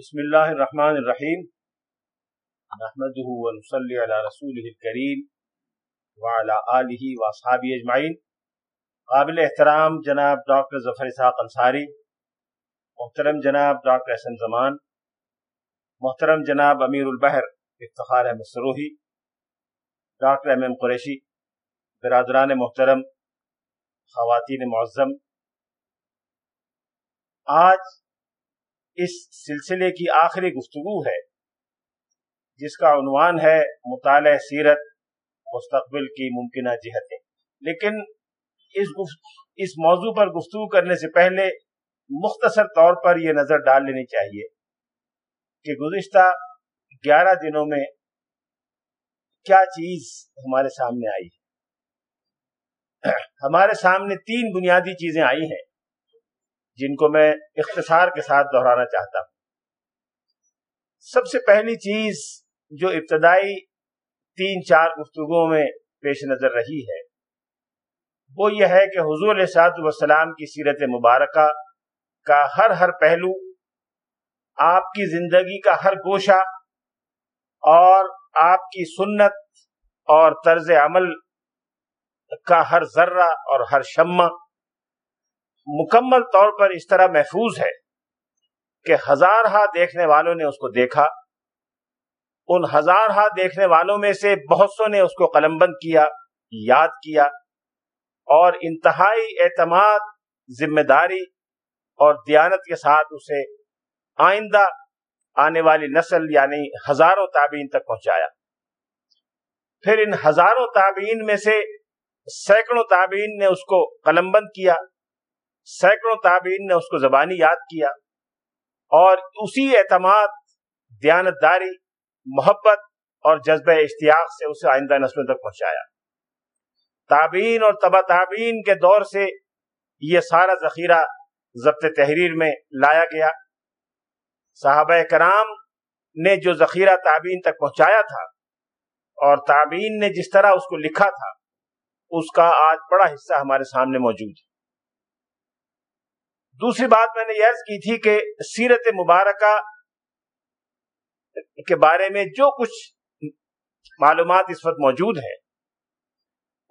بسم اللہ الرحمن الرحیم۔ نحمده ونصلي على رسوله الكریم وعلى آلہ واصحابہ اجمعین۔ قابل احترام جناب ڈاکٹر ظفر اسحاق انصاری، محترم جناب ڈاکٹر احسن زمان، محترم جناب امیر البحر Iftikhar Ahmed Sirohey doctor M M Qureshi, برادران محترم، خواتین معظم۔ آج اس سلسلے کی آخری گفتگو ہے، جس کا عنوان ہے مطالعہ سیرت مستقبل کی ممکنہ جہتیں۔ لیکن اس اس موضوع پر گفتگو کرنے سے پہلے مختصر طور پر یہ نظر ڈال لینی چاہیے کہ گزشتہ گیارہ دنوں میں کیا چیز ہمارے سامنے آئی ہے۔ ہمارے سامنے تین بنیادی چیزیں آئی ہیں۔ جن کو میں اختصار کے ساتھ دہرانا چاہتا ہوں۔ سب سے پہلی چیز جو ابتدائی تین چار گفتگو میں پیش نظر رہی ہے، وہ یہ ہے کہ حضور علیہ والسلام کی سیرت مبارکہ کا ہر ہر پہلو، آپ کی زندگی کا ہر گوشہ اور آپ کی سنت اور طرز عمل کا ہر ذرہ اور ہر شمع مکمل طور پر اس طرح محفوظ ہے کہ ہزار ہا دیکھنے والوں نے اس کو دیکھا، ان ہزار ہا دیکھنے والوں میں سے بہت سو نے اس کو قلم بند کیا، یاد کیا، اور انتہائی اعتماد، ذمہ داری اور دیانت کے ساتھ اسے آئندہ آنے والی نسل یعنی ہزاروں تابعین تک پہنچایا۔ پھر ان ہزاروں تابعین میں سے سینکڑوں تابعین نے اس کو قلم بند کیا۔ سینکڑوں تابعین نے اس کو زبانی یاد کیا اور اسی اعتماد، دیانتداری، محبت اور جذبہ اشتیاق سے اسے آئندہ نسلوں تک پہنچایا۔ تابعین اور تبا تابعین کے دور سے یہ سارا ذخیرہ ضبط تحریر میں لایا گیا۔ صحابہ کرام نے جو ذخیرہ تابعین تک پہنچایا تھا اور تابعین نے جس طرح اس کو لکھا تھا، اس کا آج بڑا حصہ ہمارے سامنے موجود ہے۔ دوسری بات میں نے یہ عرض کی تھی کہ سیرت مبارکہ کے بارے میں جو کچھ معلومات اس وقت موجود ہے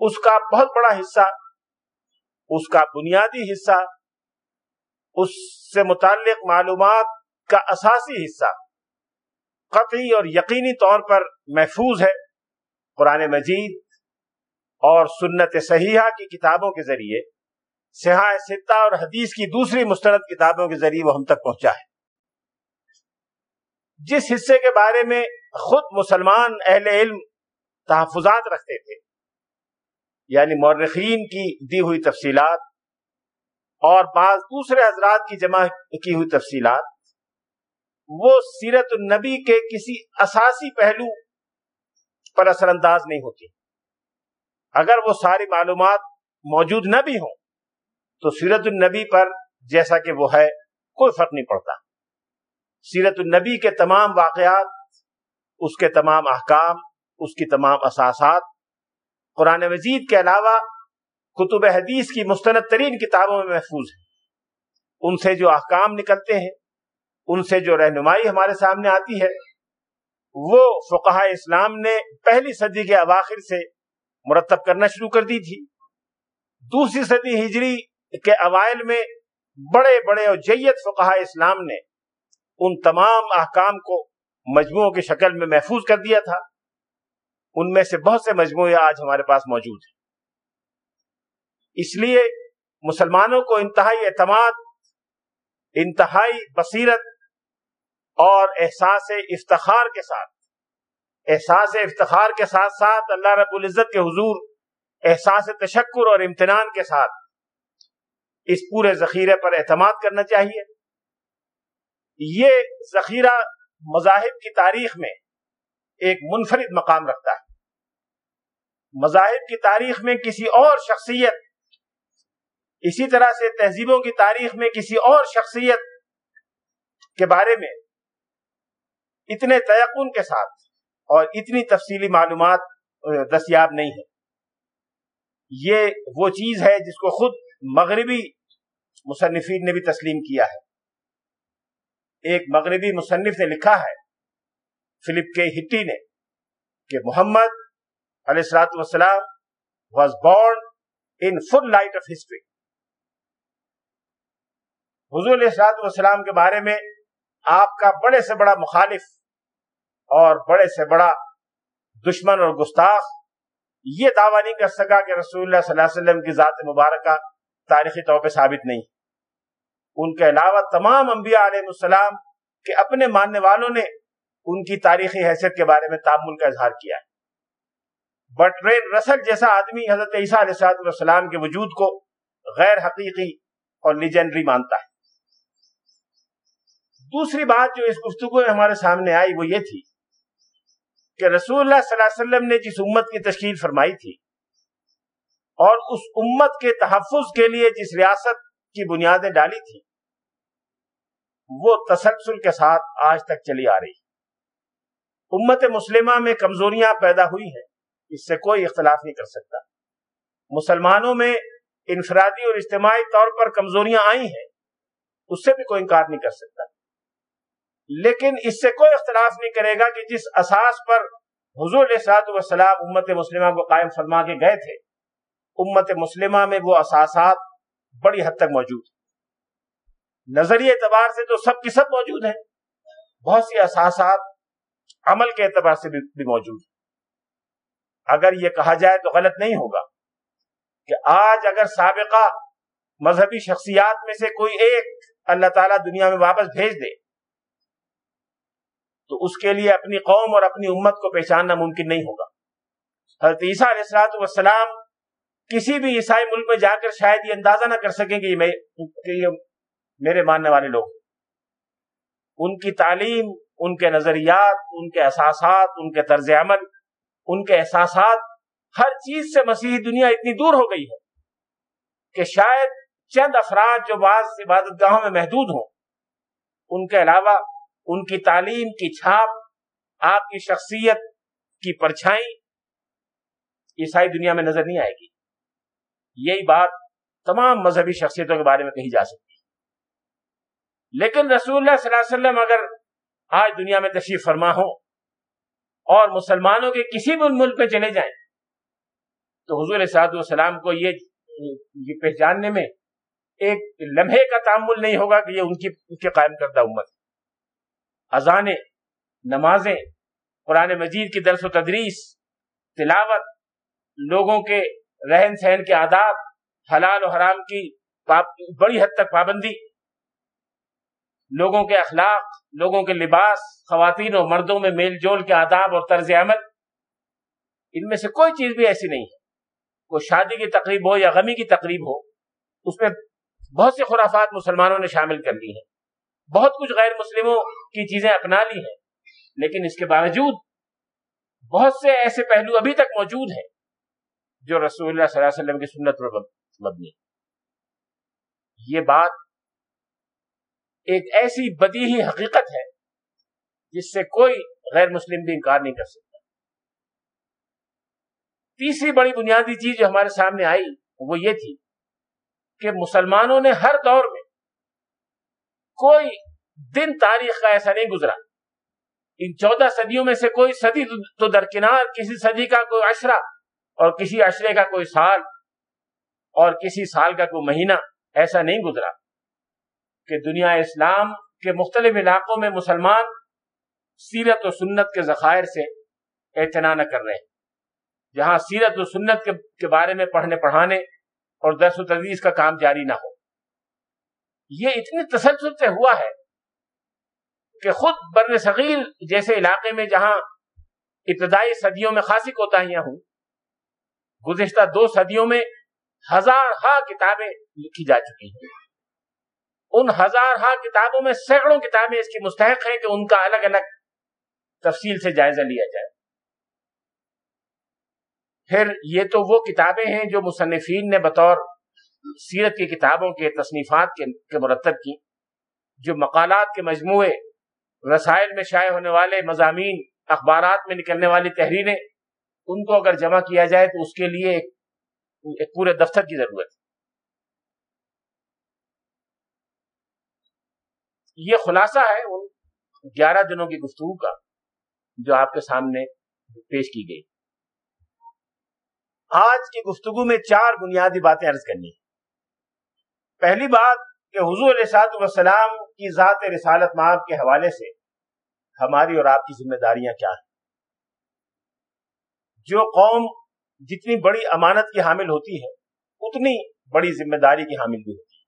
اس کا بہت بڑا حصہ، اس کا بنیادی حصہ، اس سے متعلق معلومات کا اساسی حصہ قطعی اور یقینی طور پر محفوظ ہے قرآن مجید اور سنت صحیحہ کی کتابوں کے ذریعے۔ سیاح ستہ اور حدیث کی دوسری مستند کتابوں کے ذریعے وہ ہم تک پہنچا ہے۔ جس حصے کے بارے میں خود مسلمان اہل علم تحفظات رکھتے تھے یعنی مورخین کی دی ہوئی تفصیلات اور بعض دوسرے حضرات کی جمع کی ہوئی تفصیلات، وہ سیرت النبی کے کسی اساسی پہلو پر اثر انداز نہیں ہوتی۔ اگر وہ ساری معلومات موجود نہ بھی ہوں تو سیرت النبی پر جیسا کہ وہ ہے، کوئی فرق نہیں پڑتا۔ سیرت النبی کے تمام واقعات، اس کے تمام احکام، اس کی تمام اساسات، قرآن مجید کے علاوہ کتب حدیث کی مستند ترین کتابوں میں محفوظ ہیں۔ ان سے جو احکام نکلتے ہیں، ان سے جو رہنمائی ہمارے سامنے آتی ہے، وہ فقہ اسلام نے پہلی صدی کے اواخر سے مرتب کرنا شروع کر دی تھی۔ دوسری صدی ہجری کے اوائل میں بڑے بڑے اور جیت فقہ اسلام نے ان تمام احکام کو مجموعوں کی شکل میں محفوظ کر دیا تھا۔ ان میں سے بہت سے مجموعے آج ہمارے پاس موجود ہیں۔ اس لیے مسلمانوں کو انتہائی اعتماد، انتہائی بصیرت اور احساس افتخار کے ساتھ، احساس افتخار کے ساتھ ساتھ اللہ رب العزت کے حضور احساس تشکر اور امتنان کے ساتھ اس پورے ذخیرے پر اعتماد کرنا چاہیے۔ یہ ذخیرہ مذاہب کی تاریخ میں ایک منفرد مقام رکھتا ہے۔ مذاہب کی تاریخ میں کسی اور شخصیت، اسی طرح سے تہذیبوں کی تاریخ میں کسی اور شخصیت کے بارے میں اتنے تیقن کے ساتھ اور اتنی تفصیلی معلومات دستیاب نہیں ہے۔ یہ وہ چیز ہے جس کو خود مغربی مصنفین نے بھی تسلیم کیا ہے۔ ایک مغربی مصنف نے لکھا ہے، فلپ کے ہٹی نے، کہ محمد علیہ السلاۃ والسلام was born in full light of history حضور علیہ السلاط والسلام کے بارے میں آپ کا بڑے سے بڑا مخالف اور بڑے سے بڑا دشمن اور گستاخ یہ دعویٰ نہیں کر سکا کہ رسول اللہ صلی اللہ علیہ وسلم کی ذات مبارکہ تاریخی طور پہ ثابت نہیں۔ ان کے علاوہ تمام انبیاء علیہ السلام کے اپنے ماننے والوں نے ان کی تاریخی حیثیت کے بارے میں تعمل کا اظہار کیا۔ ہے بٹ رسل جیسا آدمی حضرت عیسیٰ علیہ السلام کے وجود کو غیر حقیقی اور لیجنڈری مانتا ہے۔ دوسری بات جو اس گفتگو میں ہمارے سامنے آئی وہ یہ تھی کہ رسول اللہ صلی اللہ علیہ وسلم نے جس امت کی تشکیل فرمائی تھی اور اس امت کے تحفظ کے لیے جس ریاست کی بنیادیں ڈالی تھی، وہ تسلسل کے ساتھ آج تک چلی آ رہی امت مسلمہ میں کمزوریاں پیدا ہوئی ہیں، اس سے کوئی اختلاف نہیں کر سکتا۔ مسلمانوں میں انفرادی اور اجتماعی طور پر کمزوریاں آئی ہیں، اس سے بھی کوئی انکار نہیں کر سکتا۔ لیکن اس سے کوئی اختلاف نہیں کرے گا کہ جس اساس پر حضور علیہ وسلام امت مسلمہ کو قائم فرما کے گئے تھے امت مسلمہ میں وہ اساسات بڑی حد تک موجود ہیں۔ نظری اعتبار سے تو سب کی سب موجود ہیں۔ بہت سی اساسات عمل کے اعتبار سے بھی موجود ہیں۔ اگر یہ کہا جائے تو غلط نہیں ہوگا کہ آج اگر سابقہ مذہبی شخصیات میں سے کوئی ایک اللہ تعالیٰ دنیا میں واپس بھیج دے، تو اس کے لیے اپنی قوم اور اپنی امت کو پہچاننا ممکن نہیں ہوگا۔ حضرت عیسیٰ علیہ السلاۃ والسلام کسی بھی عیسائی ملک میں جا کر شاید یہ اندازہ نہ کر سکیں کہ یہ میرے ماننے والے لوگ ان کی تعلیم، ان کے نظریات، ان کے احساسات، ان کے طرز عمل، ان کے احساسات، ہر چیز سے مسیحی دنیا اتنی دور ہو گئی ہے کہ شاید چند افراد جو بعض عبادت گاہوں میں محدود ہوں، ان کے علاوہ ان کی تعلیم کی چھاپ، آپ کی شخصیت کی پرچھائی، عیسائی دنیا میں نظر نہیں آئے گی۔ یہی بات تمام مذہبی شخصیتوں کے بارے میں کہی جا سکتی ہے۔ لیکن رسول اللہ صلی اللہ علیہ وسلم اگر آج دنیا میں تشریف فرما ہو اور مسلمانوں کے کسی بھی ملک میں چلے جائیں، تو حضور صاحب والسلام کو یہ پہچاننے میں ایک لمحے کا تعمل نہیں ہوگا کہ یہ ان کی ان کے قائم کردہ امت اذانیں، نمازیں، قرآن مجید کی درس و تدریس، تلاوت، لوگوں کے رہن سہن کے آداب، حلال و حرام کی بڑی حد تک پابندی۔ لوگوں کے اخلاق، لوگوں کے لباس، خواتین و مردوں میں میل جول کے آداب اور طرز عمل۔ ان میں سے کوئی چیز بھی ایسی نہیں ہے۔ کوئی شادی کی تقریب ہو یا غمی کی تقریب ہو، اس میں بہت سے خرافات مسلمانوں نے شامل کر لی ہیں۔ بہت کچھ غیر مسلموں کی چیزیں اپنا لی ہیں، لیکن اس کے باوجود بہت سے ایسے پہلو ابھی تک موجود ہیں۔ جو رسول اللہ صلی اللہ علیہ وسلم کی سنت پر مبنی یہ بات ایک ایسی بدی ہی حقیقت ہے جس سے کوئی غیر مسلم بھی انکار نہیں کر سکتا۔ تیسری بڑی بنیادی چیز جو ہمارے سامنے آئی وہ یہ تھی کہ مسلمانوں نے ہر دور میں کوئی دن تاریخ کا ایسا نہیں گزرا۔ ان چودہ صدیوں میں سے کوئی صدی تو درکنار کسی صدی کا کوئی عشرہ اور کسی عشرے کا کوئی سال اور کسی سال کا کوئی مہینہ ایسا نہیں گزرا کہ دنیا اسلام کے مختلف علاقوں میں مسلمان سیرت و سنت کے ذخائر سے اعتنا نہ کر رہے جہاں سیرت و سنت کے بارے میں پڑھنے پڑھانے اور درس و تدریس کا کام جاری نہ ہو۔ یہ اتنی تسلسل سے ہوا ہے کہ خود بر صغیر جیسے علاقے میں جہاں ابتدائی صدیوں میں خاصی کوتاہیاں ہوں گزشتہ دو صدیوں میں ہزار ہا کتابیں لکھی جا چکی ہیں۔ ان ہزار ہا کتابوں میں سینکڑوں کتابیں اس کی مستحق ہیں کہ ان کا الگ الگ تفصیل سے جائزہ لیا جائے۔ پھر یہ تو وہ کتابیں ہیں جو مصنفین نے بطور سیرت کی کتابوں کے تصنیفات کے مرتب کی، جو مقالات کے مجموعے، رسائل میں شائع ہونے والے مضامین، اخبارات میں نکلنے والی تحریریں ان کو اگر جمع کیا جائے تو اس کے لیے ایک پورے دفتر کی ضرورت یہ خلاصہ ہے ان گیارہ دنوں کی گفتگو کا جو آپ کے سامنے پیش کی گئی۔ آج کی گفتگو میں چار بنیادی باتیں عرض کرنی ہیں۔ پہلی بات کہ حضور علیہ والسلام کی ذات رسالت معاف کے حوالے سے ہماری اور آپ کی ذمہ داریاں کیا ہیں؟ جو قوم جتنی بڑی امانت کی حامل ہوتی ہے، اتنی بڑی ذمہ داری کی حامل بھی ہوتی ہے۔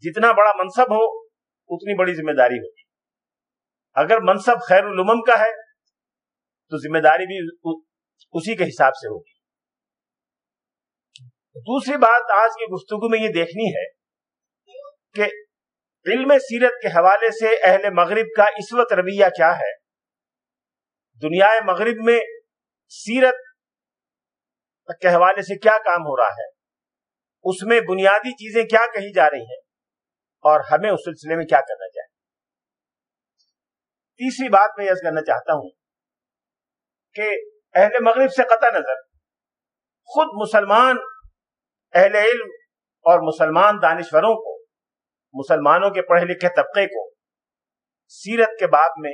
جتنا بڑا منصب ہو، اتنی بڑی ذمہ داری ہوتی ہے۔ اگر منصب خیر الامم کا ہے، تو ذمہ داری بھی اسی کے حساب سے ہوگی۔ دوسری بات آج کی گفتگو میں یہ دیکھنی ہے کہ علم سیرت کے حوالے سے اہل مغرب کا اس وقت رویہ کیا ہے۔ دنیا مغرب میں سیرت کے حوالے سے کیا کام ہو رہا ہے؟ اس میں بنیادی چیزیں کیا کہی جا رہی ہیں؟ اور ہمیں اس سلسلے میں کیا کرنا چاہیے؟ تیسری بات میں یہ کرنا چاہتا ہوں کہ اہل مغرب سے قطع نظر، خود مسلمان اہل علم اور مسلمان دانشوروں کو، مسلمانوں کے پڑھے لکھے طبقے کو سیرت کے بعد میں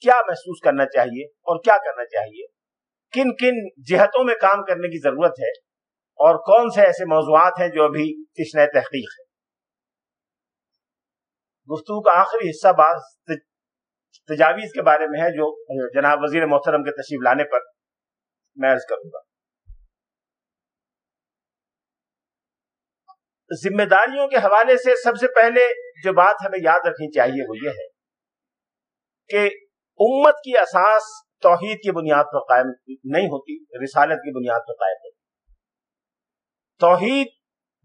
کیا محسوس کرنا چاہیے اور کیا کرنا چاہیے؟ کن کن جہتوں میں کام کرنے کی ضرورت ہے اور کون سے ایسے موضوعات ہیں جو ابھی تشن تحقیق ہے گفتگو کا آخری حصہ بعض تجاویز کے بارے میں ہے جو جناب وزیر محترم کے تشریف لانے پر میں عرض کروں گا۔ ذمہ داریوں کے حوالے سے سب سے پہلے جو بات ہمیں یاد رکھنی چاہیے وہ یہ ہے کہ امت کی اساس توحید کی بنیاد پر قائم نہیں ہوتی، رسالت کی بنیاد پر قائم ہوتی۔ توحید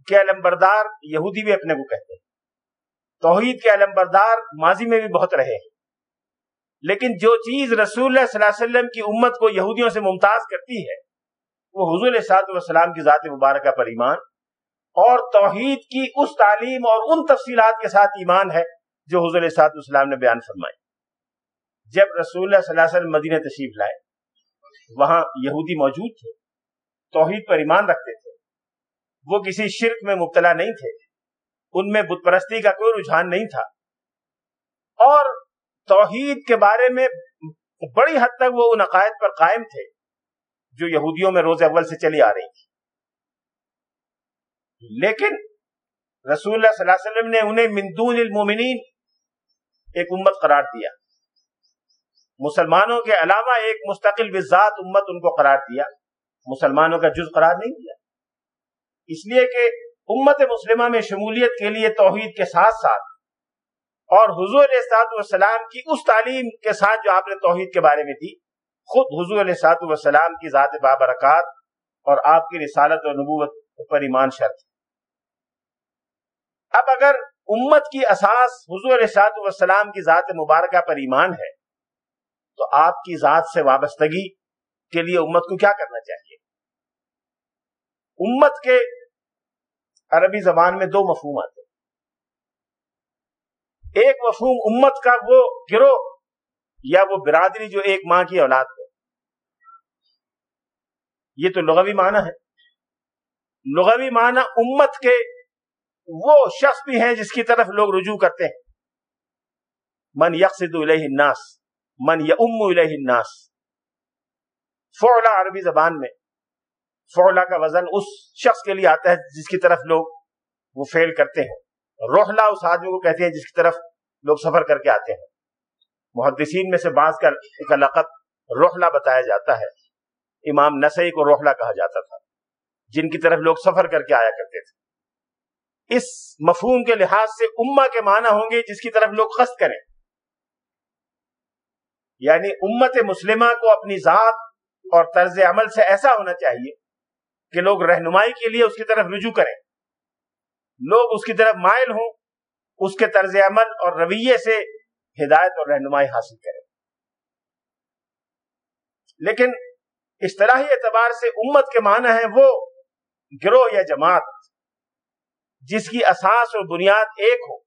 کے علم بردار یہودی بھی اپنے کو کہتے ہیں۔ توحید کے علم بردار ماضی میں بھی بہت رہے ہیں۔ لیکن جو چیز رسول اللہ صلی اللہ علیہ وسلم کی امت کو یہودیوں سے ممتاز کرتی ہے، وہ حضور صاحب والسلام کی ذات مبارکہ پر ایمان، اور توحید کی اس تعلیم اور ان تفصیلات کے ساتھ ایمان ہے جو حضور صاحب السلام نے بیان فرمائی۔ جب رسول اللہ صلی اللہ علیہ وسلم مدینہ تشریف لائے، وہاں یہودی موجود تھے، توحید پر ایمان رکھتے تھے، وہ کسی شرک میں مبتلا نہیں تھے، ان میں بت پرستی کا کوئی رجحان نہیں تھا۔ اور توحید کے بارے میں بڑی حد تک وہ ان عقائد پر قائم تھے جو یہودیوں میں روز اول سے چلی آ رہی تھی۔ لیکن رسول اللہ صلی اللہ علیہ وسلم نے انہیں مندون المومنین ایک امت قرار دیا۔ مسلمانوں کے علاوہ ایک مستقل بذات امت ان کو قرار دیا۔ مسلمانوں کا جز قرار نہیں دیا۔ اس لیے کہ امت مسلمہ میں شمولیت کے لیے توحید کے ساتھ ساتھ اور حضور علیہ والسلام کی اس تعلیم کے ساتھ جو آپ نے توحید کے بارے میں دی، خود حضور علیہ والسلام کی ذات بابرکات اور آپ کی رسالت اور نبوت پر ایمان شرط۔ اب اگر امت کی اساس حضور علیہ والسلام کی ذات مبارکہ پر ایمان ہے تو آپ کی ذات سے وابستگی کے لیے امت کو کیا کرنا چاہیے؟ امت کے عربی زبان میں دو مفہوم آتے ایک مفہوم امت کا وہ گروہ یا وہ برادری جو ایک ماں کی اولاد ہو یہ تو لغوی معنی ہے۔ لغوی معنی امت کے وہ شخص بھی ہیں جس کی طرف لوگ رجوع کرتے ہیں۔ من یقصد الیہ الناس۔ من یم الیہ الناس. فعلا عربی زبان میں. فعلا کا وزن اس شخص کے لیے آتا ہے جس کی طرف لوگ وہ فیل کرتے ہیں. روحلا اس آدمی کو کہتے ہیں جس کی طرف لوگ سفر کر کے آتے ہیں. محدثین میں سے بعض کا ایک لقب روحلا بتایا جاتا ہے. امام نسائی کو روحلا کہا جاتا تھا. جن کی طرف لوگ سفر کر کے آیا کرتے تھے. اس مفہوم کے لحاظ سے امہ کے معنی ہوں گے جس کی طرف لوگ قصد کریں. یعنی امت مسلمہ کو اپنی ذات اور طرز عمل سے ایسا ہونا چاہیے کہ لوگ رہنمائی کے لیے اس کی طرف رجوع کریں۔ لوگ اس کی طرف مائل ہوں، اس کے طرز عمل اور رویے سے ہدایت اور رہنمائی حاصل کریں۔ لیکن اصطلاحی اعتبار سے امت کے معنی ہیں وہ گروہ یا جماعت، جس کی اساس اور بنیاد ایک ہو،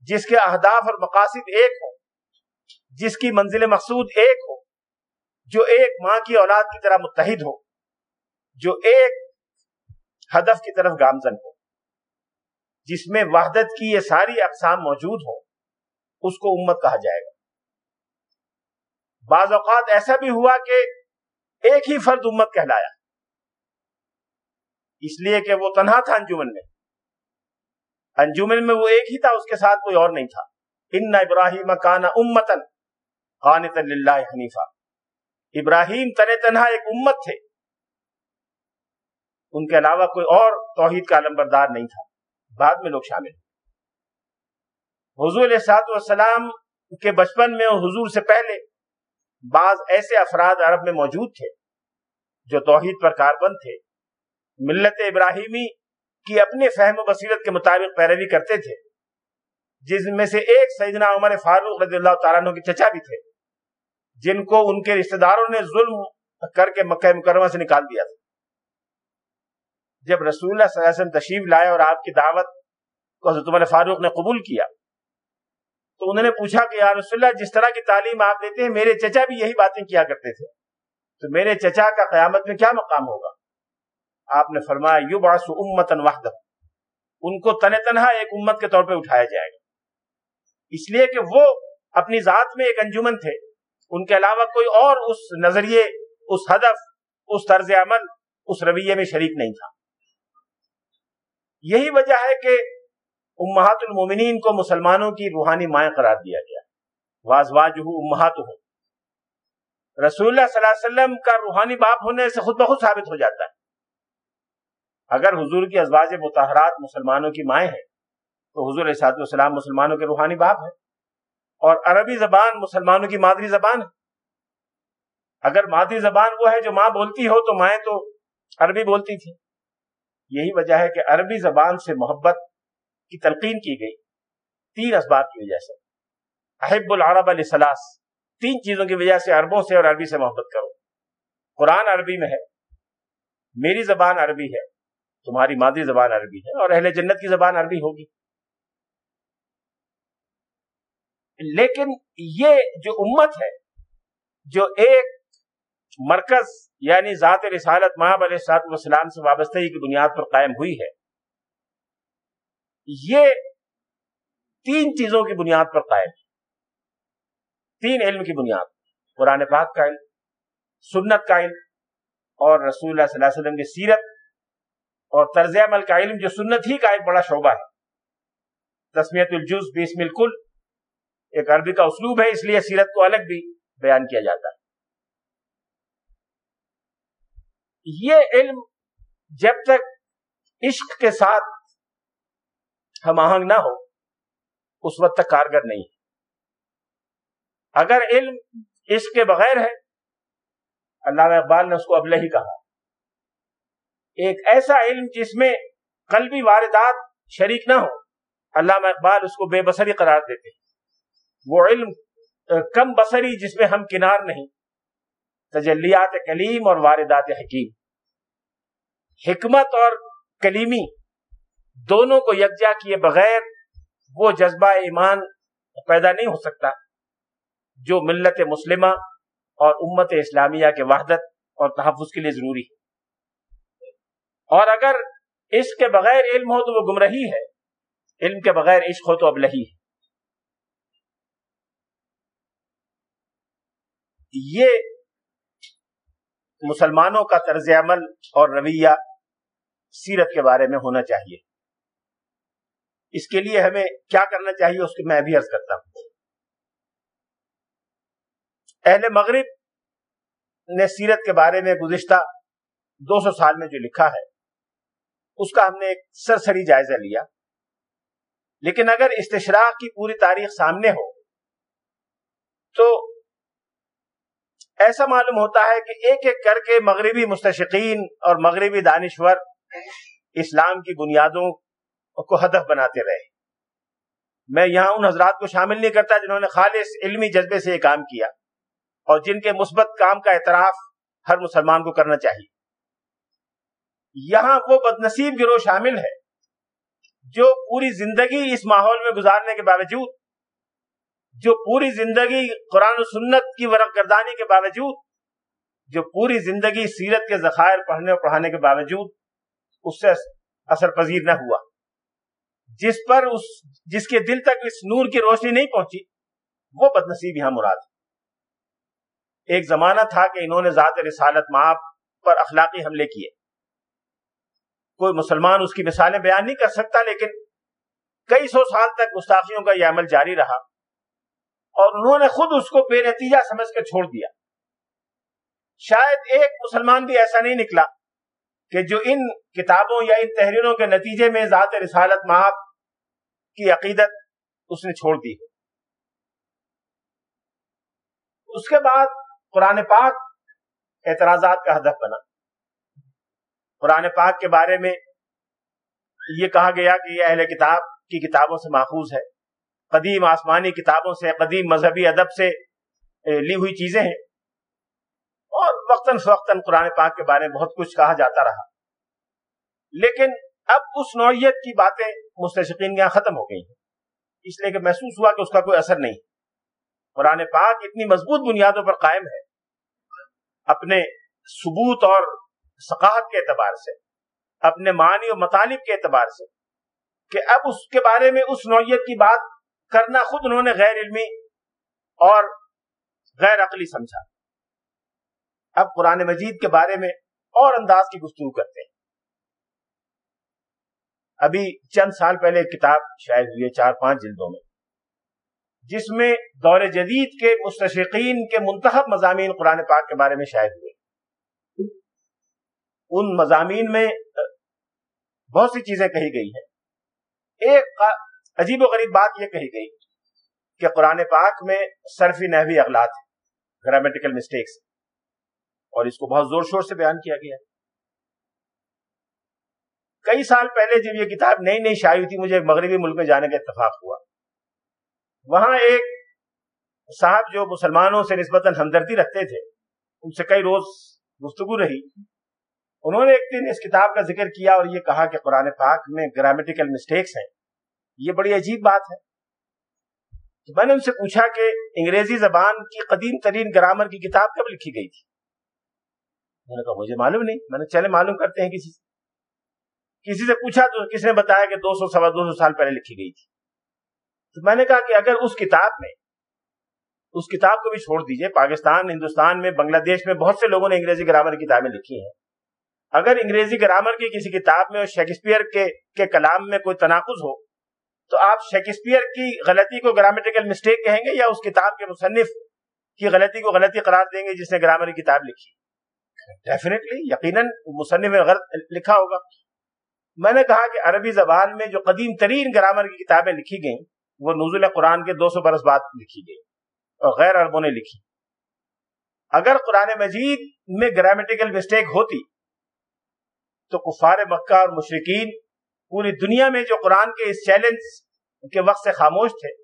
جس کے اہداف اور مقاصد ایک ہو جس کی منزل مقصود ایک ہو، جو ایک ماں کی اولاد کی طرح متحد ہو، جو ایک ہدف کی طرف گامزن ہو، جس میں وحدت کی یہ ساری اقسام موجود ہوں، اس کو امت کہا جائے گا۔ بعض اوقات ایسا بھی ہوا کہ ایک ہی فرد امت کہلایا۔ اس لیے کہ وہ تنہا تھا انجمن میں۔ انجمن میں وہ ایک ہی تھا، اس کے ساتھ کوئی اور نہیں تھا۔ ان ابراہیم کانا امتن خانت اللہ حنیفہ ابراہیم تن تنہا ایک امت تھے۔ ان کے علاوہ کوئی اور توحید کا علمبردار نہیں تھا۔ بعد میں لوگ شامل۔ حضور علیہ والسلام کے بچپن میں اور حضور سے پہلے بعض ایسے افراد عرب میں موجود تھے جو توحید پر کاربند تھے۔ ملت ابراہیمی کی اپنے فہم و بصیرت کے مطابق پیروی کرتے تھے۔ جس میں سے ایک سیدنا عمر فاروق رضی اللہ تعالیٰ عنہ کے چچا بھی تھے، جن کو ان کے رشتہ داروں نے ظلم کر کے مکہ مکرمہ سے نکال دیا تھا۔ جب رسول اللہ صلی اللہ علیہ وسلم تشریف لائے اور آپ کی دعوت کو حضرت عمر فاروق نے قبول کیا، تو انہوں نے پوچھا کہ یا رسول اللہ، جس طرح کی تعلیم آپ دیتے ہیں، میرے چچا بھی یہی باتیں کیا کرتے تھے۔ تو میرے چچا کا قیامت میں کیا مقام ہوگا؟ آپ نے فرمایا یو باس امتن ان کو تن تنہا ایک امت کے طور پہ اٹھایا جائے گا۔ اس لیے کہ وہ اپنی ذات میں ایک انجمن تھے۔ ان کے علاوہ کوئی اور اس نظریے، اس ہدف، اس طرز عمل، اس رویے میں شریک نہیں تھا۔ یہی وجہ ہے کہ امہات المومنین کو مسلمانوں کی روحانی مائیں قرار دیا گیا۔ واز واج امہات ہو رسول اللہ صلی اللہ علیہ وسلم کا روحانی باپ ہونے سے خود بخود ثابت ہو جاتا ہے۔ اگر حضور کی ازواج متحرات مسلمانوں کی مائیں ہیں تو حضور علیہ والسلام مسلمانوں کے روحانی باپ ہیں اور عربی زبان مسلمانوں کی مادری زبان ہے۔ اگر مادری زبان وہ ہے جو ماں بولتی ہو تو مائیں تو عربی بولتی تھی یہی وجہ ہے کہ عربی زبان سے محبت کی تلقین کی گئی۔ تین اسباب کی وجہ سے۔ احب العرب علیہ تین چیزوں کی وجہ سے عربوں سے اور عربی سے محبت کرو۔ قرآن عربی میں ہے۔ میری زبان عربی ہے۔ تمہاری مادری زبان عربی ہے اور اہل جنت کی زبان عربی ہوگی۔ لیکن یہ جو امت ہے، جو ایک مرکز یعنی ذات رسالت محب علیہ السلاط والسلام سے وابستگی کی بنیاد پر قائم ہوئی ہے، یہ تین چیزوں کی بنیاد پر قائم ہے۔ تین علم کی بنیاد، قرآن پاک کا علم، سنت کا علم اور رسول اللہ صلی اللہ علیہ وسلم کی سیرت اور طرز عمل کا علم، جو سنت ہی کا ایک بڑا شعبہ ہے۔ تسمیت الجز بیس الکل ایک عربی کا اسلوب ہے، اس لیے سیرت کو الگ بھی بیان کیا جاتا ہے۔ یہ علم جب تک عشق کے ساتھ ہم آہنگ نہ ہو، اس وقت تک کارگر نہیں ہے۔ اگر علم اس کے بغیر ہے، علامہ اقبال نے اس کو ابلہ ہی کہا۔ ایک ایسا علم جس میں قلبی واردات شریک نہ ہو علامہ اقبال اس کو بے بسری قرار دیتے ہیں۔ وہ علم کم بسری جس میں ہم کنار نہیں۔ تجلیات کلیم اور واردات حکیم۔ حکمت اور کلیمی دونوں کو یکجا کیے بغیر وہ جذبہ ایمان پیدا نہیں ہو سکتا، جو ملت مسلمہ اور امت اسلامیہ کے وحدت اور تحفظ کے لیے ضروری ہے۔ اور اگر عشق کے بغیر علم ہو تو وہ گمرہی ہے، علم کے بغیر عشق ہو تو اب لہی ہے۔ یہ مسلمانوں کا طرز عمل اور رویہ سیرت کے بارے میں ہونا چاہیے۔ اس کے لیے ہمیں کیا کرنا چاہیے اس کی میں بھی عرض کرتا ہوں۔ اہل مغرب نے سیرت کے بارے میں گزشتہ دو سو سال میں جو لکھا ہے، اس کا ہم نے ایک سرسری جائزہ لیا۔ لیکن اگر استشراق کی پوری تاریخ سامنے ہو، تو ایسا معلوم ہوتا ہے کہ ایک ایک کر کے مغربی مستشقین اور مغربی دانشور اسلام کی بنیادوں کو ہدف بناتے رہے۔ میں یہاں ان حضرات کو شامل نہیں کرتا جنہوں نے خالص علمی جذبے سے یہ کام کیا اور جن کے مثبت کام کا اعتراف ہر مسلمان کو کرنا چاہیے۔ یہاں وہ بدنصیب گروہ شامل ہے جو پوری زندگی اس ماحول میں گزارنے کے باوجود جو پوری زندگی قرآن و سنت کی ورق گردانی کے باوجود، جو پوری زندگی سیرت کے ذخائر پڑھنے اور پڑھانے کے باوجود اس سے اثر پذیر نہ ہوا۔ جس پر اس، جس کے دل تک اس نور کی روشنی نہیں پہنچی، وہ بد نصیب یہاں مراد۔ ایک زمانہ تھا کہ انہوں نے ذات رسالت ماں پر اخلاقی حملے کیے۔ کوئی مسلمان اس کی مثالیں بیان نہیں کر سکتا، لیکن کئی سو سال تک گستاخیوں کا یہ عمل جاری رہا۔ اور انہوں نے خود اس کو بے نتیجہ سمجھ کر چھوڑ دیا۔ شاید ایک مسلمان بھی ایسا نہیں نکلا کہ جو ان کتابوں یا ان تحریروں کے نتیجے میں ذات رسالت ماپ کی عقیدت اس نے چھوڑ دی۔ اس کے بعد قرآن پاک اعتراضات کا ہدف بنا۔ قرآن پاک کے بارے میں یہ کہا گیا کہ یہ اہل کتاب کی کتابوں سے ماخوذ ہے۔ قدیم آسمانی کتابوں سے، قدیم مذہبی ادب سے لی ہوئی چیزیں ہیں۔ اور وقتاً فوقتاً قرآن پاک کے بارے میں بہت کچھ کہا جاتا رہا۔ لیکن اب اس نوعیت کی باتیں مستشقین یہاں ختم ہو گئی ہیں۔ اس لیے کہ محسوس ہوا کہ اس کا کوئی اثر نہیں۔ قرآن پاک اتنی مضبوط بنیادوں پر قائم ہے۔ اپنے ثبوت اور ثقافت کے اعتبار سے، اپنے معنی اور مطالب کے اعتبار سے، کہ اب اس کے بارے میں اس نوعیت کی بات کرنا خود انہوں نے غیر علمی اور غیر عقلی سمجھا۔ اب قرآن مجید کے بارے میں اور انداز کی گفتگو کرتے ہیں۔ ابھی چند سال پہلے ایک کتاب شائع ہوئی ہے چار پانچ جلدوں میں، جس میں دور جدید کے مستشقین کے منتخب مضامین قرآن پاک کے بارے میں شائع ہوئے۔ ان مضامین میں بہت سی چیزیں کہی گئی ہیں۔ ایک عجیب و غریب بات یہ کہی گئی کہ قرآن پاک میں صرفی نحوی اغلاط گرامیٹیکل مسٹیکس اور اس کو بہت زور شور سے بیان کیا گیا۔ کئی سال پہلے جب یہ کتاب نئی نئی شائع تھی، مجھے مغربی ملک میں جانے کا اتفاق ہوا۔ وہاں ایک صاحب جو مسلمانوں سے نسبتاً ہمدردی رکھتے تھے، ان سے کئی روز گفتگو رہی۔ انہوں نے ایک دن اس کتاب کا ذکر کیا اور یہ کہا کہ قرآن پاک میں گرامیٹیکل مسٹیکس ہیں۔ یہ بڑی عجیب بات ہے۔ تو میں نے ان سے پوچھا کہ انگریزی زبان کی قدیم ترین گرامر کی کتاب کب لکھی گئی تھی؟ میں نے کہا، مجھے معلوم نہیں۔ میں نے چلے معلوم کرتے ہیں کسی سے۔ کسی سے پوچھا تو کس نے بتایا کہ دو سو سوا دو سو سال پہلے لکھی گئی تھی۔ تو میں نے کہا کہ اگر اس کتاب میں، اس کتاب کو بھی چھوڑ دیجیے، پاکستان، ہندوستان میں، بنگلہ دیش میں بہت سے لوگوں نے انگریزی گرامر کی کتابیں لکھی ہیں۔ اگر انگریزی گرامر کی کسی کتاب میں اور شیکسپیئر کے کے کلام میں کوئی تناقض ہو تو آپ شیکسپیئر کی غلطی کو گرامیٹیکل مسٹیک کہیں گے یا اس کتاب کے مصنف کی غلطی کو غلطی قرار دیں گے جس نے گرامر کی کتاب لکھی؟ ڈیفینیٹلی یقیناً مصنف غلط لکھا ہوگا۔ میں نے کہا کہ عربی زبان میں جو قدیم ترین گرامر کی کتابیں لکھی گئیں، وہ نزول قرآن کے دو سو برس بعد لکھی گئی اور غیر عربوں نے لکھی۔ اگر قرآن مجید میں گرامیٹیکل مسٹیک ہوتی، تو کفار مکہ اور مشرقین پوری دنیا میں جو قرآن کے اس چیلنج کے وقت سے خاموش تھے،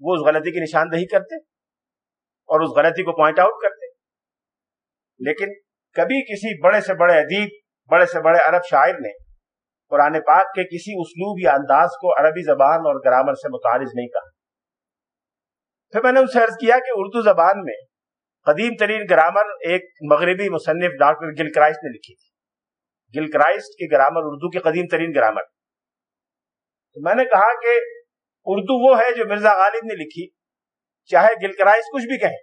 وہ اس غلطی کی نشاندہی کرتے اور اس غلطی کو پوائنٹ آؤٹ کرتے۔ لیکن کبھی کسی بڑے سے بڑے ادیب، بڑے سے بڑے عرب شاعر نے قرآن پاک کے کسی اسلوب یا انداز کو عربی زبان اور گرامر سے متعارض نہیں کہا۔ پھر میں نے ان سے عرض کیا کہ اردو زبان میں قدیم ترین گرامر ایک مغربی مصنف ڈاکٹر گل کرائسٹ نے لکھی تھی۔ گل کرائسٹ کی گرامر، اردو کی قدیم ترین گرامر۔ تو میں نے کہا کہ اردو وہ ہے جو مرزا غالب نے لکھی، چاہے گل کرائسٹ کچھ بھی کہیں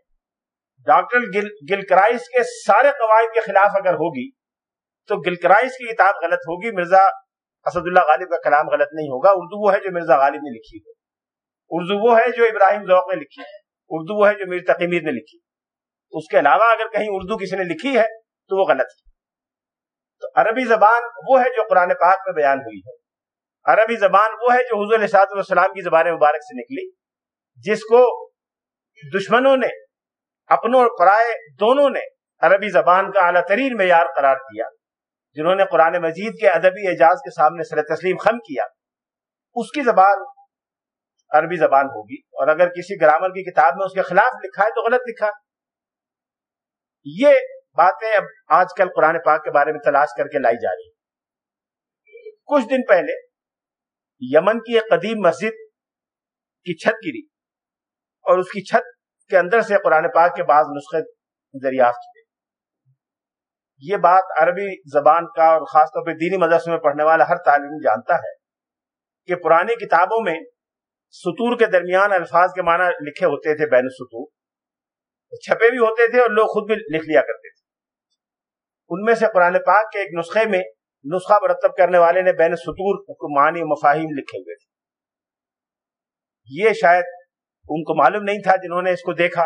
ڈاکٹر گل گل کرائس کے سارے قواعد کے خلاف اگر ہوگی، تو گل کرائس کی کتاب غلط ہوگی، مرزا اسد اللہ غالب کا کلام غلط نہیں ہوگا۔ اردو وہ ہے جو مرزا غالب نے لکھی۔ ہے اردو وہ ہے جو ابراہیم ذوق نے لکھی۔ ہے اردو وہ ہے جو میر تقمیر نے لکھی۔ اس کے علاوہ اگر کہیں اردو کسی نے لکھی ہے، تو وہ غلط ہے۔ تو عربی زبان وہ ہے جو قرآن پاک میں بیان ہوئی ہے۔ عربی زبان وہ ہے جو حضور السلام کی زبان مبارک سے نکلی، جس کو دشمنوں نے، اپنوں اور قرائے دونوں نے عربی زبان کا اعلیٰ ترین معیار قرار دیا، جنہوں نے قرآن مجید کے ادبی اعجاز کے سامنے سر تسلیم خم کیا۔ اس کی زبان عربی زبان ہوگی اور اگر کسی گرامر کی کتاب میں اس کے خلاف لکھا ہے تو غلط لکھا۔ یہ باتیں اب آج کل قرآن پاک کے بارے میں تلاش کر کے لائی جا رہی کچھ دن پہلے یمن کی ایک قدیم مسجد کی چھت گری اور اس کی چھت کے اندر سے قرآن پاک کے بعض نسخے دریافت ہوئے یہ بات عربی زبان کا اور خاص طور پہ دینی مدرسے میں پڑھنے والا ہر تعلیم جانتا ہے کہ پرانی کتابوں میں سطور کے درمیان الفاظ کے معنی لکھے ہوتے تھے بین سطور چھپے بھی ہوتے تھے اور لوگ خود بھی لکھ لیا کرتے تھے۔ ان میں سے قرآن پاک کے ایک نسخے میں نسخہ مرتب کرنے والے نے بین سطور کو معنی مفاہیم لکھے ہوئے تھے۔ یہ شاید ان کو معلوم نہیں تھا جنہوں نے اس کو دیکھا۔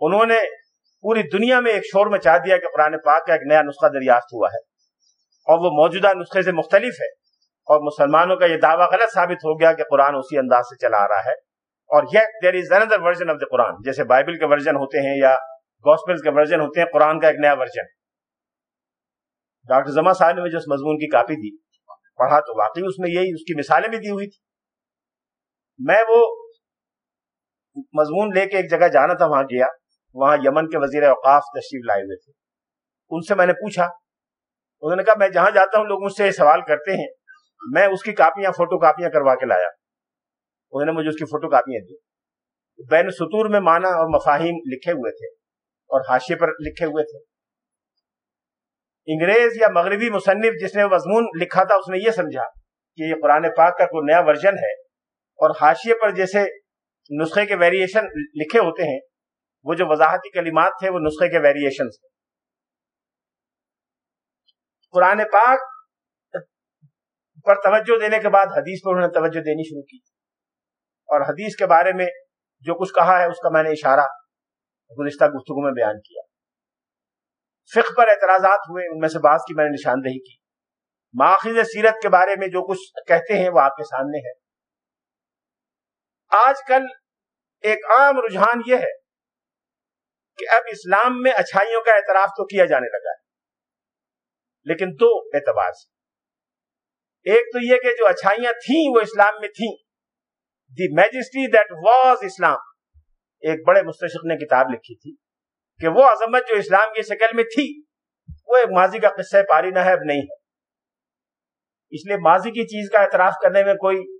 انہوں نے پوری دنیا میں ایک شور مچا دیا کہ قرآن پاک کا ایک نیا نسخہ دریافت ہوا ہے۔ اور وہ موجودہ نسخے سے مختلف ہے۔ اور مسلمانوں کا یہ دعویٰ غلط ثابت ہو گیا کہ قرآن اسی انداز سے چلا آ رہا ہے۔ اور یہ دیر از اندر ورژن آف دا قرآن جیسے بائبل کے ورژن ہوتے ہیں یا گوسپل کے ورژن ہوتے ہیں، قرآن کا ایک نیا ورژن۔ ڈاکٹر زما صاحب نے مجھے اس مضمون کی کاپی دی، پڑھا تو واقعی اس میں یہی، اس کی مثالیں بھی دی ہوئی تھی میں وہ مضمون لے کے ایک جگہ جانا تھا، وہاں گیا۔ وہاں یمن کے وزیر اوقاف تشریف لائے ہوئے تھے۔ ان سے میں نے پوچھا، انہوں نے کہا، میں جہاں جاتا ہوں، لوگ مجھ سے سوال کرتے ہیں، میں اس کی کاپیاں، فوٹو کاپیاں کروا کے لایا۔ انہوں نے مجھے اس کی فوٹو کاپیاں دی۔ بین سطور میں معنی اور مفاہیم لکھے ہوئے تھے اور حاشے پر لکھے ہوئے تھے۔ انگریز یا مغربی مصنف جس نے مضمون لکھا تھا، اس نے یہ سمجھا کہ یہ قرآن پاک کا کوئی نیا ورژن ہے۔ اور حاشیے پر جیسے نسخے کے ویریشن لکھے ہوتے ہیں، وہ جو وضاحتی کلمات تھے، وہ نسخے کے ویریشن قرآن پاک پر توجہ دینے کے بعد حدیث پر انہوں نے توجہ دینی شروع کی۔ اور حدیث کے بارے میں جو کچھ کہا ہے، اس کا میں نے اشارہ گزشتہ گفتگو میں بیان کیا۔ فقہ پر اعتراضات ہوئے، ان میں سے بعض کی میں نے نشاندہی کی۔ ماخذ سیرت کے بارے میں جو کچھ کہتے ہیں، وہ آپ کے سامنے ہے۔ آج کل ایک عام رجحان یہ ہے کہ اب اسلام میں اچھائیوں کا اعتراف تو کیا جانے لگا ہے، لیکن دو اعتبار سے۔ ایک تو یہ کہ جو اچھائیاں تھیں، وہ اسلام میں تھیں۔ دی میجسٹری دیٹ واز اسلام ایک بڑے مستشق نے کتاب لکھی تھی۔ کہ وہ عظمت جو اسلام کی شکل میں تھی، وہ ایک ماضی کا قصہ پاری نہ ہے اب نہیں ہے۔ اس لیے ماضی کی چیز کا اعتراف کرنے میں کوئی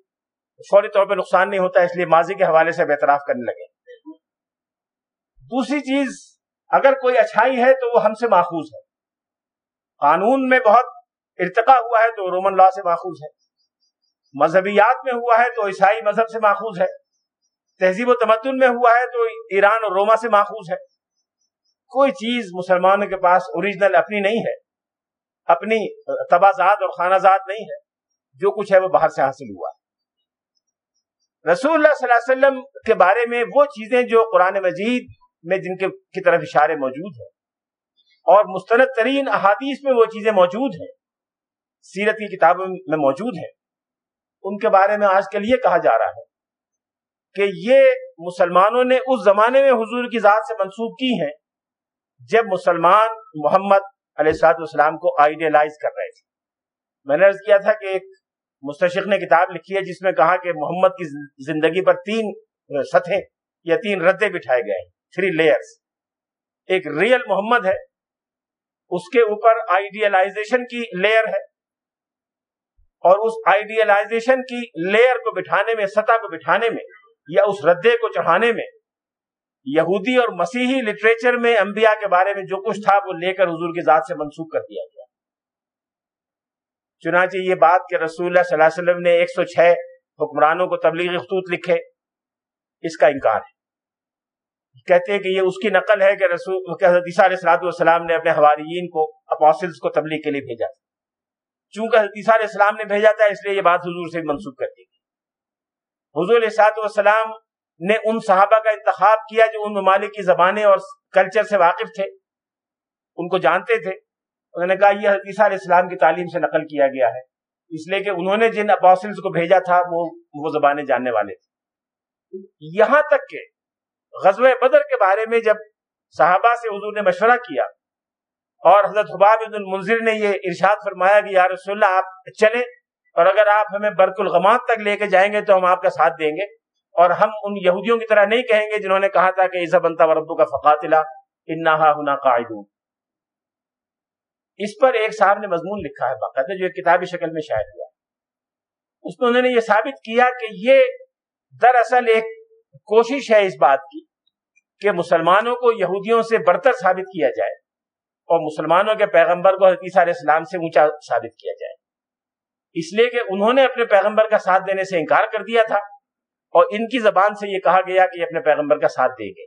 فوری طور پہ نقصان نہیں ہوتا، اس لیے ماضی کے حوالے سے اب اعتراف کرنے لگے۔ دوسری چیز، اگر کوئی اچھائی ہے تو وہ ہم سے ماخوذ ہے۔ قانون میں بہت ارتقا ہوا ہے تو رومن لا سے ماخوذ ہے۔ مذہبیات میں ہوا ہے تو عیسائی مذہب سے ماخوذ ہے۔ تہذیب و تمدن میں ہوا ہے تو ایران اور روما سے ماخوذ ہے۔ کوئی چیز مسلمانوں کے پاس اوریجنل اپنی نہیں ہے۔ اپنی تبازات اور خانہ زاد نہیں ہے۔ جو کچھ ہے وہ باہر سے حاصل ہوا۔ ہے رسول اللہ صلی اللہ علیہ وسلم کے بارے میں وہ چیزیں جو قرآن مجید میں جن کے کی طرف اشارے موجود ہیں۔ اور مستند ترین احادیث میں وہ چیزیں موجود ہیں۔ سیرت کی کتابوں میں موجود ہیں۔ ان کے بارے میں آج کل یہ کہا جا رہا ہے کہ یہ مسلمانوں نے اس زمانے میں حضور کی ذات سے منسوخ کی ہیں۔ جب مسلمان محمد علیہ السلاط والسلام کو آئیڈیلائز کر رہے تھے۔ میں نے کیا تھا کہ ایک مستشق نے کتاب لکھی ہے جس میں کہا کہ محمد کی زندگی پر تین سطحیں یا تین ردے بٹھائے گئے تھری لیئرز ایک ریئل محمد ہے، اس کے اوپر آئیڈیلائزیشن کی لیئر ہے، اور اس آئیڈیلائزیشن کی لیئر کو بٹھانے میں، سطح کو بٹھانے میں یا اس ردے کو چڑھانے میں یہودی اور مسیحی لٹریچر میں انبیاء کے بارے میں جو کچھ تھا وہ لے کر حضور کی ذات سے منسوخ کر دیا گیا۔ چنانچہ یہ بات کہ رسول اللہ صلی اللہ علیہ وسلم نے ایک سو چھ حکمرانوں کو تبلیغی خطوط لکھے، اس کا انکار ہے۔ کہتے ہیں کہ یہ اس کی نقل ہے کہ رسول حدیثہ علیہ السلاط والسلام نے اپنے حواریین کو اپوسلس کو تبلیغ کے لیے بھیجا۔ تھا چونکہ حدیثہ علیہ السلام نے بھیجا تھا، اس لیے یہ بات حضور سے منسوخ کر دی گئی۔ حضور علیہ والسلام نے ان صحابہ کا انتخاب کیا جو ان ممالک کی زبانیں اور کلچر سے واقف تھے، ان کو جانتے تھے۔ انہوں نے کہا، یہ حدیثہ علیہ السلام کی تعلیم سے نقل کیا گیا ہے۔ اس لیے کہ انہوں نے جن اپوسلس کو بھیجا تھا، وہ وہ زبانیں جاننے والے تھے۔ یہاں تک کہ غزوہ بدر کے بارے میں جب صحابہ سے حضور نے مشورہ کیا اور حضرت حباب بن المنظر نے یہ ارشاد فرمایا کہ یا رسول اللہ، آپ چلیں اور اگر آپ ہمیں برک الغمات تک لے کے جائیں گے تو ہم آپ کا ساتھ دیں گے۔ اور ہم ان یہودیوں کی طرح نہیں کہیں گے جنہوں نے کہا تھا کہ عزا بنتا وربو کا فقاتلا انہا ہنا قائدون اس پر ایک صاحب نے مضمون لکھا ہے، باقاعدہ جو ایک کتابی شکل میں شائع ہوا۔ اس میں انہوں نے یہ ثابت کیا کہ یہ دراصل ایک کوشش ہے اس بات کی کہ مسلمانوں کو یہودیوں سے برتر ثابت کیا جائے اور مسلمانوں کے پیغمبر کو حدیث علیہ السلام سے اونچا ثابت کیا جائے۔ اس لیے کہ انہوں نے اپنے پیغمبر کا ساتھ دینے سے انکار کر دیا تھا۔ اور ان کی زبان سے یہ کہا گیا کہ یہ اپنے پیغمبر کا ساتھ دے گے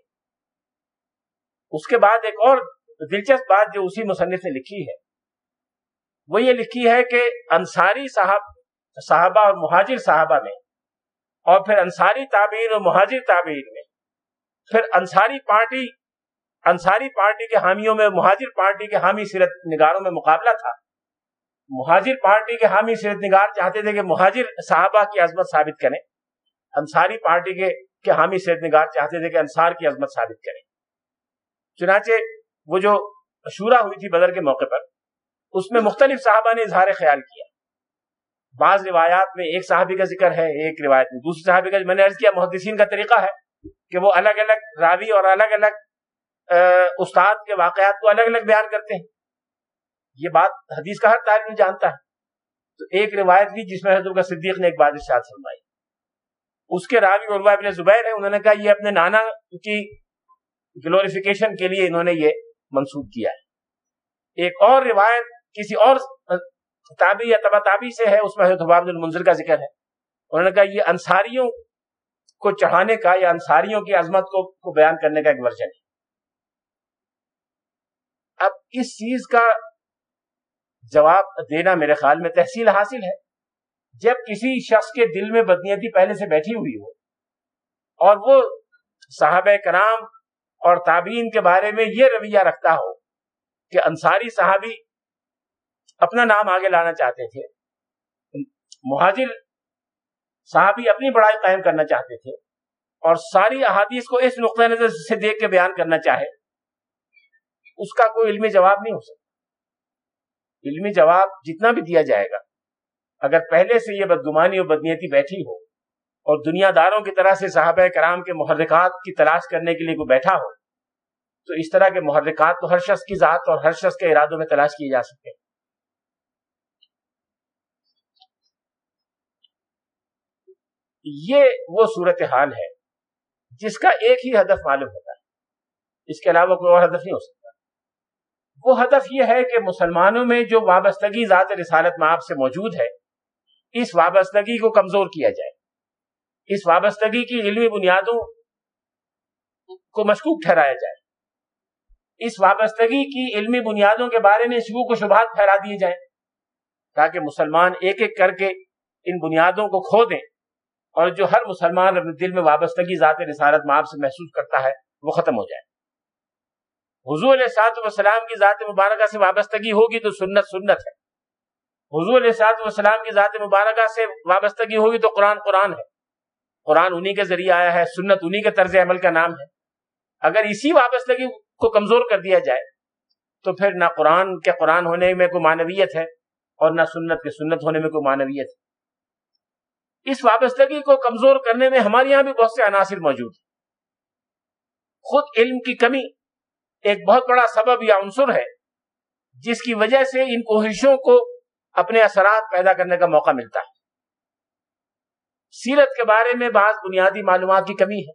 اس کے بعد ایک اور دلچسپ بات جو اسی مصنف نے لکھی ہے، وہ یہ لکھی ہے کہ انصاری صاحب، صحابہ اور مہاجر صحابہ میں، اور پھر انصاری تعبیر اور مہاجر تعبیر میں، پھر انصاری پارٹی انصاری پارٹی کے حامیوں میں، مہاجر پارٹی کے حامی سیرت نگاروں میں مقابلہ تھا۔ مہاجر پارٹی کے حامی سیرت نگار چاہتے تھے کہ مہاجر صحابہ کی عظمت ثابت کریں۔ انصاری پارٹی کے کے حامی سیرت نگار چاہتے تھے کہ انصار کی عظمت ثابت کریں۔ چنانچہ وہ جو شورا ہوئی تھی بدر کے موقع پر، اس میں مختلف صحابہ نے اظہار خیال کیا۔ بعض روایات میں ایک صحابی کا ذکر ہے، ایک روایت میں۔ دوسری صحابی کا، میں نے عرض کیا، محدثین کا طریقہ ہے کہ وہ الگ الگ راوی اور الگ الگ استاد کے واقعات کو الگ الگ بیان کرتے ہیں۔ یہ بات حدیث کا ہر طالب جانتا ہے۔ تو ایک روایت بھی جس میں حضرت صدیق نے ایک بات ارشاد فرمائی۔ اس کے راوی عروا ابن زبیر ہیں انہوں نے کہا یہ اپنے نانا کی گلوریفیکیشن کے لیے انہوں نے یہ منسوخ کیا ہے۔ ایک اور روایت کسی اور تابی یا تبا تابی سے ہے اس میں حضرت حباب المنظر کا ذکر ہے۔ انہوں نے کہا یہ انصاریوں کو چڑھانے کا یا انصاریوں کی عظمت کو, کو بیان کرنے کا ایک ورژن ہے۔ اب اس چیز کا جواب دینا میرے خیال میں تحصیل حاصل ہے۔ جب کسی شخص کے دل میں بدنیتی پہلے سے بیٹھی ہوئی ہو اور وہ صحابہ کرام اور تابعین کے بارے میں یہ رویہ رکھتا ہو کہ انصاری صحابی اپنا نام آگے لانا چاہتے تھے، مہاجر صحابی اپنی بڑائی قائم کرنا چاہتے تھے اور ساری احادیث کو اس نقطۂ نظر سے دیکھ کے بیان کرنا چاہے، اس کا کوئی علمی جواب نہیں ہو سکتا۔ علمی جواب جتنا بھی دیا جائے گا۔ اگر پہلے سے یہ بدگمانی اور بدنیتی بیٹھی ہو اور دنیا داروں کی طرح سے صحابہ کرام کے محرکات کی تلاش کرنے کے لیے کوئی بیٹھا ہو، تو اس طرح کے محرکات تو ہر شخص کی ذات اور ہر شخص کے ارادوں میں تلاش کیے جا سکتے ہیں۔ یہ وہ صورتحال ہے جس کا ایک ہی ہدف معلوم ہوتا ہے۔ اس کے علاوہ کوئی اور ہدف نہیں ہو سکتا۔ وہ ہدف یہ ہے کہ مسلمانوں میں جو وابستگی ذات رسالت میں آپ سے موجود ہے اس وابستگی کو کمزور کیا جائے۔ اس وابستگی کی علمی بنیادوں کو مشکوک ٹھہرایا جائے۔ اس وابستگی کی علمی بنیادوں کے بارے میں شبوک و شبہات پھیلا دیے جائیں تاکہ مسلمان ایک ایک کر کے ان بنیادوں کو کھو دیں اور جو ہر مسلمان اپنے دل میں وابستگی ذات رسالت میں آپ سے محسوس کرتا ہے وہ ختم ہو جائے۔ حضور علیہ سات وسلام کی ذات مبارکہ سے وابستگی ہوگی تو سنت سنت ہے۔ حضور علیہ سات کی ذات مبارکہ سے وابستگی ہوگی تو قرآن قرآن ہے۔ قرآن انہی کے ذریعے آیا ہے، سنت انہی کے طرز عمل کا نام ہے۔ اگر اسی وابستگی کو کمزور کر دیا جائے، تو پھر نہ قرآن کے قرآن ہونے میں کوئی معنویت ہے اور نہ سنت کے سنت ہونے میں کوئی معنویت ہے۔ اس وابستگی کو کمزور کرنے میں ہمارے یہاں بھی بہت سے عناصر موجود ہیں۔ خود علم کی کمی ایک بہت بڑا سبب یا عنصر ہے، جس کی وجہ سے ان کوششوں کو اپنے اثرات پیدا کرنے کا موقع ملتا ہے۔ سیرت کے بارے میں بعض بنیادی معلومات کی کمی ہے۔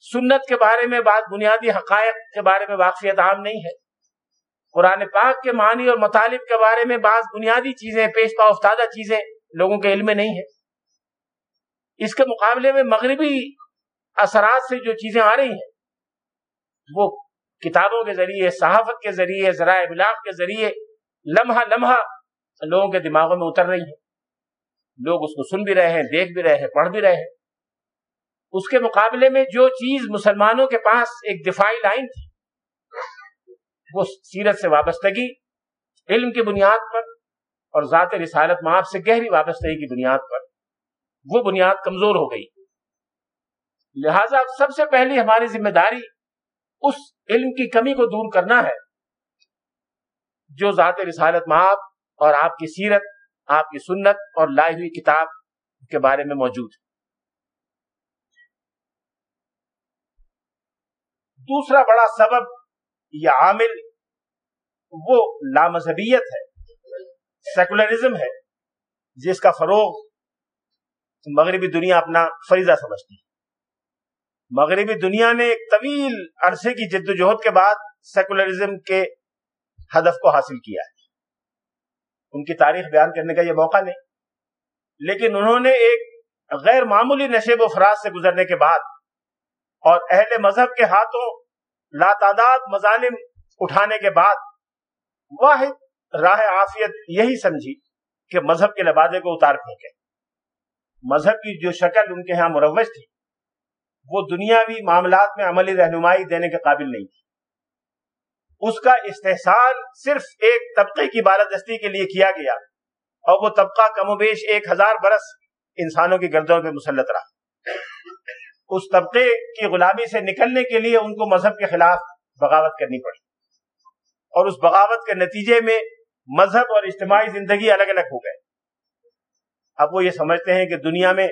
سنت کے بارے میں بعض بنیادی حقائق کے بارے میں واقفیت عام نہیں ہے۔ قرآن پاک کے معنی اور مطالب کے بارے میں بعض بنیادی چیزیں پیش پا افتادہ چیزیں لوگوں کے علم میں نہیں ہے اس کے مقابلے میں مغربی اثرات سے جو چیزیں آ رہی ہیں، وہ کتابوں کے ذریعے، صحافت کے ذریعے، ذرائع ابلاغ کے ذریعے لمحہ لمحہ لوگوں کے دماغوں میں اتر رہی ہے۔ لوگ اس کو سن بھی رہے ہیں، دیکھ بھی رہے ہیں، پڑھ بھی رہے ہیں۔ اس کے مقابلے میں جو چیز مسلمانوں کے پاس ایک دفاعی لائن تھی، وہ سیرت سے وابستگی، علم کی بنیاد پر اور ذات رسالت معاف سے گہری وابستگی کی بنیاد پر۔ وہ بنیاد کمزور ہو گئی۔ لہذا سب سے پہلی ہماری ذمہ داری اس علم کی کمی کو دور کرنا ہے۔ جو ذات رسالت معاف اور آپ کی سیرت، آپ کی سنت اور لائی ہوئی کتاب کے بارے میں موجود ہے۔ دوسرا بڑا سبب یا عامل، وہ لامذہبیت ہے، سیکولرزم ہے، جس کا فروغ مغربی دنیا اپنا فریضہ سمجھتی ہے۔ مغربی دنیا نے ایک طویل عرصے کی جد و جہد کے بعد سیکولرزم کے ہدف کو حاصل کیا ہے۔ ان کی تاریخ بیان کرنے کا یہ موقع نہیں۔ لیکن انہوں نے ایک غیر معمولی نشے و فراز سے گزرنے کے بعد اور اہل مذہب کے ہاتھوں لاتعداد مظالم اٹھانے کے بعد واحد راہ عافیت یہی سمجھی کہ مذہب کے لبادے کو اتار پھینکے۔ مذہب کی جو شکل ان کے ہاں مروج تھی، وہ دنیاوی معاملات میں عملی رہنمائی دینے کے قابل نہیں تھی۔ اس کا استحصال صرف ایک طبقے کی بالادستی کے لیے کیا گیا اور وہ طبقہ کم و بیش ایک ہزار برس انسانوں کی گردوں پہ مسلط رہا۔ اس طبقے کی غلامی سے نکلنے کے لیے ان کو مذہب کے خلاف بغاوت کرنی پڑی۔ اور اس بغاوت کے نتیجے میں مذہب اور اجتماعی زندگی الگ الگ ہو گئے اب وہ یہ سمجھتے ہیں کہ دنیا میں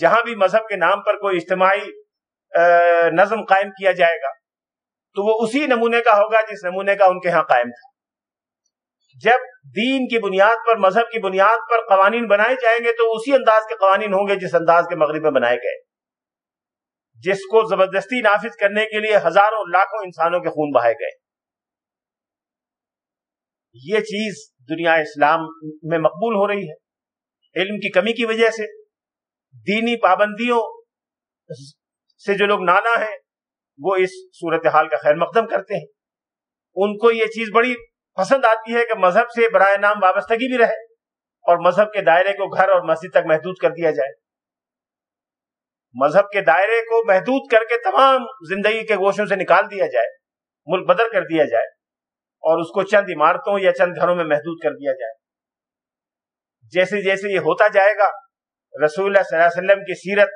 جہاں بھی مذہب کے نام پر کوئی اجتماعی نظم قائم کیا جائے گا تو وہ اسی نمونے کا ہوگا جس نمونے کا ان کے ہاں قائم تھا۔ جب دین کی بنیاد پر، مذہب کی بنیاد پر قوانین بنائے جائیں گے تو اسی انداز کے قوانین ہوں گے جس انداز کے مغرب میں بنائے گئے۔ جس کو زبردستی نافذ کرنے کے لیے ہزاروں لاکھوں انسانوں کے خون بہائے گئے۔ یہ چیز دنیا اسلام میں مقبول ہو رہی ہے۔ علم کی کمی کی وجہ سے، دینی پابندیوں سے جو لوگ نانا ہیں وہ اس صورتحال کا خیر مقدم کرتے ہیں۔ ان کو یہ چیز بڑی پسند آتی ہے کہ مذہب سے برائے نام وابستگی بھی رہے اور مذہب کے دائرے کو گھر اور مسجد تک محدود کر دیا جائے۔ مذہب کے دائرے کو محدود کر کے تمام زندگی کے گوشوں سے نکال دیا جائے، ملک بدر کر دیا جائے اور اس کو چند عمارتوں یا چند گھروں میں محدود کر دیا جائے۔ جیسے جیسے یہ ہوتا جائے گا، رسول اللہ صلی اللہ علیہ وسلم کی سیرت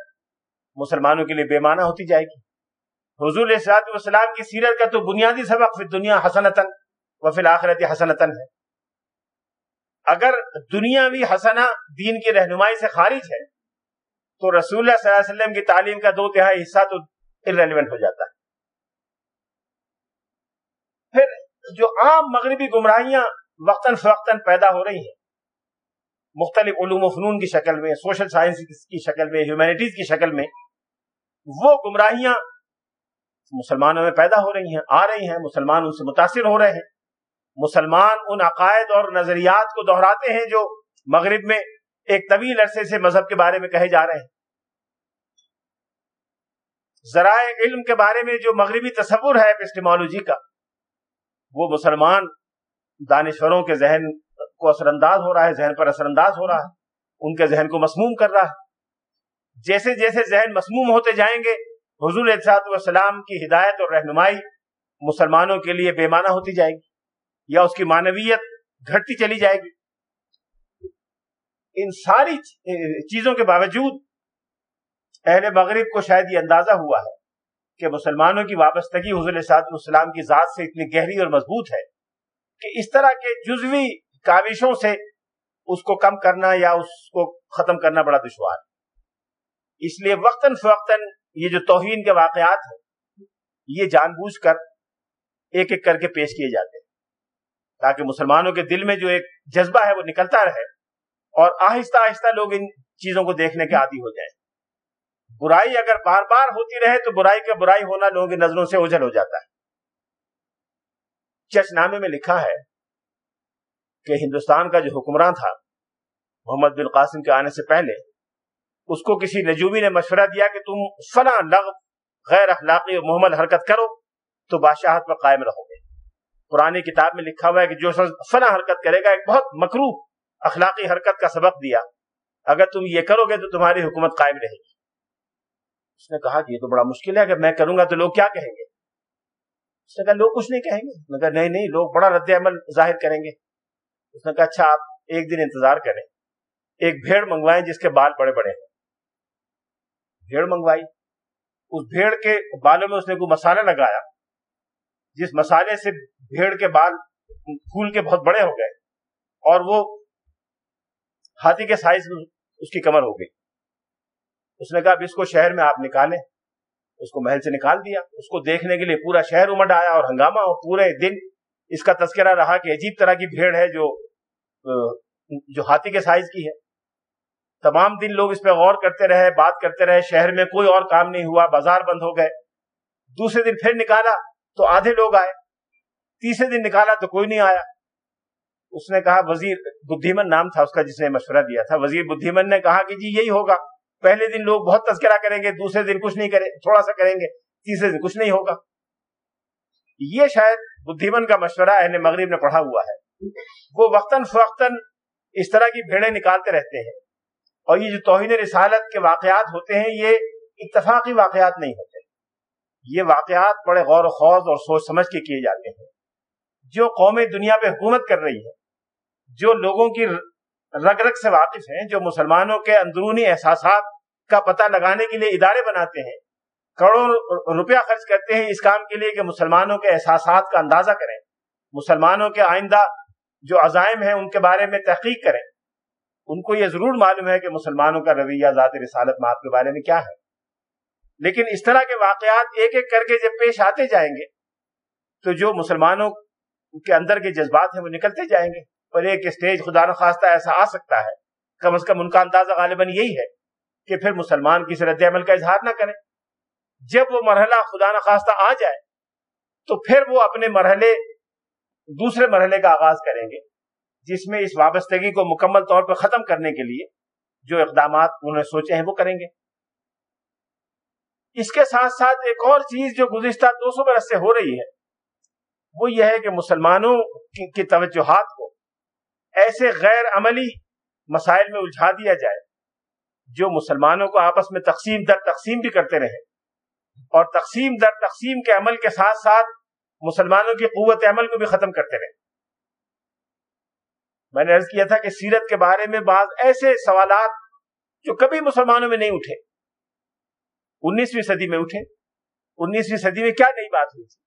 مسلمانوں کے لیے بے معنی ہوتی جائے گی۔ حضور صلاحت والسلام کی سیرت کا تو بنیادی سبق پھر دنیا حسنتن و فی الآخرت حسنتن ہے۔ اگر دنیاوی حسنہ دین کی رہنمائی سے خارج ہے، تو رسول اللہ صلی اللہ علیہ وسلم کی تعلیم کا دو تہائی حصہ تو ارریلیونٹ ہو جاتا ہے۔ پھر جو عام مغربی گمراہیاں وقتاً فوقتاً پیدا ہو رہی ہیں، مختلف علوم و فنون کی شکل میں، سوشل سائنس کی شکل میں ہیومینٹیز کی شکل میں، وہ گمراہیاں مسلمانوں میں پیدا ہو رہی ہیں، آ رہی ہیں، مسلمان ان سے متاثر ہو رہے ہیں۔ مسلمان ان عقائد اور نظریات کو دہراتے ہیں جو مغرب میں ایک طویل عرصے سے مذہب کے بارے میں کہے جا رہے ہیں۔ ذرائع علم کے بارے میں جو مغربی تصور ہے ایپسٹیمالوجی کا، وہ مسلمان دانشوروں کے ذہن کو اثر انداز ہو رہا ہے، ذہن پر اثر انداز ہو رہا ہے، ان کے ذہن کو مسموم کر رہا ہے۔ جیسے جیسے ذہن مسموم ہوتے جائیں گے حضور احساط والسلام کی ہدایت اور رہنمائی مسلمانوں کے لیے بے معنی ہوتی جائے گی یا اس کی معنویت گھٹتی چلی جائے گی۔ ان ساری چیزوں کے باوجود اہل مغرب کو شاید یہ اندازہ ہوا ہے کہ مسلمانوں کی وابستگی حضور صاحب السلام کی ذات سے اتنی گہری اور مضبوط ہے کہ اس طرح کے جزوی کاوشوں سے اس کو کم کرنا یا اس کو ختم کرنا بڑا دشوار ہے۔ اس لیے وقتاً فوقتاً یہ جو توہین کے واقعات ہیں، یہ جان بوجھ کر ایک ایک کر کے پیش کیے جاتے ہیں۔ تاکہ مسلمانوں کے دل میں جو ایک جذبہ ہے وہ نکلتا رہے اور آہستہ آہستہ لوگ ان چیزوں کو دیکھنے کے عادی ہو جائیں۔ برائی اگر بار بار ہوتی رہے تو برائی کا برائی ہونا لوگوں کی نظروں سے اوجھل ہو جاتا ہے۔ چچ نامے میں لکھا ہے کہ ہندوستان کا جو حکمراں تھا، محمد بن قاسم کے آنے سے پہلے اس کو کسی نجومی نے مشورہ دیا کہ تم فلاں لغ غیر اخلاقی اور محمد حرکت کرو، تو بادشاہت پر قائم رہو گے۔ پرانی کتاب میں لکھا ہوا ہے کہ جو فلاں حرکت کرے گا، ایک بہت مکرو اخلاقی حرکت کا سبق دیا۔ اگر تم یہ کرو گے تو تمہاری حکومت قائم رہے گی۔ اس نے کہا کہ یہ تو بڑا مشکل ہے کہ میں کروں گا تو لوگ کیا کہیں گے؟ اس نے کہا، لوگ کچھ نہیں کہیں گے۔ میں کہا، نہیں نہیں، لوگ بڑا رد عمل ظاہر کریں گے۔ اس نے کہا اچھا آپ ایک دن انتظار کریں۔ ایک بھیڑ منگوائیں جس کے بال بڑے بڑے ہیں بھیڑ منگوائی۔ اس بھیڑ کے بالوں میں اس نے کوئی مسالہ لگایا، جس مسالے سے بھیڑ کے بال پھول کے بہت بڑے ہو گئے اور وہ ہاتھی کے سائز میں اس کی کمر ہو گئی۔ اس نے کہا، اب اس کو شہر میں آپ نکالیں۔ اس کو محل سے نکال دیا۔ اس کو دیکھنے کے لیے پورا شہر امڈ آیا اور ہنگامہ ہو پورے دن اس کا تذکرہ رہا کہ عجیب طرح کی بھیڑ ہے جو جو ہاتھی کے سائز کی ہے۔ تمام دن لوگ اس پہ غور کرتے رہے، بات کرتے رہے، شہر میں کوئی اور کام نہیں ہوا، بازار بند ہو گئے۔ دوسرے دن پھر نکالا تو آدھے لوگ آئے۔ تیسرے دن نکالا تو کوئی نہیں آیا۔ اس نے کہا، وزیر بدھیمن نام تھا اس کا جس نے مشورہ دیا تھا۔ وزیر بدھیمن نے کہا کہ جی یہی ہوگا۔ پہلے دن لوگ بہت تذکرہ کریں گے، دوسرے دن کچھ نہیں کریں، تھوڑا سا کریں گے، تیسرے دن کچھ نہیں ہوگا۔ یہ شاید بدھیمن کا مشورہ اہل مغرب نے پڑھا ہوا ہے۔ وہ وقتاً فوقتاً اس طرح کی بھیڑیں نکالتے رہتے ہیں۔ اور یہ جو توہین رسالت کے واقعات ہوتے ہیں، یہ اتفاقی واقعات نہیں ہوتے۔ یہ واقعات بڑے غور و خوض اور سوچ سمجھ کے کیے جاتے ہیں۔ جو قومیں دنیا پہ حکومت کر رہی ہے جو لوگوں کی رگ رگ سے واقف ہیں، جو مسلمانوں کے اندرونی احساسات کا پتہ لگانے کے لیے ادارے بناتے ہیں، کروڑوں روپیہ خرچ کرتے ہیں اس کام کے لیے کہ مسلمانوں کے احساسات کا اندازہ کریں۔ مسلمانوں کے آئندہ جو عزائم ہیں، ان کے بارے میں تحقیق کریں۔ ان کو یہ ضرور معلوم ہے کہ مسلمانوں کا رویہ ذات رسالت مات کے بارے میں کیا ہے۔ لیکن اس طرح کے واقعات ایک ایک کر کے جب پیش آتے جائیں گے، تو جو مسلمانوں کے اندر کے جذبات ہیں وہ نکلتے جائیں گے۔ پر ایک اسٹیج خدا نخواستہ ایسا آ سکتا ہے۔ کم از کم ان کا اندازہ غالباً یہی ہے کہ پھر مسلمان کسی رد عمل کا اظہار نہ کریں۔ جب وہ مرحلہ خدا نخواستہ آ جائے، تو پھر وہ اپنے مرحلے دوسرے مرحلے کا آغاز کریں گے۔ جس میں اس وابستگی کو مکمل طور پر ختم کرنے کے لیے جو اقدامات انہوں نے سوچے ہیں وہ کریں گے۔ اس کے ساتھ ساتھ ایک اور چیز جو گزشتہ دو سو برس سے ہو رہی ہے، وہ یہ ہے کہ مسلمانوں کی توجہات کو ایسے غیر عملی مسائل میں الجھا دیا جائے جو مسلمانوں کو آپس میں تقسیم در تقسیم بھی کرتے رہے۔ اور تقسیم در تقسیم کے عمل کے ساتھ ساتھ مسلمانوں کی قوت عمل کو بھی ختم کرتے رہے۔ میں نے عرض کیا تھا کہ سیرت کے بارے میں بعض ایسے سوالات جو کبھی مسلمانوں میں نہیں اٹھے۔ انیسویں صدی میں اٹھے۔ انیسویں صدی میں کیا نئی بات ہوئی تھی؟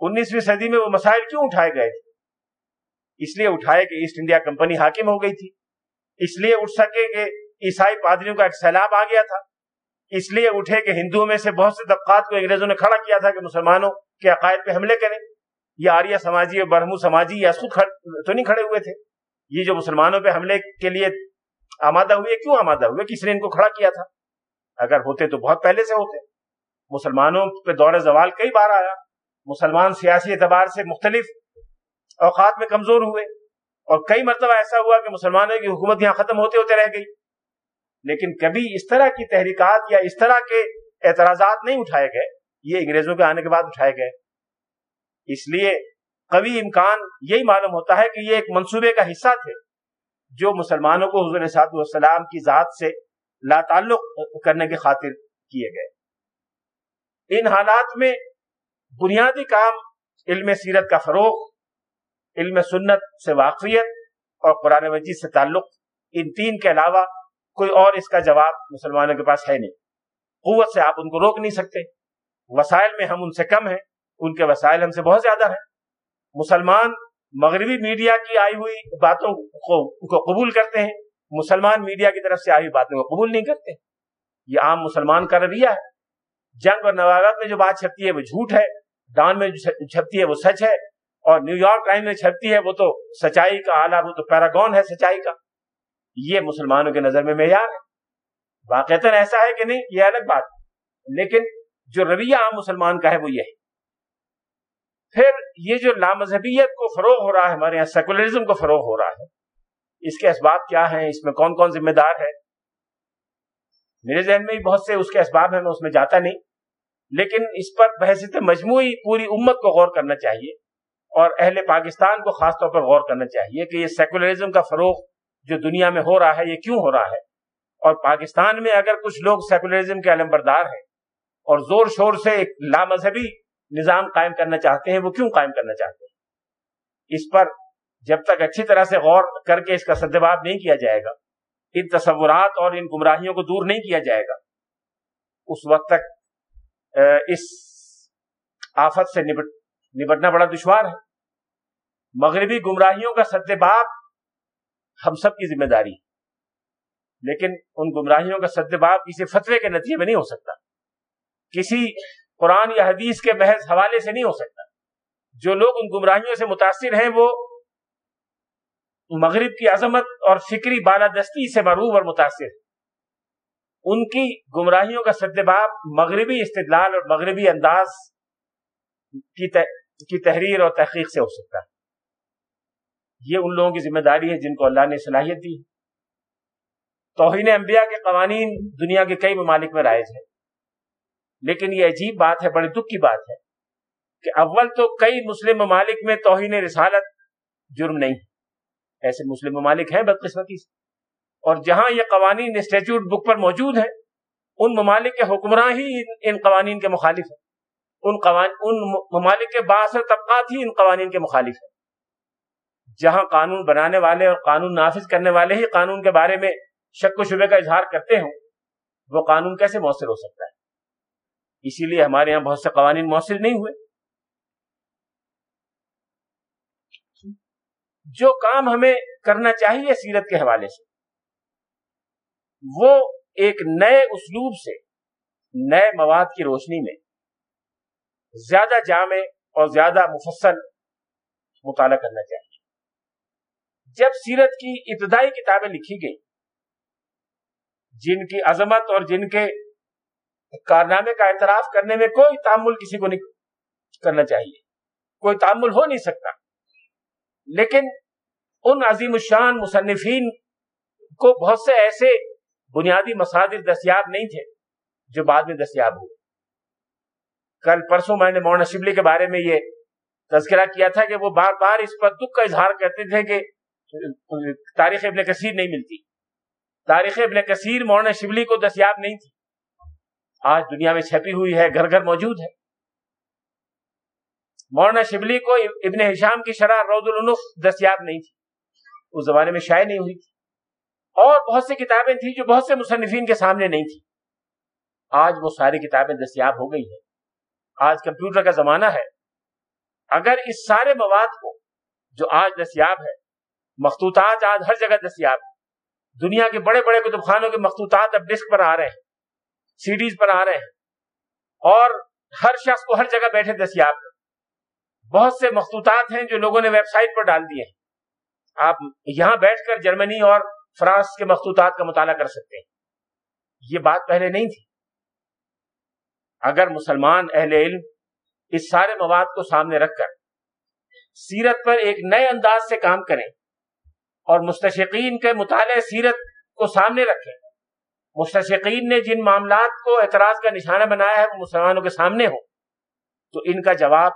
انیسویں صدی میں وہ مسائل کیوں اٹھائے گئے؟ تھے اس لیے اٹھائے کہ ایسٹ انڈیا کمپنی حاکم ہو گئی تھی۔ اس لیے اٹھ سکے کہ عیسائی پادریوں کا ایک سیلاب آ گیا تھا۔ اس لیے اٹھے کہ ہندوؤں میں سے بہت سے طبقات کو انگریزوں نے کھڑا کیا تھا کہ مسلمانوں کے عقائد پہ حملے کریں۔ یہ آریہ سماجی اور برہمو سماجی یا خود تو نہیں کھڑے ہوئے تھے۔ یہ جو مسلمانوں پہ حملے کے لیے آمادہ ہوئے، کیوں آمادہ ہوئے؟ کس نے ان کو کھڑا کیا تھا؟ اگر ہوتے تو بہت پہلے سے ہوتے۔ مسلمانوں پہ دور زوال کئی بار آیا۔ مسلمان سیاسی اعتبار سے مختلف اوقات میں کمزور ہوئے۔ اور کئی مرتبہ ایسا ہوا کہ مسلمانوں کی حکومت یہاں ختم ہوتے ہوتے رہ گئی۔ لیکن کبھی اس طرح کی تحریکات یا اس طرح کے اعتراضات نہیں اٹھائے گئے۔ یہ انگریزوں کے آنے کے بعد اٹھائے گئے۔ اس لیے قوی امکان یہی معلوم ہوتا ہے کہ یہ ایک منصوبے کا حصہ تھے جو مسلمانوں کو حضور صاحب والسلام کی ذات سے لا تعلق کرنے کی خاطر کیے گئے۔ ان حالات میں بنیادی کام علم سیرت کا فروغ، علم سنت سے واقفیت اور قرآن مجید سے تعلق، ان تین کے علاوہ کوئی اور اس کا جواب مسلمانوں کے پاس ہے نہیں۔ قوت سے آپ ان کو روک نہیں سکتے۔ وسائل میں ہم ان سے کم ہیں، ان کے وسائل ہم سے بہت زیادہ ہیں۔ مسلمان مغربی میڈیا کی آئی ہوئی باتوں کو قبول کرتے ہیں، مسلمان میڈیا کی طرف سے آئی ہوئی باتوں کو قبول نہیں کرتے۔ یہ عام مسلمان کا رویہ ہے۔ جنگ اور نوارت میں جو بات چھپتی ہے وہ جھوٹ ہے، ڈان میں جو چھپتی ہے وہ سچ ہے، اور نیو یارک ٹائم میں چھپتی ہے وہ تو سچائی کا آلہ وہ تو پیراگون ہے سچائی کا۔ یہ مسلمانوں کے نظر میں معیار ہے۔ واقع ایسا ہے کہ نہیں، یہ الگ بات لیکن جو رویہ عام مسلمان کا ہے وہ یہ ہے۔ پھر یہ جو لامذہبیت کو فروغ ہو رہا ہے، ہمارے یہاں سیکولرزم کو فروغ ہو رہا ہے، اس کے اسباب کیا ہیں؟ اس میں کون کون ذمہ دار ہے؟ میرے ذہن میں بہت سے اس کے اسباب ہیں، میں اس میں جاتا نہیں۔ لیکن اس پر بحثیت مجموعی پوری امت کو غور کرنا چاہیے اور اہل پاکستان کو خاص طور پر غور کرنا چاہیے کہ یہ سیکولرزم کا فروغ جو دنیا میں ہو رہا ہے، یہ کیوں ہو رہا ہے؟ اور پاکستان میں اگر کچھ لوگ سیکولرزم کے علم بردار ہیں اور زور شور سے ایک لامذہبی نظام قائم کرنا چاہتے ہیں، وہ کیوں قائم کرنا چاہتے ہیں؟ اس پر جب تک اچھی طرح سے غور کر کے اس کا سدباب نہیں کیا جائے گا، ان تصورات اور ان گمراہیوں کو دور نہیں کیا جائے گا، اس وقت تک اس آفت سے نبٹنا بڑا دشوار ہے۔ مغربی گمراہیوں کا سدباب ہم سب کی ذمہ داری لیکن ان گمراہیوں کا سدباب کسی فتوے کے نتیجے میں نہیں ہو سکتا۔ کسی قرآن یا حدیث کے محض حوالے سے نہیں ہو سکتا۔ جو لوگ ان گمراہیوں سے متاثر ہیں، وہ مغرب کی عظمت اور فکری بالادستی سے معروف اور متاثر۔ ان کی گمراہیوں کا سدباب مغربی استدلال اور مغربی انداز کی تحریر اور تحقیق سے ہو سکتا۔ ہے یہ ان لوگوں کی ذمہ داری ہے جن کو اللہ نے صلاحیت دی۔ توہین انبیاء کے قوانین دنیا کے کئی ممالک میں رائج ہیں۔ لیکن یہ عجیب بات ہے، بڑے دکھ کی بات ہے کہ اول تو کئی مسلم ممالک میں توہین رسالت جرم نہیں ایسے مسلم ممالک ہیں بدقسمتی سے۔ اور جہاں یہ قوانین اسٹیچوٹ بک پر موجود ہیں، ان ممالک کے حکمراں ہی ان قوانین کے مخالف ہیں۔ ان قوان، ان ممالک کے باثر طبقات ہی ان قوانین کے مخالف ہیں۔ جہاں قانون بنانے والے اور قانون نافذ کرنے والے ہی قانون کے بارے میں شک و شبے کا اظہار کرتے ہوں، وہ قانون کیسے مؤثر ہو سکتا ہے؟ اسی لیے ہمارے یہاں بہت سے قوانین مؤثر نہیں ہوئے۔ جو کام ہمیں کرنا چاہیے سیرت کے حوالے سے، وہ ایک نئے اسلوب سے، نئے مواد کی روشنی میں زیادہ جامع اور زیادہ مفصل مطالعہ کرنا چاہیے۔ جب سیرت کی ابتدائی کتابیں لکھی گئی جن کی عظمت اور جن کے کارنامے کا اعتراف کرنے میں کوئی تعمل کسی کو نہیں کرنا چاہیے۔ کوئی تعمل ہو نہیں سکتا۔ لیکن ان عظیم الشان مصنفین کو بہت سے ایسے بنیادی مصادر دستیاب نہیں تھے جو بعد میں دستیاب ہوئے۔ کل پرسوں میں نے مولانا شبلی کے بارے میں یہ تذکرہ کیا تھا کہ وہ بار بار اس پر دکھ کا اظہار کرتے تھے کہ تاریخ ابن کثیر نہیں ملتی۔ تاریخ ابن کثیر مولانا شبلی کو دستیاب نہیں تھی۔ آج دنیا میں چھپی ہوئی ہے، گھر گھر موجود ہے۔ مولانا شبلی کو ابن حشام کی شرح روز العنف دستیاب نہیں تھی۔ اس زمانے میں شائع نہیں ہوئی تھی۔ اور بہت سی کتابیں تھیں جو بہت سے مصنفین کے سامنے نہیں تھی آج وہ ساری کتابیں دستیاب ہو گئی ہیں۔ آج کمپیوٹر کا زمانہ ہے۔ اگر اس سارے مواد کو جو آج دستیاب ہے، مخطوطات آج ہر جگہ دستیاب ہے دنیا کے بڑے بڑے کتب خانوں کے مخطوطات اب ڈسک پر آ رہے ہیں۔ سی ڈیز پر آ رہے ہیں۔ اور ہر شخص کو ہر جگہ بیٹھے دستیاب بہت سے مخطوطات ہیں جو لوگوں نے ویب سائٹ پر ڈال دیے ہیں۔ آپ یہاں بیٹھ کر جرمنی اور فرانس کے مخطوطات کا مطالعہ کر سکتے ہیں۔ یہ بات پہلے نہیں تھی۔ اگر مسلمان اہل علم اس سارے مواد کو سامنے رکھ کر سیرت پر ایک نئے انداز سے کام کریں اور مستشقین کے مطالعہ سیرت کو سامنے رکھیں۔ مستشقین نے جن معاملات کو اعتراض کا نشانہ بنایا ہے، وہ مسلمانوں کے سامنے ہو تو ان کا جواب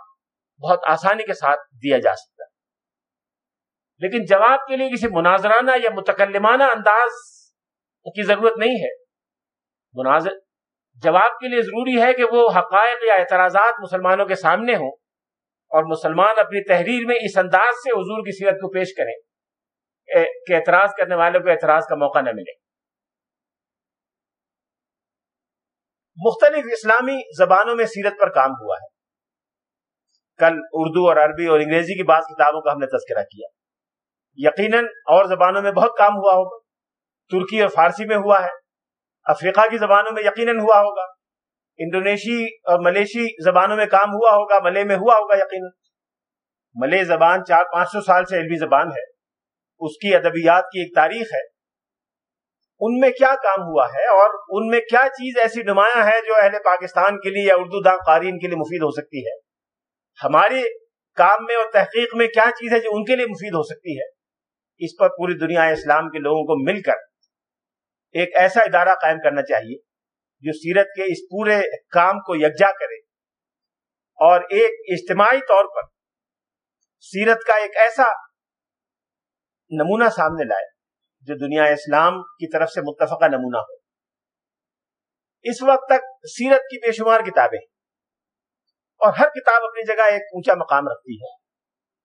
بہت آسانی کے ساتھ دیا جا سکتا ہے۔ لیکن جواب کے لیے کسی مناظرانہ یا متکلمانہ انداز کی ضرورت نہیں ہے۔ مناظر، جواب کے لیے ضروری ہے کہ وہ حقائق یا اعتراضات مسلمانوں کے سامنے ہوں اور مسلمان اپنی تحریر میں اس انداز سے حضور کی سیرت کو پیش کریں، کہ اعتراض کرنے والوں کو اعتراض کا موقع نہ ملے۔ مختلف اسلامی زبانوں میں سیرت پر کام ہوا ہے۔ کل اردو اور عربی اور انگریزی کی بعض کتابوں کا ہم نے تذکرہ کیا۔ یقیناً اور زبانوں میں بہت کام ہوا ہوگا۔ ترکی اور فارسی میں ہوا ہے۔ افریقہ کی زبانوں میں یقیناً ہوا ہوگا۔ انڈونیشی اور ملیشی زبانوں میں کام ہوا ہوگا۔ ملے میں ہوا ہوگا یقیناً۔ ملے زبان چار پانچ سو سال سے علمی زبان ہے۔ اس کی ادبیات کی ایک تاریخ ہے۔ ان میں کیا کام ہوا ہے اور ان میں کیا چیز ایسی نمایاں ہے جو اہل پاکستان کے لیے یا اردو دان قارئین کے لیے مفید ہو سکتی ہے؟ ہمارے کام میں اور تحقیق میں کیا چیز ہے جو ان کے لیے مفید ہو سکتی ہے؟ اس پر پوری دنیا اسلام کے لوگوں کو مل کر ایک ایسا ادارہ قائم کرنا چاہیے جو سیرت کے اس پورے کام کو یکجا کرے اور ایک اجتماعی طور پر سیرت کا ایک ایسا نمونہ سامنے لائے جو دنیا اسلام کی طرف سے متفقہ نمونہ ہو۔ اس وقت تک سیرت کی بے شمار کتابیں اور ہر کتاب اپنی جگہ ایک اونچا مقام رکھتی ہے۔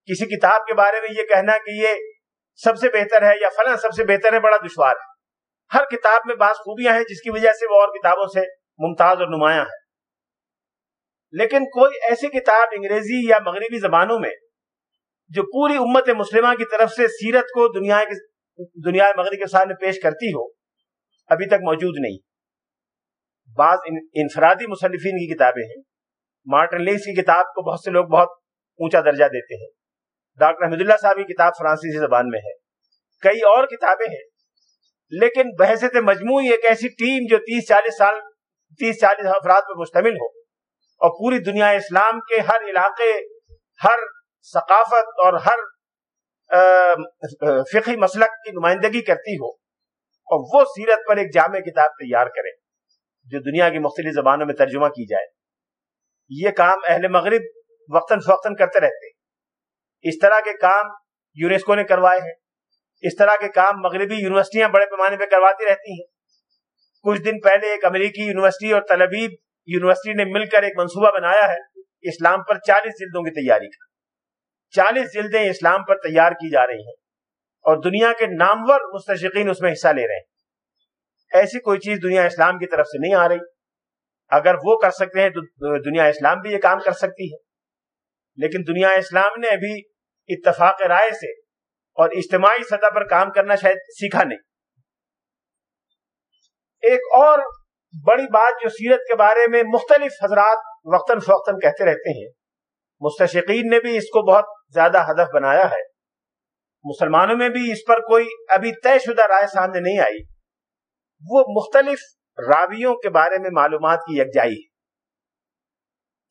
کسی کتاب کے بارے میں یہ کہنا کہ یہ سب سے بہتر ہے یا فلاں سب سے بہتر ہے، بڑا دشوار ہے۔ ہر کتاب میں بعض خوبیاں ہیں جس کی وجہ سے وہ اور کتابوں سے ممتاز اور نمایاں ہے لیکن کوئی ایسی کتاب انگریزی یا مغربی زبانوں میں جو پوری امت مسلمہ کی طرف سے سیرت کو دنیا دنیا مغرب کے سامنے پیش کرتی ہو، ابھی تک موجود نہیں۔ بعض انفرادی مصنفین کی کتابیں ہیں۔ مارٹن لیس کی کتاب کو بہت سے لوگ بہت اونچا درجہ دیتے ہیں۔ ڈاکٹر احمد اللہ صاحب کی کتاب فرانسیسی زبان میں ہے۔ کئی اور کتابیں ہیں۔ لیکن بحثت مجموعی ایک ایسی ٹیم جو تیس چالیس سال تیس چالیس افراد پر مشتمل ہو۔ اور پوری دنیا اسلام کے ہر علاقے، ہر ثقافت اور ہر فقی مسلک کی نمائندگی کرتی ہو اور وہ سیرت پر ایک جامع کتاب تیار کرے جو دنیا کی مختلف زبانوں میں ترجمہ کی جائے۔ یہ کام اہل مغرب وقتاً فوقتاً کرتے رہتے اس طرح کے کام یونیسکو نے کروائے ہیں۔ اس طرح کے کام مغربی یونیورسٹیاں بڑے پیمانے پہ کرواتی رہتی ہیں۔ کچھ دن پہلے ایک امریکی یونیورسٹی اور طلبیب یونیورسٹی نے مل کر ایک منصوبہ بنایا ہے۔ اسلام پر چالیس جلدوں کی تیاری کا۔ چالیس جلدیں اسلام پر تیار کی جا رہی ہیں اور دنیا کے نامور مستشقین اس میں حصہ لے رہے ہیں۔ ایسی کوئی چیز دنیا اسلام کی طرف سے نہیں آ رہی۔ اگر وہ کر سکتے ہیں تو دنیا اسلام بھی یہ کام کر سکتی ہے۔ لیکن دنیا اسلام نے ابھی اتفاق رائے سے اور اجتماعی سطح پر کام کرنا شاید سیکھا نہیں۔ ایک اور بڑی بات جو سیرت کے بارے میں مختلف حضرات وقتاً فوقتاً کہتے رہتے ہیں مستشقین نے بھی اس کو بہت زیادہ ہدف بنایا ہے۔ مسلمانوں میں بھی اس پر کوئی ابھی طے شدہ رائے سامنے نہیں آئی۔ وہ مختلف راویوں کے بارے میں معلومات کی یکجائی ہے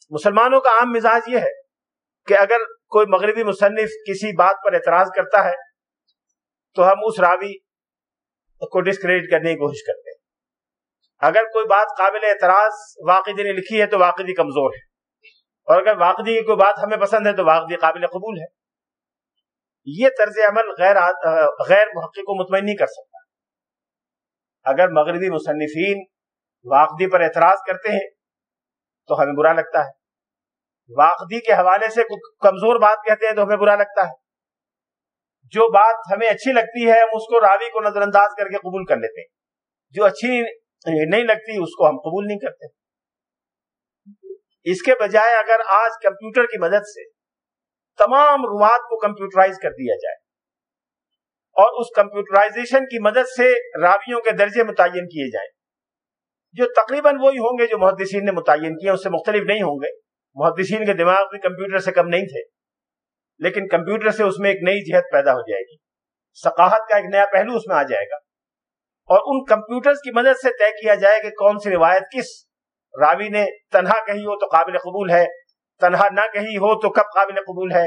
مسلمانوں کا عام مزاج یہ ہے کہ اگر کوئی مغربی مصنف کسی بات پر اعتراض کرتا ہے، تو ہم اس راوی کو ڈسکریڈٹ کرنے کی کوشش کرتے ہیں۔ اگر کوئی بات قابل اعتراض واقعی نے لکھی ہے، تو واقعی کمزور ہے۔ اور اگر واقعی کی کوئی بات ہمیں پسند ہے تو واقعی قابل قبول ہے۔ یہ طرز عمل غیر غیر محقق کو مطمئن نہیں کر سکتا۔ اگر مغربی مصنفین واقعی پر اعتراض کرتے ہیں تو ہمیں برا لگتا ہے۔ واقعی کے حوالے سے کمزور بات کہتے ہیں تو ہمیں برا لگتا ہے۔ جو بات ہمیں اچھی لگتی ہے ہم اس کو راوی کو نظر انداز کر کے قبول کر لیتے ہیں۔ جو اچھی نہیں لگتی اس کو ہم قبول نہیں کرتے۔ اس کے بجائے اگر آج کمپیوٹر کی مدد سے تمام روات کو کمپیوٹرائز کر دیا جائے اور اس کمپیوٹرائزیشن کی مدد سے راویوں کے درجے متعین کیے جائیں، جو تقریباً وہی ہوں گے جو محدثین نے متعین کیے، اس سے مختلف نہیں ہوں گے۔ محدثین کے دماغ بھی کمپیوٹر سے کم نہیں تھے، لیکن کمپیوٹر سے اس میں ایک نئی جہت پیدا ہو جائے گی۔ ثقافت کا ایک نیا پہلو اس میں آ جائے گا۔ اور ان کمپیوٹرز کی مدد سے طے کیا جائے کہ کون سی روایت کس راوی نے تنہا کہی ہو تو قابل قبول ہے، تنہا نہ کہی ہو تو کب قابل قبول ہے؟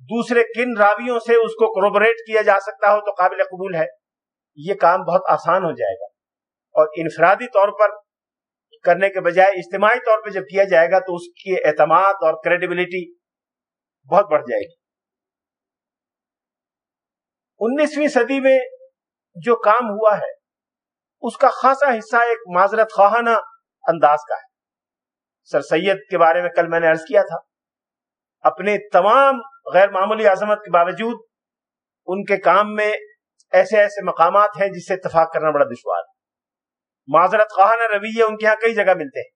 دوسرے کن راویوں سے اس کو کروبریٹ کیا جا سکتا ہو تو قابل قبول ہے؟ یہ کام بہت آسان ہو جائے گا۔ اور انفرادی طور پر کرنے کے بجائے اجتماعی طور پہ جب کیا جائے گا تو اس کی اعتماد اور کریڈیبلٹی بہت بڑھ جائے گی۔ انیسویں صدی میں جو کام ہوا ہے، اس کا خاصا حصہ ایک معذرت خواہانہ انداز کا ہے۔ سر سید کے بارے میں کل میں نے عرض کیا تھا۔ اپنے تمام غیر معمولی عظمت کے باوجود ان کے کام میں ایسے ایسے مقامات ہیں جس سے اتفاق کرنا بڑا دشوار ہے۔ معذرت خواہانہ رویے ان کے ہاں کئی جگہ ملتے ہیں۔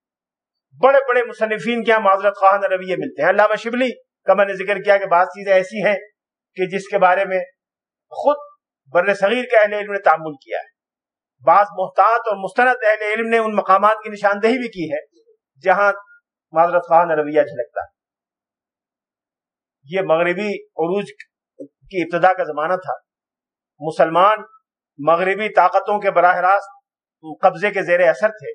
بڑے بڑے مصنفین کے ہاں معذرت خواہانہ رویے ملتے ہیں۔ علامہ شبلی کا میں نے ذکر کیا کہ بعض چیزیں ایسی ہیں کہ جس کے بارے میں خود بر صغیر کے اہل علم نے تعمل کیا ہے۔ بعض محتاط اور مستند اہل علم نے ان مقامات کی نشاندہی بھی کی ہے، جہاں معذرت خواہ رویہ جھلکتا ہے۔ یہ مغربی عروج کی ابتدا کا زمانہ تھا۔ مسلمان مغربی طاقتوں کے براہ راست قبضے کے زیر اثر تھے۔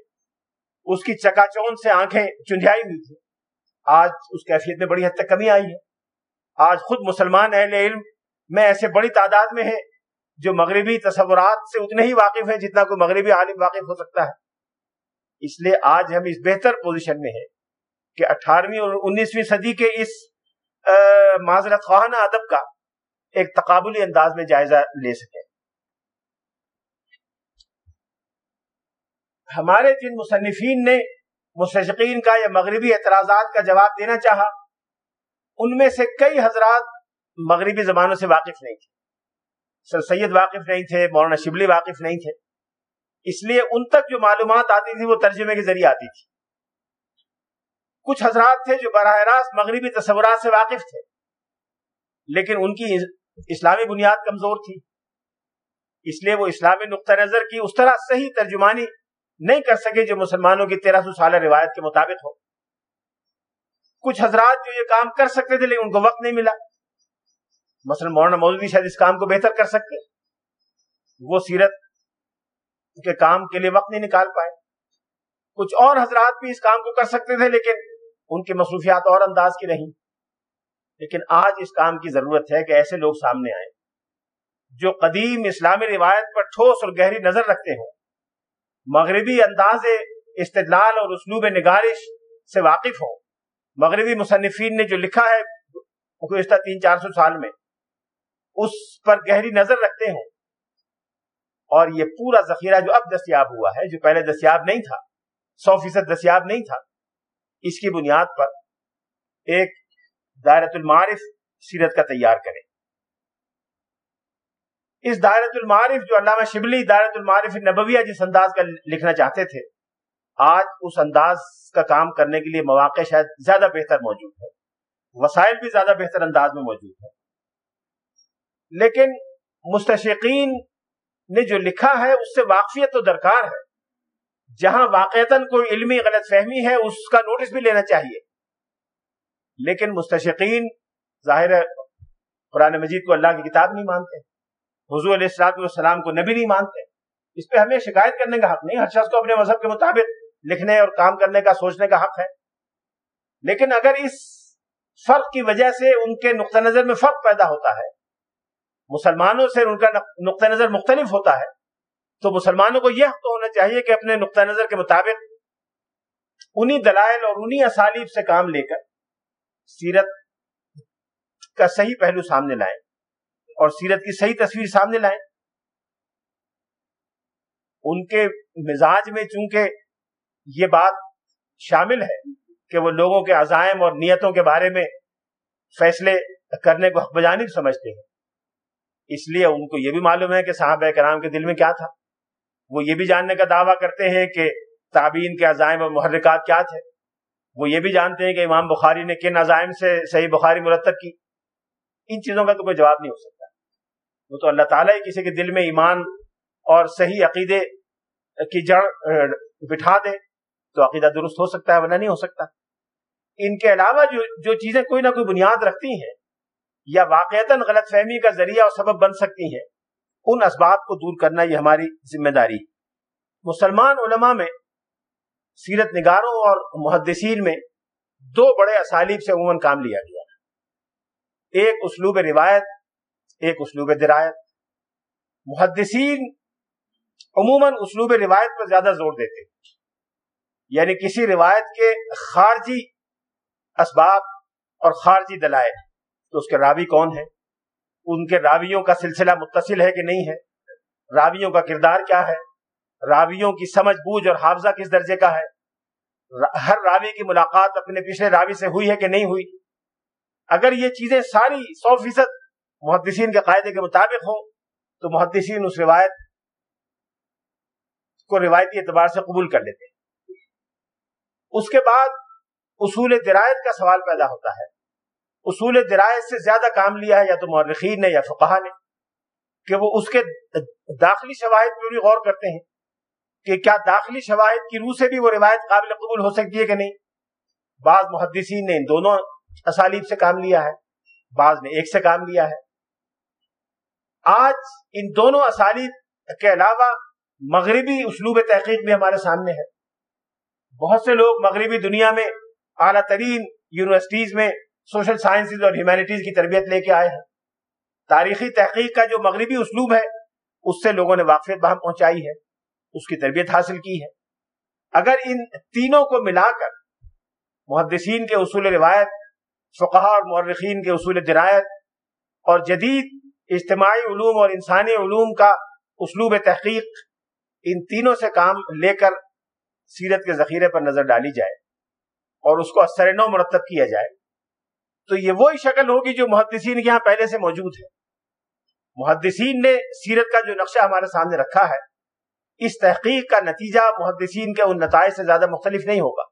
اس کی چکا چون سے آنکھیں چنجائی ہوئی تھی آج اس کیفیت میں بڑی حد تک کمی آئی ہے۔ آج خود مسلمان اہل علم میں ایسے بڑی تعداد میں ہیں جو مغربی تصورات سے اتنے ہی واقف ہیں جتنا کوئی مغربی عالم واقف ہو سکتا ہے۔ اس لیے آج ہم اس بہتر پوزیشن میں ہیں کہ اٹھارہویں اور انیسویں صدی کے اس معذرت خواہانہ ادب کا ایک تقابلی انداز میں جائزہ لے سکیں۔ ہمارے جن مصنفین نے مستشقین کا یا مغربی اعتراضات کا جواب دینا چاہا، ان میں سے کئی حضرات مغربی زبانوں سے واقف نہیں تھے۔ سر سید واقف نہیں تھے، مولانا شبلی واقف نہیں تھے۔ اس لیے ان تک جو معلومات آتی تھی وہ ترجمے کے ذریعے آتی تھی۔ کچھ حضرات تھے جو براہ راست مغربی تصورات سے واقف تھے، لیکن ان کی اسلامی بنیاد کمزور تھی۔ اس لیے وہ اسلامی نقطہ نظر کی اس طرح صحیح ترجمانی نہیں کر سکے جو مسلمانوں کی تیرہ سو سالہ روایت کے مطابق ہو۔ کچھ حضرات جو یہ کام کر سکتے تھے لیکن ان کو وقت نہیں ملا۔ مثلا مولانا مولوی شاید اس کام کو بہتر کر سکتے، وہ سیرت کے کام کے لیے وقت نہیں نکال پائے۔ کچھ اور حضرات بھی اس کام کو کر سکتے تھے، لیکن ان کی مصروفیات اور انداز کی نہیں۔ لیکن آج اس کام کی ضرورت ہے کہ ایسے لوگ سامنے آئیں جو قدیم اسلامی روایت پر ٹھوس اور گہری نظر رکھتے ہوں۔ مغربی انداز استدلال اور اسلوب نگارش سے واقف ہوں۔ مغربی مصنفین نے جو لکھا ہے گزشتہ تین چار سو سال میں۔ اس پر گہری نظر رکھتے ہوں۔ اور یہ پورا ذخیرہ جو اب دستیاب ہوا ہے، جو پہلے دستیاب نہیں تھا، سو فیصد دستیاب نہیں تھا، اس کی بنیاد پر ایک دائرت المعارف سیرت کا تیار کریں۔ اس دائرت المعارف جو علامہ شبلی دائرت المعارف نبویہ جس انداز کا لکھنا چاہتے تھے، آج اس انداز کا کام کرنے کے لیے مواقع شاید زیادہ بہتر موجود ہے وسائل بھی زیادہ بہتر انداز میں موجود ہے لیکن مستشقین نے جو لکھا ہے، اس سے واقفیت تو درکار ہے۔ جہاں واقعتاً کوئی علمی غلط فہمی ہے، اس کا نوٹس بھی لینا چاہیے۔ لیکن مستشقین ظاہر قرآن مجید کو اللہ کی کتاب نہیں مانتے۔ حضور علیہ السلاط والسلام کو نبی نہیں مانتے۔ اس پہ ہمیں شکایت کرنے کا حق نہیں، ہر شخص کو اپنے مذہب کے مطابق لکھنے اور کام کرنے کا، سوچنے کا حق ہے۔ لیکن اگر اس فرق کی وجہ سے ان کے نقطہ نظر میں فرق پیدا ہوتا ہے مسلمانوں سے ان کا نقطہ نظر مختلف ہوتا ہے، تو مسلمانوں کو یہ تو ہونا چاہیے کہ اپنے نقطہ نظر کے مطابق انہی دلائل اور انہی اسالیب سے کام لے کر سیرت کا صحیح پہلو سامنے لائیں اور سیرت کی صحیح تصویر سامنے لائیں۔ ان کے مزاج میں چونکہ یہ بات شامل ہے کہ وہ لوگوں کے عزائم اور نیتوں کے بارے میں فیصلے کرنے کو حق بجانب سمجھتے ہیں۔ اس لیے ان کو یہ بھی معلوم ہے کہ صحابہ کرام کے دل میں کیا تھا۔ وہ یہ بھی جاننے کا دعویٰ کرتے ہیں کہ تعبین کے عزائم اور محرکات کیا تھے۔ وہ یہ بھی جانتے ہیں کہ امام بخاری نے کن عزائم سے صحیح بخاری مرتب کی۔ ان چیزوں کا تو کوئی جواب نہیں ہو سکتا۔ وہ تو اللہ تعالیٰ ہی کسی کے دل میں ایمان اور صحیح عقیدے کی جڑ بٹھا دے تو عقیدہ درست ہو سکتا ہے ورنہ نہیں ہو سکتا۔ ان کے علاوہ جو جو چیزیں کوئی نہ کوئی بنیاد رکھتی ہیں یا واقعتاً غلط فہمی کا ذریعہ اور سبب بن سکتی ہیں۔ ان اسباب کو دور کرنا یہ ہماری ذمہ داری۔ مسلمان علماء میں، سیرت نگاروں اور محدثین میں دو بڑے اسالیب سے عموماً کام لیا گیا۔ ایک اسلوب روایت، ایک اسلوب درایت۔ محدثین عموماً اسلوب روایت پر زیادہ زور دیتے یعنی کسی روایت کے خارجی اسباب اور خارجی دلائل۔ تو اس کے راوی کون ہے ان کے راویوں کا سلسلہ متصل ہے کہ نہیں ہے؟ راویوں کا کردار کیا ہے؟ راویوں کی سمجھ بوجھ اور حافظہ کس درجے کا ہے؟ ہر راوی کی ملاقات اپنے پچھلے راوی سے ہوئی ہے کہ نہیں ہوئی؟ اگر یہ چیزیں ساری سو فیصد محدثین کے قاعدے کے مطابق ہوں، تو محدثین اس روایت کو روایتی اعتبار سے قبول کر لیتے ہیں۔ اس کے بعد اصول درایت کا سوال پیدا ہوتا ہے۔ اصول درایت سے زیادہ کام لیا ہے، یا تو مورخین نے یا فقہ نے، کہ وہ اس کے داخلی شواہد پہ بھی غور کرتے ہیں کہ کیا داخلی شواہد کی روح سے بھی وہ روایت قابل قبول ہو سکتی ہے کہ نہیں۔ بعض محدثین نے ان دونوں اسالیب سے کام لیا ہے، بعض نے ایک سے کام لیا ہے۔ آج ان دونوں اسالیب کے علاوہ مغربی اسلوب تحقیق بھی ہمارے سامنے ہے۔ بہت سے لوگ مغربی دنیا میں اعلیٰ ترین یونیورسٹیز میں سوشل سائنسز اور ہیومینٹیز کی تربیت لے کے آئے ہیں۔ تاریخی تحقیق کا جو مغربی اسلوب ہے، اس سے لوگوں نے واقفیت بہم پہنچائی ہے، اس کی تربیت حاصل کی ہے۔ اگر ان تینوں کو ملا کر محدثین کے اصول روایت فقہ اور مورخین کے اصول درایت اور جدید اجتماعی علوم اور انسانی علوم کا اسلوب تحقیق ان تینوں سے کام لے کر سیرت کے ذخیرے پر نظر ڈالی جائے اور اس کو اثر نو مرتب کیا جائے تو یہ وہی شکل ہوگی جو محدثین کے یہاں پہلے سے موجود ہے۔ محدثین نے سیرت کا جو نقشہ ہمارے سامنے رکھا ہے، اس تحقیق کا نتیجہ محدثین کے ان نتائج سے زیادہ مختلف نہیں ہوگا۔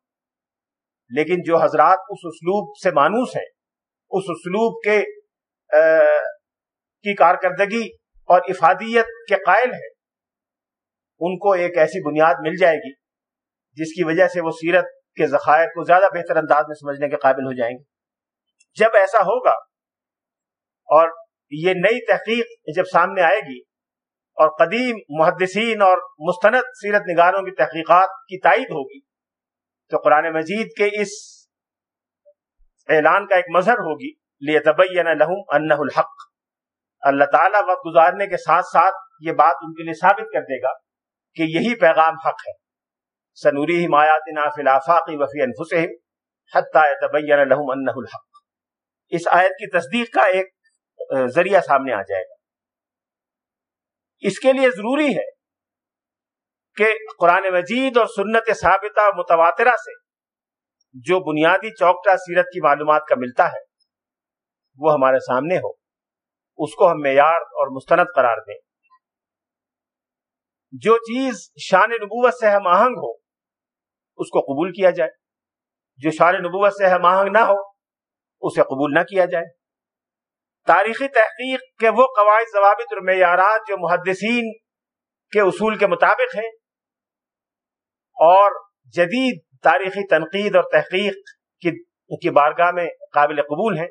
لیکن جو حضرات اس اسلوب سے مانوس ہیں، اس اسلوب کے کی کارکردگی اور افادیت کے قائل ہیں، ان کو ایک ایسی بنیاد مل جائے گی جس کی وجہ سے وہ سیرت کے ذخائر کو زیادہ بہتر انداز میں سمجھنے کے قابل ہو جائیں گے۔ جب ایسا ہوگا اور یہ نئی تحقیق جب سامنے آئے گی اور قدیم محدثین اور مستند سیرت نگاروں کی تحقیقات کی تائید ہوگی، تو قرآن مجید کے اس اعلان کا ایک مظہر ہوگی لیتبین لہم انہ الحق۔ اللہ تعالیٰ وقت گزارنے کے ساتھ ساتھ یہ بات ان کے لیے ثابت کر دے گا کہ یہی پیغام حق ہے۔ سنوری مایاتنا فی الافاق وفی انفسہم حتی یتبین لہم انہ الحق۔ اس آیت کی تصدیق کا ایک ذریعہ سامنے آ جائے گا۔ اس کے لیے ضروری ہے کہ قرآن مجید اور سنت ثابتہ متواترہ سے جو بنیادی چوکٹا سیرت کی معلومات کا ملتا ہے، وہ ہمارے سامنے ہو۔ اس کو ہم معیار اور مستند قرار دیں۔ جو چیز شان نبوت سے ہم آہنگ ہو، اس کو قبول کیا جائے۔ جو شان نبوت سے ہم آہنگ نہ ہو اسے قبول نہ کیا جائے۔ تاریخی تحقیق کے وہ قواعد ضوابط اور معیارات جو محدثین کے اصول کے مطابق ہیں اور جدید تاریخی تنقید اور تحقیق کی بارگاہ میں قابل قبول ہیں،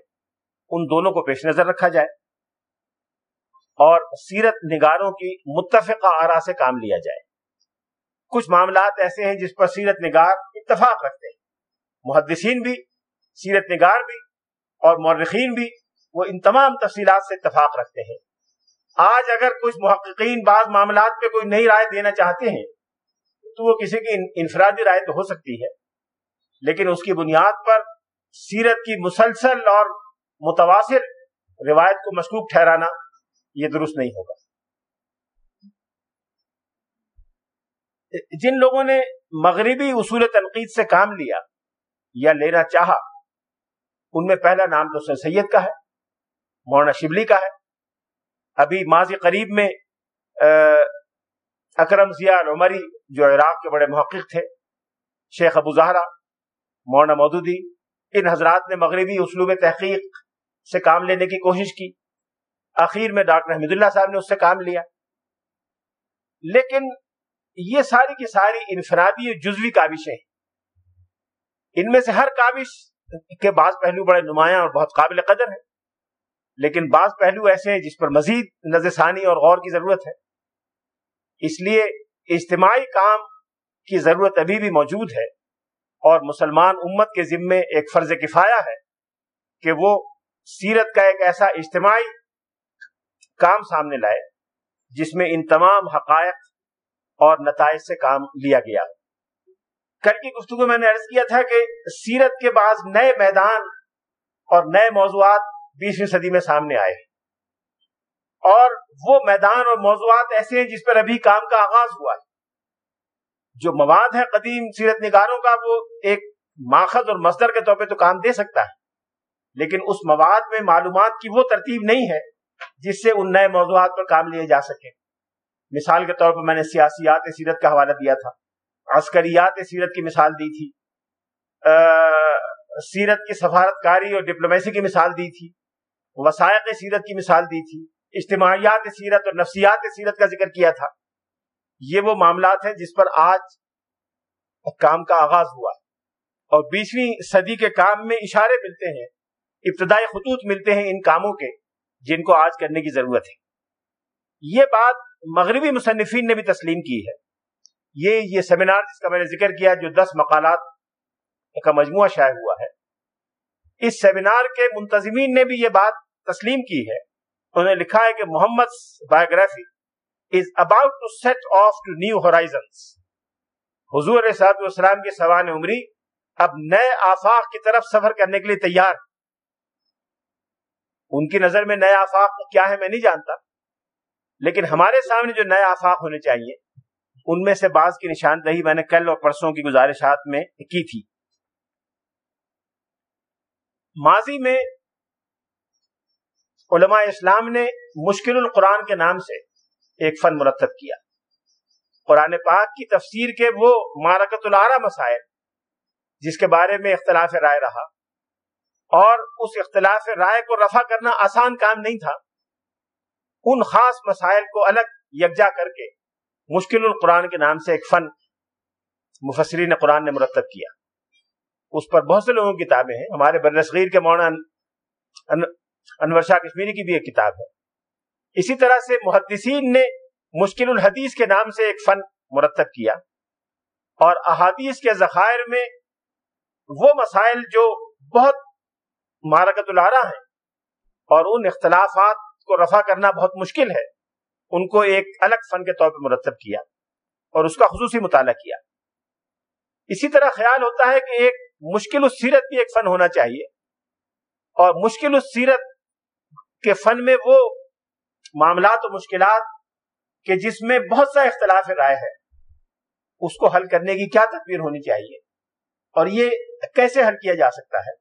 ان دونوں کو پیش نظر رکھا جائے اور سیرت نگاروں کی متفقہ آرا سے کام لیا جائے۔ کچھ معاملات ایسے ہیں جس پر سیرت نگار اتفاق رکھتے ہیں۔ محدثین بھی، سیرت نگار بھی اور مورخین بھی وہ ان تمام تفصیلات سے اتفاق رکھتے ہیں۔ آج اگر کچھ محققین بعض معاملات پہ کوئی نئی رائے دینا چاہتے ہیں، تو وہ کسی کی انفرادی رائے تو ہو سکتی ہے، لیکن اس کی بنیاد پر سیرت کی مسلسل اور متواصل روایت کو مشکوک ٹھہرانا یہ درست نہیں ہوگا۔ جن لوگوں نے مغربی اصول تنقید سے کام لیا یا لینا چاہا ان میں پہلا نام تو سر سید کا ہے، مولانا شبلی کا ہے۔ ابھی ماضی قریب میں اکرم ضیاء عمری جو عراق کے بڑے محقق تھے، شیخ ابو زہرا، مولانا مودودی، ان حضرات نے مغربی اسلوب تحقیق سے کام لینے کی کوشش کی۔ آخر میں ڈاکٹر احمد اللہ صاحب نے اس سے کام لیا۔ لیکن یہ ساری کی ساری انفرادی جزوی کابشیں، ان میں سے ہر کابش کے بعض پہلو بڑے نمایاں اور بہت قابل قدر ہیں، لیکن بعض پہلو ایسے ہیں جس پر مزید نظر ثانی اور غور کی ضرورت ہے۔ اس لیے اجتماعی کام کی ضرورت ابھی بھی موجود ہے اور مسلمان امت کے ذمے ایک فرض کفایا ہے کہ وہ سیرت کا ایک ایسا اجتماعی کام سامنے لائے جس میں ان تمام حقائق اور نتائج سے کام لیا گیا کل کی گفتگو میں نے عرض کیا تھا کہ سیرت کے بعض نئے میدان اور نئے موضوعات بیسویں صدی میں سامنے آئے اور وہ میدان اور موضوعات ایسے ہیں جس پر ابھی کام کا آغاز ہوا ہے۔ جو مواد ہے قدیم سیرت نگاروں کا، وہ ایک ماخذ اور مصدر کے طور پہ تو کام دے سکتا ہے۔ لیکن اس مواد میں معلومات کی وہ ترتیب نہیں ہے جس سے ان نئے موضوعات پر کام لیے جا سکے۔ مثال کے طور پر میں نے سیاسیات سیرت کا حوالہ دیا تھا۔ عسکریات سیرت کی مثال دی تھی۔ سیرت کی سفارت کاری اور ڈپلومیسی کی مثال دی تھی۔ وسائق سیرت کی مثال دی تھی۔ اجتماعیات سیرت اور نفسیات سیرت کا ذکر کیا تھا۔ یہ وہ معاملات ہیں جس پر آج کام کا آغاز ہوا۔ ہے اور بیسویں صدی کے کام میں اشارے ملتے ہیں، ابتدائی خطوط ملتے ہیں ان کاموں کے، جن کو آج کرنے کی ضرورت ہے۔ یہ بات مغربی مصنفین نے بھی تسلیم کی ہے۔ یہ یہ سیمینار جس کا میں نے ذکر کیا جو دس مقالات کا مجموعہ شائع ہوا ہے، اس سیمینار کے منتظمین نے بھی یہ بات تسلیم کی ہے۔ انہوں نے لکھا ہے کہ Muhammad biography is about to set off to new horizons حضور صاحب السلام کی سوان عمری اب نئے آفاق کی طرف سفر کرنے کے لیے تیار ان کی نظر میں نئے آفاق کیا ہے میں نہیں جانتا، لیکن ہمارے سامنے جو نئے آفاق ہونے چاہیے ان میں سے بعض کی نشاندہی میں نے کل اور پرسوں کی گزارشات میں کی تھی۔ ماضی میں علماء اسلام نے مشکل القرآن کے نام سے ایک فن مرتب کیا۔ قرآن پاک کی تفسیر کے وہ مارکت العرا مسائل، جس کے بارے میں اختلاف رائے رہا اور اس اختلاف رائے کو رفع کرنا آسان کام نہیں تھا، ان خاص مسائل کو الگ یکجا کر کے مشکل القرآن کے نام سے ایک فن مفسرین قرآن نے مرتب کیا۔ اس پر بہت سے لوگوں کی کتابیں ہیں۔ ہمارے برصغیر کے مولانا انور شاہ کشمیری کی بھی ایک کتاب ہے۔ اسی طرح سے محدثین نے مشکل الحدیث کے نام سے ایک فن مرتب کیا۔ اور احادیث کے ذخائر میں وہ مسائل جو بہت مارکت العرا ہیں اور ان اختلافات کو رفع کرنا بہت مشکل ہے۔ ان کو ایک الگ فن کے طور پہ مرتب کیا اور اس کا خصوصی مطالعہ کیا۔ اسی طرح خیال ہوتا ہے کہ ایک مشکل السیرت بھی ایک فن ہونا چاہیے۔ اور مشکل السیرت کے فن میں وہ معاملات و مشکلات کہ جس میں بہت سا اختلاف رائے ہے، اس کو حل کرنے کی کیا تدبیر ہونی چاہیے اور یہ کیسے حل کیا جا سکتا ہے؟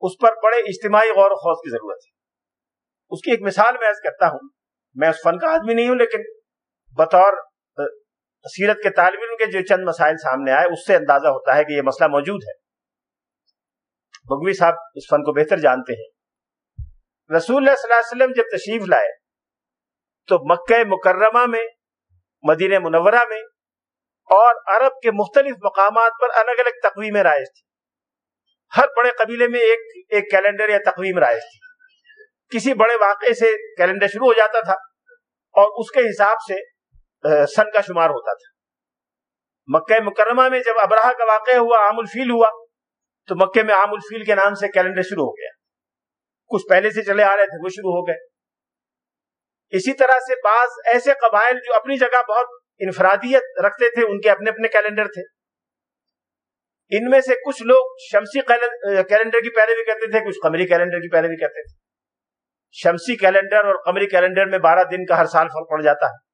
اس پر بڑے اجتماعی غور و خوف کی ضرورت ہے۔ اس کی ایک مثال میں عرض کرتا ہوں۔ میں اس فن کا آدمی نہیں ہوں، لیکن بطور سیرت کے طالب علم کے جو چند مسائل سامنے آئے، اس سے اندازہ ہوتا ہے کہ یہ مسئلہ موجود ہے۔ بگوی صاحب اس فن کو بہتر جانتے ہیں۔ رسول اللہ صلی اللہ علیہ وسلم جب تشریف لائے، تو مکہ مکرمہ میں، مدینہ منورہ میں اور عرب کے مختلف مقامات پر الگ الگ تقویم رائج تھی ہر بڑے قبیلے میں ایک ایک کیلنڈر یا تقویم رائج تھی۔ کسی بڑے واقعے سے کیلنڈر شروع ہو جاتا تھا اور اس کے حساب سے سن کا شمار ہوتا تھا۔ مکہ مکرمہ میں جب ابراہ کا واقعہ ہوا، عام الفیل ہوا، تو مکے میں عام الفیل کے نام سے کیلنڈر شروع ہو گیا۔ کچھ پہلے سے چلے آ رہے تھے، وہ شروع ہو گئے۔ اسی طرح سے بعض ایسے قبائل جو اپنی جگہ بہت انفرادیت رکھتے تھے، ان کے اپنے اپنے کیلنڈر تھے۔ ان میں سے کچھ لوگ شمسی کیلنڈر کی پیروی کرتے تھے، کچھ قمری کیلنڈر کی پیروی کرتے تھے۔ شمسی کیلنڈر اور قمری کیلنڈر میں بارہ دن کا ہر سال فرق پڑ جاتا ہے۔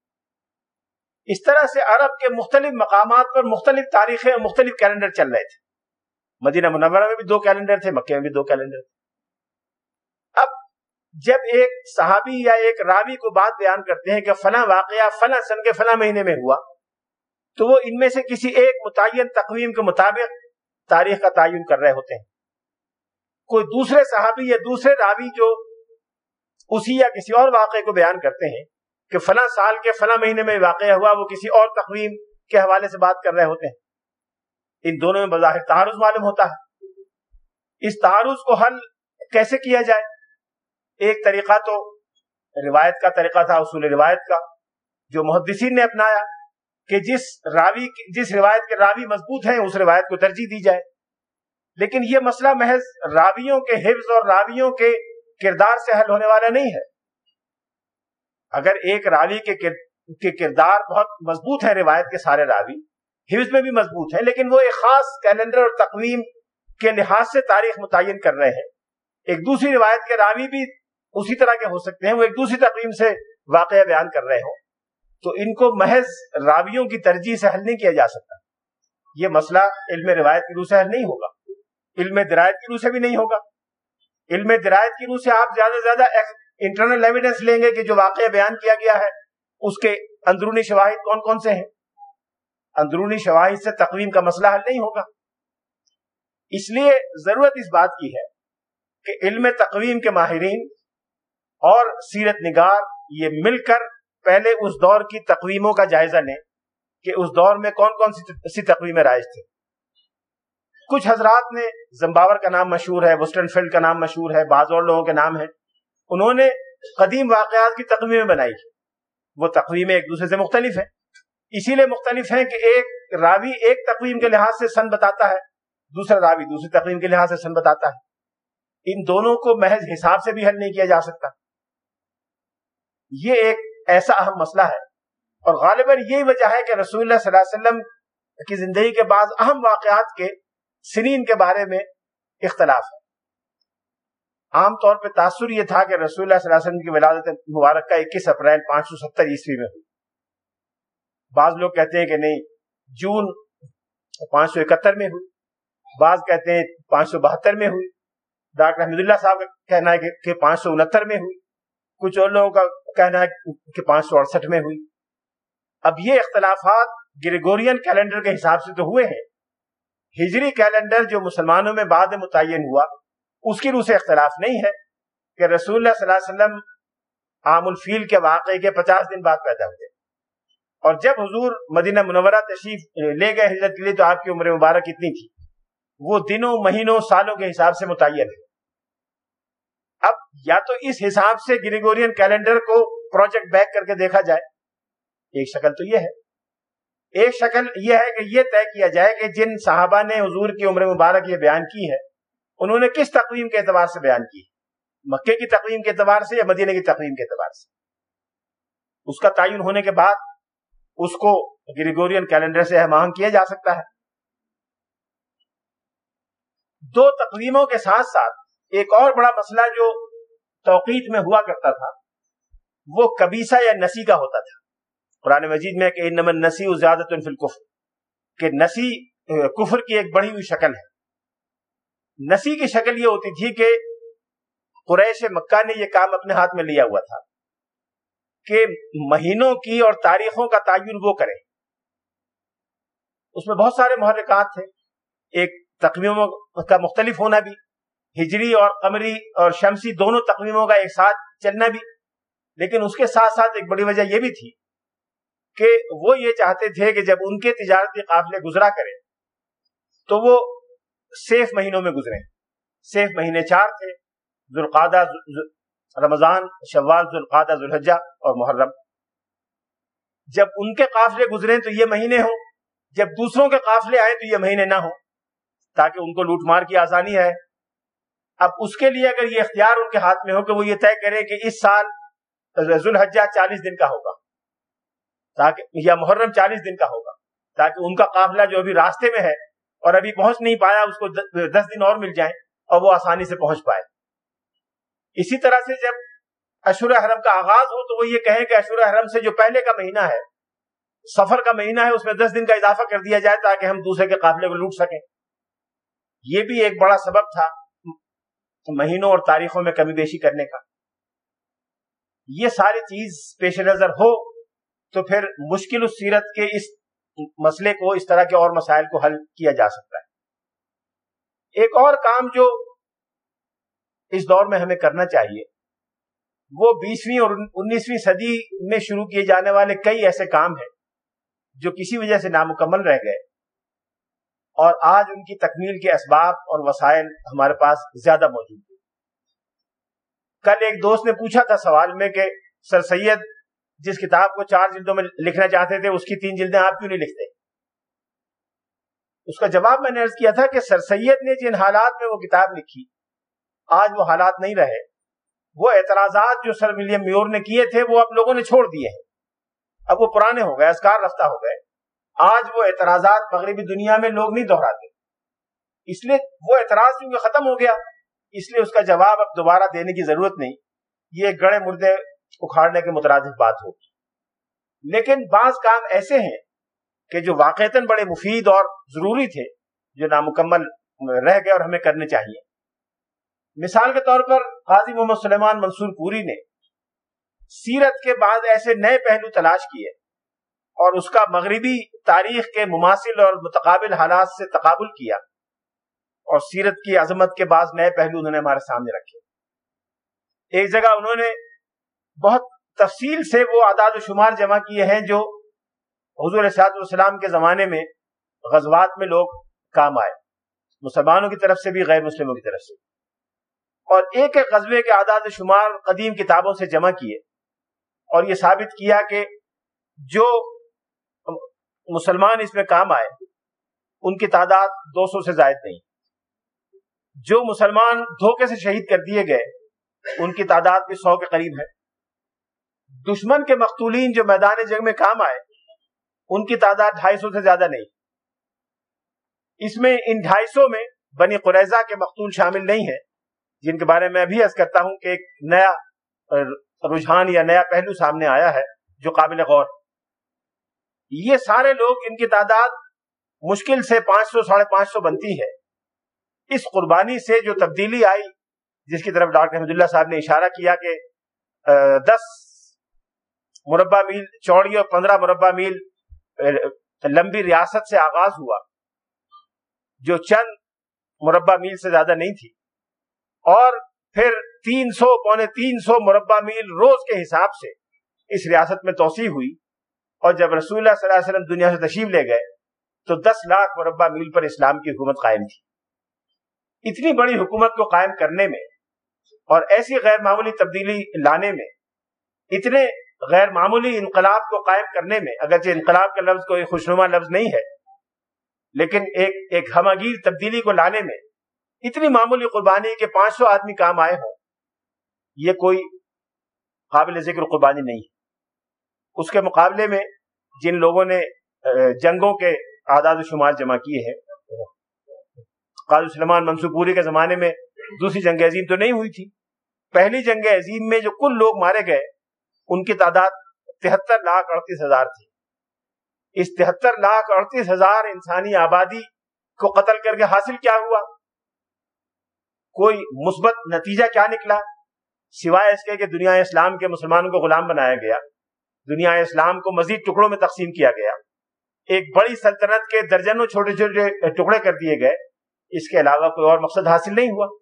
اس طرح سے عرب کے مختلف مقامات پر مختلف تاریخیں اور مختلف کیلنڈر چل رہے تھے۔ مدینہ منورہ میں بھی دو کیلنڈر تھے مکے میں بھی دو کیلنڈر تھے۔ اب جب ایک صحابی یا ایک راوی کو بات بیان کرتے ہیں کہ فلاں واقعہ فلاں سن کے فلاں مہینے میں ہوا، تو وہ ان میں سے کسی ایک متعین تقویم کے مطابق تاریخ کا تعین کر رہے ہوتے ہیں۔ کوئی دوسرے صحابی یا دوسرے راوی جو اسی یا کسی اور واقعے کو بیان کرتے ہیں کہ فلاں سال کے فلاں مہینے میں واقعہ ہوا، وہ کسی اور تقویم کے حوالے سے بات کر رہے ہوتے ہیں۔ ان دونوں میں بظاہر تعارض معلوم ہوتا ہے۔ اس تعارض کو حل کیسے کیا جائے؟ ایک طریقہ تو روایت کا طریقہ تھا، اصول روایت کا، جو محدثین نے اپنایا کہ جس راوی جس روایت کے راوی مضبوط ہیں، اس روایت کو ترجیح دی جائے۔ لیکن یہ مسئلہ محض راویوں کے حفظ اور راویوں کے کردار سے حل ہونے والا نہیں ہے۔ اگر ایک راوی کے کردار بہت مضبوط ہے روایت کے سارے راوی، حفظ میں بھی مضبوط ہے لیکن وہ ایک خاص کیلنڈر اور تقویم کے لحاظ سے تاریخ متعین کر رہے ہیں۔ ایک دوسری روایت کے راوی بھی اسی طرح کے ہو سکتے ہیں، وہ ایک دوسری تقویم سے واقعہ بیان کر رہے ہوں۔ تو ان کو محض راویوں کی ترجیح سے حل نہیں کیا جا سکتا۔ یہ مسئلہ علم روایت کی روح سے حل نہیں ہوگا۔ علم درایت کی روح سے بھی نہیں ہوگا۔ علم درایت کی روح سے آپ زیادہ سے زیادہ انٹرنل ایویڈنس لیں گے کہ جو واقعہ بیان کیا گیا ہے، اس کے اندرونی شواہد کون کون سے ہیں؟ اندرونی شواہد سے تقویم کا مسئلہ حل نہیں ہوگا۔ اس لیے ضرورت اس بات کی ہے کہ علم تقویم کے ماہرین اور سیرت نگار یہ مل کر پہلے اس دور کی تقویموں کا جائزہ لیں کہ اس دور میں کون کون سی تقویمیں رائج تھے کچھ حضرات نے زمباور کا نام مشہور ہے وسٹرن فیلڈ کا نام مشہور ہے، بعض اور لوگوں کے نام ہیں۔ انہوں نے قدیم واقعات کی تقویمیں بنائی۔ وہ تقویمیں ایک دوسرے سے مختلف ہیں۔ اسی لیے مختلف ہیں کہ ایک راوی ایک تقویم کے لحاظ سے سن بتاتا ہے، دوسرا راوی دوسری تقویم کے لحاظ سے سن بتاتا ہے۔ ان دونوں کو محض حساب سے بھی حل نہیں کیا جا سکتا۔ یہ ایک ایسا اہم مسئلہ ہے۔ اور غالباً یہی وجہ ہے کہ رسول اللہ صلی اللہ علیہ وسلم کی زندگی کے بعض اہم واقعات کے سنین کے بارے میں اختلاف ہے۔ عام طور پہ تاثر یہ تھا کہ رسول اللہ صلی اللہ علیہ وسلم کی ولادت مبارک کا اکیس اپریل پانچ سو ستر عیسوی میں ہوئی۔ بعض لوگ کہتے ہیں کہ نہیں، جون پانچ سو اکہتر میں ہوئی۔ بعض کہتے ہیں پانچ سو بہتر میں ہوئی۔ ڈاکٹر حمید اللہ صاحب کا کہنا ہے کہ پانچ سو انہتر میں ہوئی۔ کچھ اور لوگوں کا کہنا ہے کہ پانچ سو اڑسٹھ میں ہوئی۔ اب یہ اختلافات گریگورین کیلنڈر کے حساب سے تو ہوئے ہیں۔ ہجری کیلنڈر جو مسلمانوں میں بعد متعین ہوا، اس کی روح سے اختلاف نہیں ہے کہ رسول اللہ صلی اللہ علیہ وسلم عام الفیل کے واقعے کے پچاس دن بعد پیدا ہوئے۔ اور جب حضور مدینہ منورہ تشریف لے گئے ہجرت کے لیے، تو آپ کی عمر مبارک اتنی تھی۔ وہ دنوں، مہینوں، سالوں کے حساب سے متعین ہے۔ اب یا تو اس حساب سے گریگورین کیلنڈر کو پروجیکٹ بیک کر کے دیکھا جائے، ایک شکل تو یہ ہے۔ ایک شکل یہ ہے کہ یہ طے کیا جائے کہ جن صحابہ نے حضور کی عمر مبارک یہ بیان کی ہے، انہوں نے کس تقویم کے اعتبار سے بیان کی؟ مکے کی تقویم کے اعتبار سے یا مدینہ کی تقویم کے اعتبار سے؟ اس کا تعین ہونے کے بعد اس کو گریگورین کیلنڈر سے اہم کیا جا سکتا ہے۔ دو تقویموں کے ساتھ ساتھ ایک اور بڑا مسئلہ جو توقیت میں ہوا کرتا تھا، وہ کبیسا یا نسی کا ہوتا تھا۔ قرآن مجید میں کہ نمن نسی زیادت کہ نسی کفر کی ایک بڑی ہوئی شکل ہے۔ نسی کی شکل یہ ہوتی تھی کہ قریش مکہ نے یہ کام اپنے ہاتھ میں لیا ہوا تھا کہ مہینوں کی اور تاریخوں کا تعین وہ کرے۔ اس میں بہت سارے محرکات تھے۔ ایک تقویموں کا مختلف ہونا بھی، ہجری اور قمری اور شمسی دونوں تقویموں کا ایک ساتھ چلنا بھی۔ لیکن اس کے ساتھ ساتھ ایک بڑی وجہ یہ بھی تھی کہ وہ یہ چاہتے تھے کہ جب ان کے تجارتی قافلے گزرا کرے، تو وہ سیف مہینوں میں گزرے۔ سیف مہینے چار تھے ذوالقادہ رمضان، شوال ذوالقادہ ذوالحجہ اور محرم۔ جب ان کے قافلے گزرے تو یہ مہینے ہوں، جب دوسروں کے قافلے آئے تو یہ مہینے نہ ہوں، تاکہ ان کو لوٹ مار کی آسانی ہے۔ اب اس کے لیے اگر یہ اختیار ان کے ہاتھ میں ہو کہ وہ یہ طے کرے کہ اس سال ذوالحجہ چالیس دن کا ہوگا۔ تاکہ یا محرم چالیس دن کا ہوگا۔ تاکہ ان کا قافلہ جو ابھی راستے میں ہے اور ابھی پہنچ نہیں پایا، اس کو دس دن اور مل جائیں اور وہ آسانی سے پہنچ پائے۔ اسی طرح سے جب اشور حرم کا آغاز ہو تو وہ یہ کہیں کہ اشور حرم سے جو پہلے کا مہینہ ہے، سفر کا مہینہ ہے، اس میں دس دن کا اضافہ کر دیا جائے تاکہ ہم دوسرے کے قافلے کو لوٹ سکیں۔ یہ بھی ایک بڑا سبب تھا مہینوں اور تاریخوں میں کمی بیشی کرنے کا۔ یہ ساری چیز پیش نظر ہو تو پھر مشکل سیرت کے اس مسئلے کو اس طرح کے اور مسائل کو حل کیا جا سکتا ہے۔ ایک اور کام جو اس دور میں ہمیں کرنا چاہیے، وہ بیسویں اور انیسویں صدی میں شروع کیے جانے والے کئی ایسے کام ہیں جو کسی وجہ سے نامکمل رہ گئے۔ اور آج ان کی تکمیل کے اسباب اور وسائل ہمارے پاس زیادہ موجود ہیں۔ کل ایک دوست نے پوچھا تھا سوال میں کہ، سر سید جس کتاب کو چار جلدوں میں لکھنا چاہتے تھے، اس کی تین جلدیں آپ کیوں نہیں لکھتے؟ اس کا جواب میں نے عرض کیا تھا کہ سر سید نے جن حالات میں وہ کتاب لکھی، آج وہ حالات نہیں رہے۔ وہ اعتراضات جو سر ولیم میور نے کیے تھے، وہ اب لوگوں نے چھوڑ دیے ہیں۔ اب وہ پرانے ہو گئے، اسکار رفتہ ہو گئے۔ آج وہ اعتراضات مغربی دنیا میں لوگ نہیں دہراتے۔ اس لیے وہ اعتراض کیونکہ ختم ہو گیا؟ اس لیے اس کا جواب اب دوبارہ دینے کی ضرورت نہیں۔ یہ گڑے مردے اکھاڑنے کے مترادف بات ہوگی۔ لیکن بعض کام ایسے ہیں کہ جو واقعتاً بڑے مفید اور ضروری تھے، جو نامکمل رہ گئے اور ہمیں کرنے چاہیے۔ مثال کے طور پر قاضی محمد سلیمان منصور پوری نے سیرت کے بعد ایسے نئے پہلو تلاش کیے اور اس کا مغربی تاریخ کے مماثل اور متقابل حالات سے تقابل کیا اور سیرت کی عظمت کے بعض نئے پہلو انہوں نے ہمارے سامنے رکھے۔ ایک جگہ انہوں نے بہت تفصیل سے وہ اعداد و شمار جمع کیے ہیں جو حضور صاحب السلام کے زمانے میں غزوات میں لوگ کام آئے، مسلمانوں کی طرف سے بھی، غیر مسلموں کی طرف سے۔ اور ایک ایک غزوے کے اعداد و شمار قدیم کتابوں سے جمع کیے۔ اور یہ ثابت کیا کہ جو مسلمان اس میں کام آئے، ان کی تعداد دو سو سے زائد نہیں۔ جو مسلمان دھوکے سے شہید کر دیے گئے، ان کی تعداد بھی سو کے قریب ہے۔ دشمن کے مقتولین جو میدان جنگ میں کام آئے، ان کی تعداد ڈھائی سو سے زیادہ نہیں۔ اس میں ان ڈھائی سو میں بنی قریضہ کے مقتول شامل نہیں ہیں، جن کے بارے میں ابھی عرض کرتا ہوں کہ ایک نیا رجحان یا نیا پہلو سامنے آیا ہے جو قابل غور۔ یہ سارے لوگ ان کی تعداد مشکل سے پانچ سو، ساڑھے پانچ سو بنتی ہے۔ اس قربانی سے جو تبدیلی آئی، جس کی طرف ڈاکٹر احمد اللہ صاحب نے اشارہ کیا کہ دس مربع میل، چوڑی اور پندرہ مربع میل لمبی ریاست سے آغاز ہوا، جو چند مربع میل سے زیادہ نہیں تھی۔ اور پھر تین سو، پونے تین سو مربع میل روز کے حساب سے اس ریاست میں توسیع ہوئی۔ اور جب رسول اللہ صلی اللہ علیہ وسلم دنیا سے تشریف لے گئے، تو دس لاکھ مربع میل پر اسلام کی حکومت قائم تھی۔ اتنی بڑی حکومت کو قائم کرنے میں اور ایسی غیر معمولی تبدیلی لانے میں اتنے غیر معمولی انقلاب کو قائم کرنے میں، اگرچہ انقلاب کا لفظ کوئی خوشنما لفظ نہیں ہے، لیکن ایک ایک ہمگیر تبدیلی کو لانے میں اتنی معمولی قربانی کے پانچ سو آدمی کام آئے ہوں، یہ کوئی قابل ذکر قربانی نہیں ہے۔ اس کے مقابلے میں جن لوگوں نے جنگوں کے اعداد و شمار جمع کیے ہیں، قاضی سلمان منصوبوری کے زمانے میں دوسری جنگ عظیم تو نہیں ہوئی تھی۔ پہلی جنگ عظیم میں جو کل لوگ مارے گئے ان کی تعداد تہتر لاکھ اڑتیس ہزار تھی۔ اس تہتر لاکھ اڑتیس ہزار انسانی آبادی کو قتل کر کے حاصل کیا ہوا؟ کوئی مثبت نتیجہ کیا نکلا؟ سوائے اس کے کہ دنیا اسلام کے مسلمانوں کو غلام بنایا گیا، دنیا اسلام کو مزید ٹکڑوں میں تقسیم کیا گیا۔ ایک بڑی سلطنت کے درجنوں چھوٹے چھوٹے ٹکڑے کر دیے گئے، اس کے علاوہ کوئی اور مقصد حاصل نہیں ہوا۔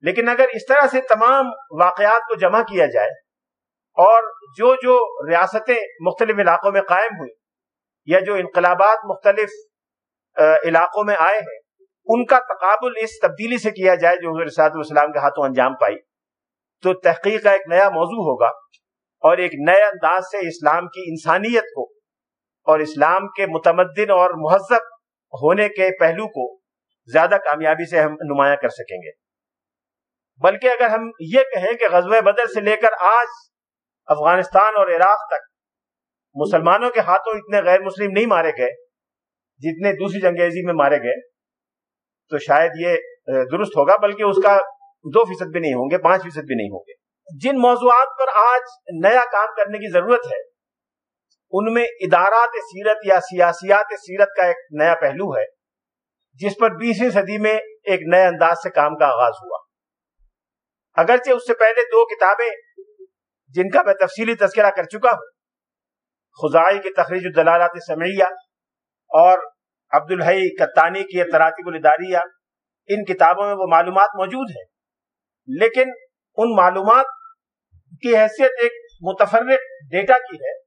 لیکن اگر اس طرح سے تمام واقعات کو جمع کیا جائے اور جو جو ریاستیں مختلف علاقوں میں قائم ہوئی یا جو انقلابات مختلف علاقوں میں آئے ہیں، ان کا تقابل اس تبدیلی سے کیا جائے جو حضور صاحب السلام کے ہاتھوں انجام پائی۔ تو تحقیق کا ایک نیا موضوع ہوگا اور ایک نئے انداز سے اسلام کی انسانیت کو اور اسلام کے متمدن اور مہذب ہونے کے پہلو کو زیادہ کامیابی سے ہم نمایاں کر سکیں گے۔ بلکہ اگر ہم یہ کہیں کہ غزوہ بدر سے لے کر آج افغانستان اور عراق تک مسلمانوں کے ہاتھوں اتنے غیر مسلم نہیں مارے گئے جتنے دوسری جنگ عظیم میں مارے گئے، تو شاید یہ درست ہوگا، بلکہ اس کا دو فیصد بھی نہیں ہوں گے، پانچ فیصد بھی نہیں ہوں گے۔ جن موضوعات پر آج نیا کام کرنے کی ضرورت ہے، ان میں ادارات سیرت یا سیاسیات سیرت کا ایک نیا پہلو ہے، جس پر بیسویں صدی میں ایک نئے انداز سے کام کا آغاز ہوا۔ اگرچہ اس سے پہلے دو کتابیں جن کا میں تفصیلی تذکرہ کر چکا ہوں۔ خزائی کی تخریج الدلالات سمیہ اور عبد الحی کتانی کی تراتب الاداریہ، ان کتابوں میں وہ معلومات موجود ہیں۔ لیکن ان معلومات کی حیثیت ایک متفرق ڈیٹا کی ہے،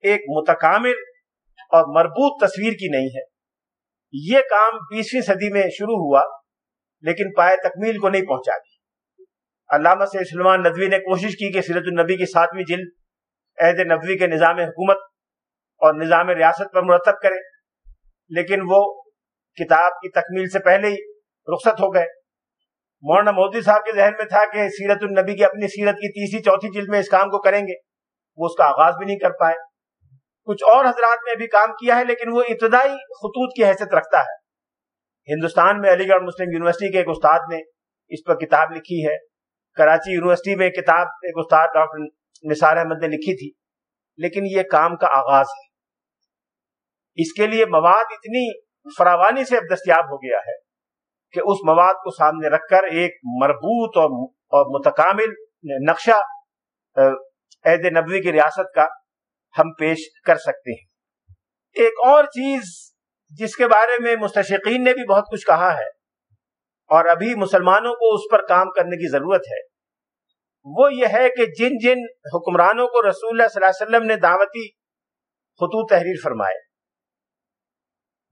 ایک متکامل اور مربوط تصویر کی نہیں ہے۔ یہ کام بیسویں صدی میں شروع ہوا، لیکن پائے تکمیل کو نہیں پہنچا دی علامہ سے سلمان ندوی نے کوشش کی کہ سیرت النبی کی ساتویں جلد عہد نبوی کے نظام حکومت اور نظام ریاست پر مرتب کرے، لیکن وہ کتاب کی تکمیل سے پہلے ہی رخصت ہو گئے۔ مولانا مودی صاحب کے ذہن میں تھا کہ سیرت النبی کی اپنی سیرت کی تیسری چوتھی جلد میں اس کام کو کریں گے، وہ اس کا آغاز بھی نہیں کر پائے۔ کچھ اور حضرات نے بھی کام کیا ہے، لیکن وہ ابتدائی خطوط کی حیثیت رکھتا ہے۔ ہندوستان میں علی گڑھ مسلم یونیورسٹی کے ایک استاد نے اس پر کتاب لکھی ہے۔ کراچی یونیورسٹی میں کتاب، ایک استاد ڈاکٹر نثار احمد نے لکھی تھی، لیکن یہ کام کا آغاز ہے۔ اس کے لیے مواد اتنی فراوانی سے اب دستیاب ہو گیا ہے کہ اس مواد کو سامنے رکھ کر ایک مربوط اور اور متکامل نقشہ عہد نبوی کی ریاست کا ہم پیش کر سکتے ہیں۔ ایک اور چیز جس کے بارے میں مستشقین نے بھی بہت کچھ کہا ہے اور ابھی مسلمانوں کو اس پر کام کرنے کی ضرورت ہے۔ وہ یہ ہے کہ جن جن حکمرانوں کو رسول اللہ صلی اللہ علیہ وسلم نے دعوتی خطوط تحریر فرمائے،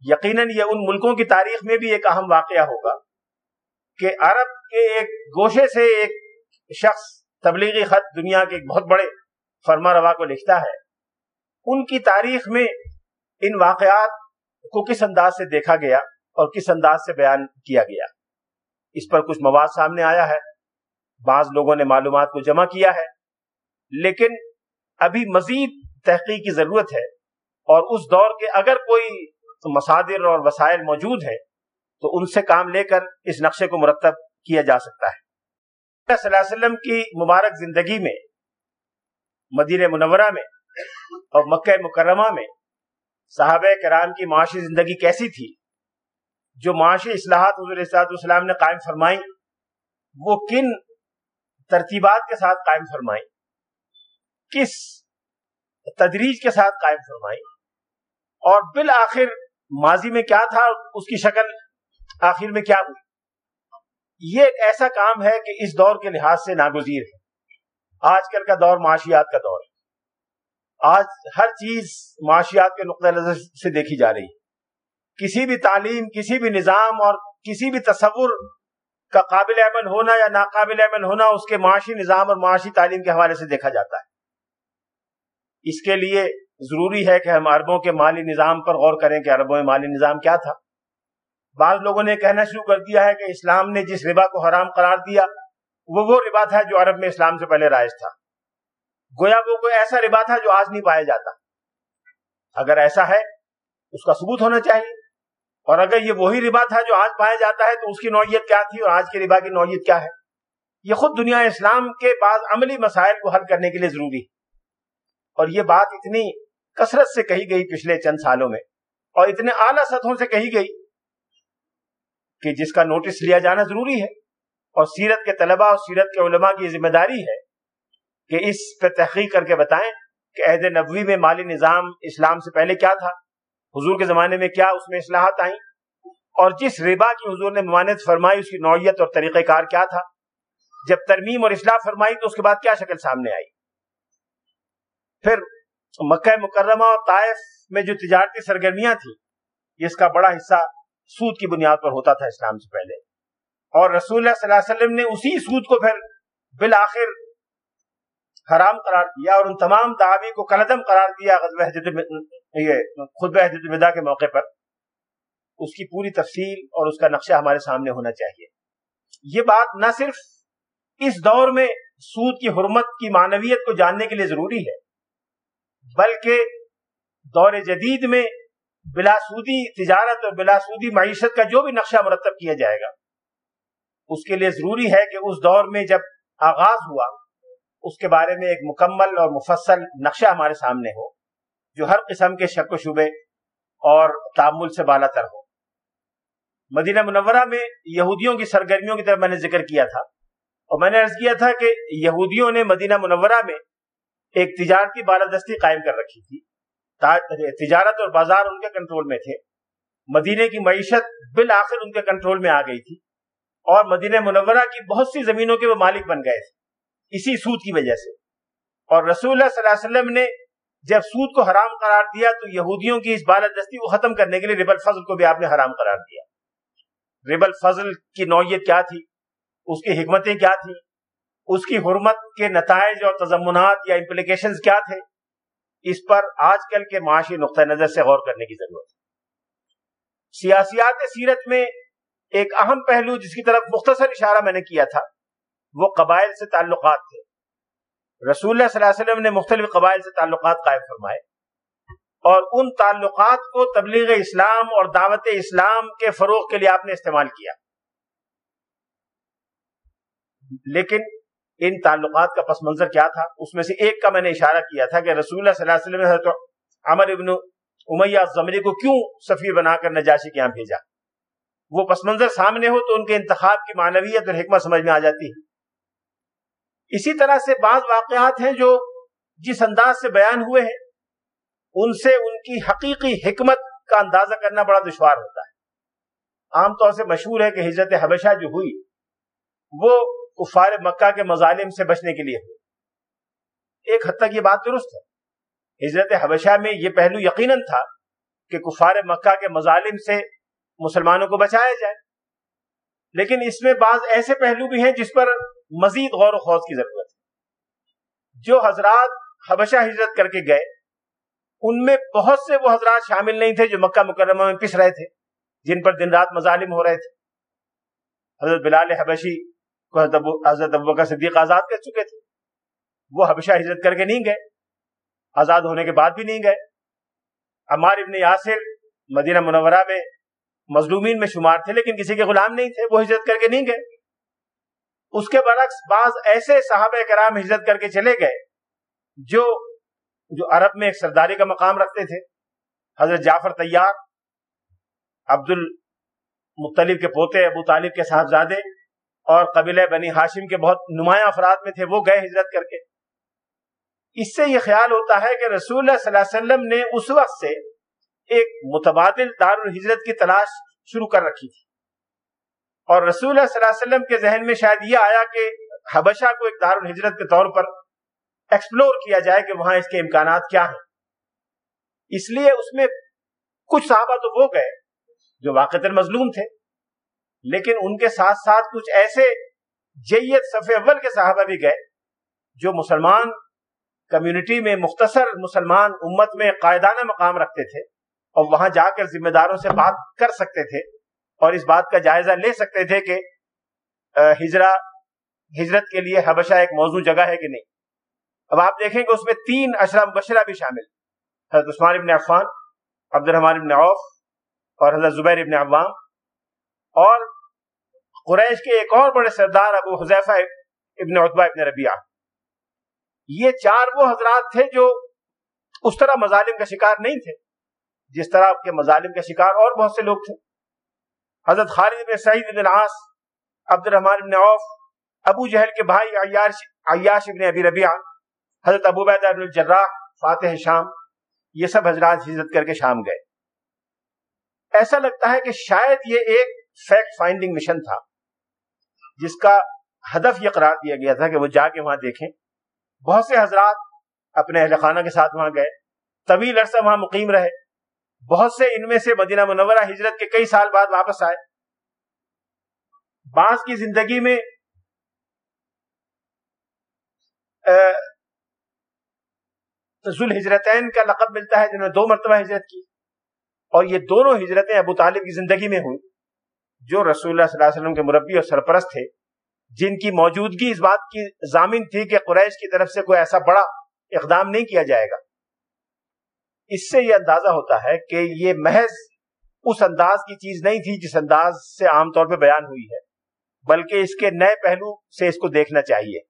یقیناً یہ ان ملکوں کی تاریخ میں بھی ایک اہم واقعہ ہوگا کہ عرب کے ایک گوشے سے ایک شخص تبلیغی خط دنیا کے ایک بہت بڑے فرما روا کو لکھتا ہے۔ ان کی تاریخ میں ان واقعات کو کس انداز سے دیکھا گیا اور کس انداز سے بیان کیا گیا؟ اس پر کچھ مواد سامنے آیا ہے۔ بعض لوگوں نے معلومات کو جمع کیا ہے۔ لیکن ابھی مزید تحقیق کی ضرورت ہے۔ اور اس دور کے اگر کوئی مصادر اور وسائل موجود ہیں، تو ان سے کام لے کر اس نقشے کو مرتب کیا جا سکتا ہے۔ صلی اللہ علیہ وسلم کی مبارک زندگی میں، مدینہ منورہ میں اور مکہ مکرمہ میں صحابہ کرام کی معاشی زندگی کیسی تھی؟ جو معاشی اصلاحات حضور السلام نے قائم فرمائی، وہ کن ترتیبات کے ساتھ قائم فرمائی؟ کس تدریج کے ساتھ قائم فرمائی؟ اور بالآخر ماضی میں کیا تھا؟ اس کی شکل آخر میں کیا ہوئی؟ یہ ایک ایسا کام ہے کہ اس دور کے لحاظ سے ناگزیر ہے۔ آج کل کا دور معاشیات کا دور ہے۔ آج ہر چیز معاشیات کے نقطۂ نظر سے دیکھی جا رہی ہے۔ کسی بھی تعلیم، کسی بھی نظام اور کسی بھی تصور کا قابل عمل ہونا یا ناقابل عمل ہونا اس کے معاشی نظام اور معاشی تعلیم کے حوالے سے دیکھا جاتا ہے۔ اس کے لیے ضروری ہے کہ ہم عربوں کے مالی نظام پر غور کریں کہ عربوں میں مالی نظام کیا تھا۔ بعض لوگوں نے کہنا شروع کر دیا ہے کہ اسلام نے جس ربا کو حرام قرار دیا، وہ وہ ربا تھا جو عرب میں اسلام سے پہلے رائج تھا۔ گویا وہ کوئی ایسا ربا تھا جو آج نہیں پایا جاتا۔ اگر ایسا ہے، اس کا ثبوت ہونا چاہیے۔ اور اگر یہ وہی ربا تھا جو آج پایا جاتا ہے، تو اس کی نوعیت کیا تھی اور آج کے ربا کی نوعیت کیا ہے؟ یہ خود دنیا اسلام کے بعض عملی مسائل کو حل کرنے کے لیے ضروری۔ اور یہ بات اتنی کثرت سے کہی گئی پچھلے چند سالوں میں، اور اتنے اعلیٰ سطحوں سے کہی گئی کہ جس کا نوٹس لیا جانا ضروری ہے۔ اور سیرت کے طلبہ اور سیرت کے علماء کی ذمہ داری ہے کہ اس پہ تحقیق کر کے بتائیں کہ عہد نبوی میں مالی نظام اسلام سے پہلے کیا تھا۔ حضور کے زمانے میں کیا اس میں اصلاحات آئیں؟ اور جس ربا کی حضور نے ممانت فرمائی، اس کی نوعیت اور طریقہ کار کیا تھا؟ جب ترمیم اور اصلاح فرمائی تو اس کے بعد کیا شکل سامنے آئی؟ پھر مکہ مکرمہ اور طائف میں جو تجارتی سرگرمیاں تھیں جس کا بڑا حصہ سود کی بنیاد پر ہوتا تھا اسلام سے پہلے۔ اور رسول اللہ صلی اللہ علیہ وسلم نے اسی سود کو پھر بالآخر حرام قرار دیا اور ان تمام دعوی کو کلدم قرار دیا یہ خود الوداع کے موقع پر، اس کی پوری تفصیل اور اس کا نقشہ ہمارے سامنے ہونا چاہیے۔ یہ بات نہ صرف اس دور میں سود کی حرمت کی معنویت کو جاننے کے لیے ضروری ہے، بلکہ دور جدید میں بلا سودی تجارت اور بلا سودی معیشت کا جو بھی نقشہ مرتب کیا جائے گا، اس کے لیے ضروری ہے کہ اس دور میں جب آغاز ہوا، اس کے بارے میں ایک مکمل اور مفصل نقشہ ہمارے سامنے ہو۔ جو ہر قسم کے شک و شبے اور تعمل سے بالا تر ہو۔ مدینہ منورہ میں یہودیوں کی سرگرمیوں کی طرف میں نے ذکر کیا تھا اور میں نے عرض کیا تھا کہ یہودیوں نے مدینہ منورہ میں ایک تجارتی بالادستی قائم کر رکھی تھی۔ تجارت اور بازار ان کے کنٹرول میں تھے۔ مدینے کی معیشت بالآخر ان کے کنٹرول میں آ گئی تھی اور مدینہ منورہ کی بہت سی زمینوں کے وہ مالک بن گئے تھے۔ اسی سود کی وجہ سے۔ اور رسول اللہ صلی اللہ علیہ وسلم نے جب سود کو حرام قرار دیا تو یہودیوں کی اس بالادستی کو ختم کرنے کے لیے رب الفضل کو بھی آپ نے حرام قرار دیا۔ رب الفضل کی نوعیت کیا تھی؟ اس کی حکمتیں کیا تھیں؟ اس کی حرمت کے نتائج اور تضمنات یا امپلیکیشنز کیا تھے؟ اس پر آج کل کے معاشی نقطۂ نظر سے غور کرنے کی ضرورت ہے۔ سیاسیات سیرت میں ایک اہم پہلو جس کی طرف مختصر اشارہ میں نے کیا تھا، وہ قبائل سے تعلقات تھے۔ رسول اللہ صلی اللہ علیہ وسلم نے مختلف قبائل سے تعلقات قائم فرمائے اور ان تعلقات کو تبلیغ اسلام اور دعوت اسلام کے فروغ کے لیے آپ نے استعمال کیا۔ لیکن ان تعلقات کا پس منظر کیا تھا؟ اس میں سے ایک کا میں نے اشارہ کیا تھا کہ رسول اللہ صلی اللہ علیہ وسلم نے حضرت عمر ابن امیہ زمری کو کیوں سفیر بنا کر نجاشی کے یہاں بھیجا؟ وہ پس منظر سامنے ہو تو ان کے انتخاب کی معنویت اور حکمت سمجھ میں آ جاتی ہے۔ اسی طرح سے بعض واقعات ہیں جو جس انداز سے بیان ہوئے ہیں، ان سے ان کی حقیقی حکمت کا اندازہ کرنا بڑا دشوار ہوتا ہے۔ عام طور سے مشہور ہے کہ ہجرت حبشہ جو ہوئی، وہ کفار مکہ کے مظالم سے بچنے کے لیے ہوئی۔ ایک حد تک یہ بات درست ہے۔ ہجرت حبشہ میں یہ پہلو یقیناً تھا کہ کفار مکہ کے مظالم سے مسلمانوں کو بچایا جائے۔ لیکن اس میں بعض ایسے پہلو بھی ہیں جس پر مزید غور و خوض کی ضرورت ہے۔ جو حضرات حبشہ ہجرت کر کے گئے، ان میں بہت سے وہ حضرات شامل نہیں تھے جو مکہ مکرمہ میں پس رہے تھے، جن پر دن رات مظالم ہو رہے تھے۔ حضرت بلال حبشی کو حضرت ابو کا صدیق آزاد کر چکے تھے۔ وہ حبشہ ہجرت کر کے نہیں گئے، آزاد ہونے کے بعد بھی نہیں گئے۔ عمار ابن یاسر مدینہ منورہ میں مظلومین میں شمار تھے، لیکن کسی کے غلام نہیں تھے، وہ ہجرت کر کے نہیں گئے۔ اس کے برعکس بعض ایسے صحابہ کرام ہجرت کر کے چلے گئے جو جو عرب میں ایک سرداری کا مقام رکھتے تھے۔ حضرت جعفر تیار عبد المطلب کے پوتے ابو طالب کے صاحبزادے اور قبیلہ بنی ہاشم کے بہت نمایاں افراد میں تھے، وہ گئے ہجرت کر کے۔ اس سے یہ خیال ہوتا ہے کہ رسول اللہ صلی اللہ علیہ وسلم نے اس وقت سے ایک متبادل دار الحجرت کی تلاش شروع کر رکھی تھی۔ اور رسول اللہ صلی اللہ علیہ وسلم کے ذہن میں شاید یہ آیا کہ حبشہ کو ایک دار الحجرت کے طور پر ایکسپلور کیا جائے کہ وہاں اس کے امکانات کیا ہیں۔ اس لیے اس میں کچھ صحابہ تو وہ گئے جو واقع مظلوم تھے، لیکن ان کے ساتھ ساتھ کچھ ایسے جیت صفح اول کے صحابہ بھی گئے جو مسلمان کمیونٹی میں مختصر مسلمان امت میں قائدانہ مقام رکھتے تھے اور وہاں جا کر ذمہ داروں سے بات کر سکتے تھے۔ اور اس بات کا جائزہ لے سکتے تھے کہ ہجرا ہجرت کے لیے حبشہ ایک موضوع جگہ ہے کہ نہیں؟ اب آپ دیکھیں کہ اس میں تین اشرا مبشرہ بھی شامل حضرت عثمان ابن عفان عبد الرحمان ابن عوف اور حضرت زبیر ابن عوام اور قریش کے ایک اور بڑے سردار ابو حذیفہ ابن عطبہ ابن ربیعہ۔ یہ چار وہ حضرات تھے جو اس طرح مظالم کا شکار نہیں تھے، جس طرح کے مظالم کا شکار اور بہت سے لوگ تھے۔ حضرت خالد بن سعید بن عاص عبد الرحمان بن عوف، ابو جہل کے بھائی عیاش عیاش ابن ابی ربیعہ، حضرت ابو بیدہ بن الجراح، فاتح شام، یہ سب حضرات ہجرت کر کے شام گئے۔ ایسا لگتا ہے کہ شاید یہ ایک فیکٹ فائنڈنگ مشن تھا، جس کا ہدف یہ قرار دیا گیا تھا کہ وہ جا کے وہاں دیکھیں۔ بہت سے حضرات اپنے اہل خانہ کے ساتھ وہاں گئے، طویل عرصہ وہاں مقیم رہے۔ بہت سے ان میں سے مدینہ منورہ ہجرت کے کئی سال بعد واپس آئے۔ بعض کی زندگی میں ذوال ہجرتین کا لقب ملتا ہے جنہوں نے دو مرتبہ ہجرت کی۔ اور یہ دونوں ہجرتیں ابو طالب کی زندگی میں ہوئی جو رسول اللہ صلی اللہ علیہ وسلم کے مربی اور سرپرست تھے، جن کی موجودگی اس بات کی ضامن تھی کہ قریش کی طرف سے کوئی ایسا بڑا اقدام نہیں کیا جائے گا۔ اس سے یہ اندازہ ہوتا ہے کہ یہ محض اس انداز کی چیز نہیں تھی جس انداز سے عام طور پہ بیان ہوئی ہے، بلکہ اس کے نئے پہلو سے اس کو دیکھنا چاہیے۔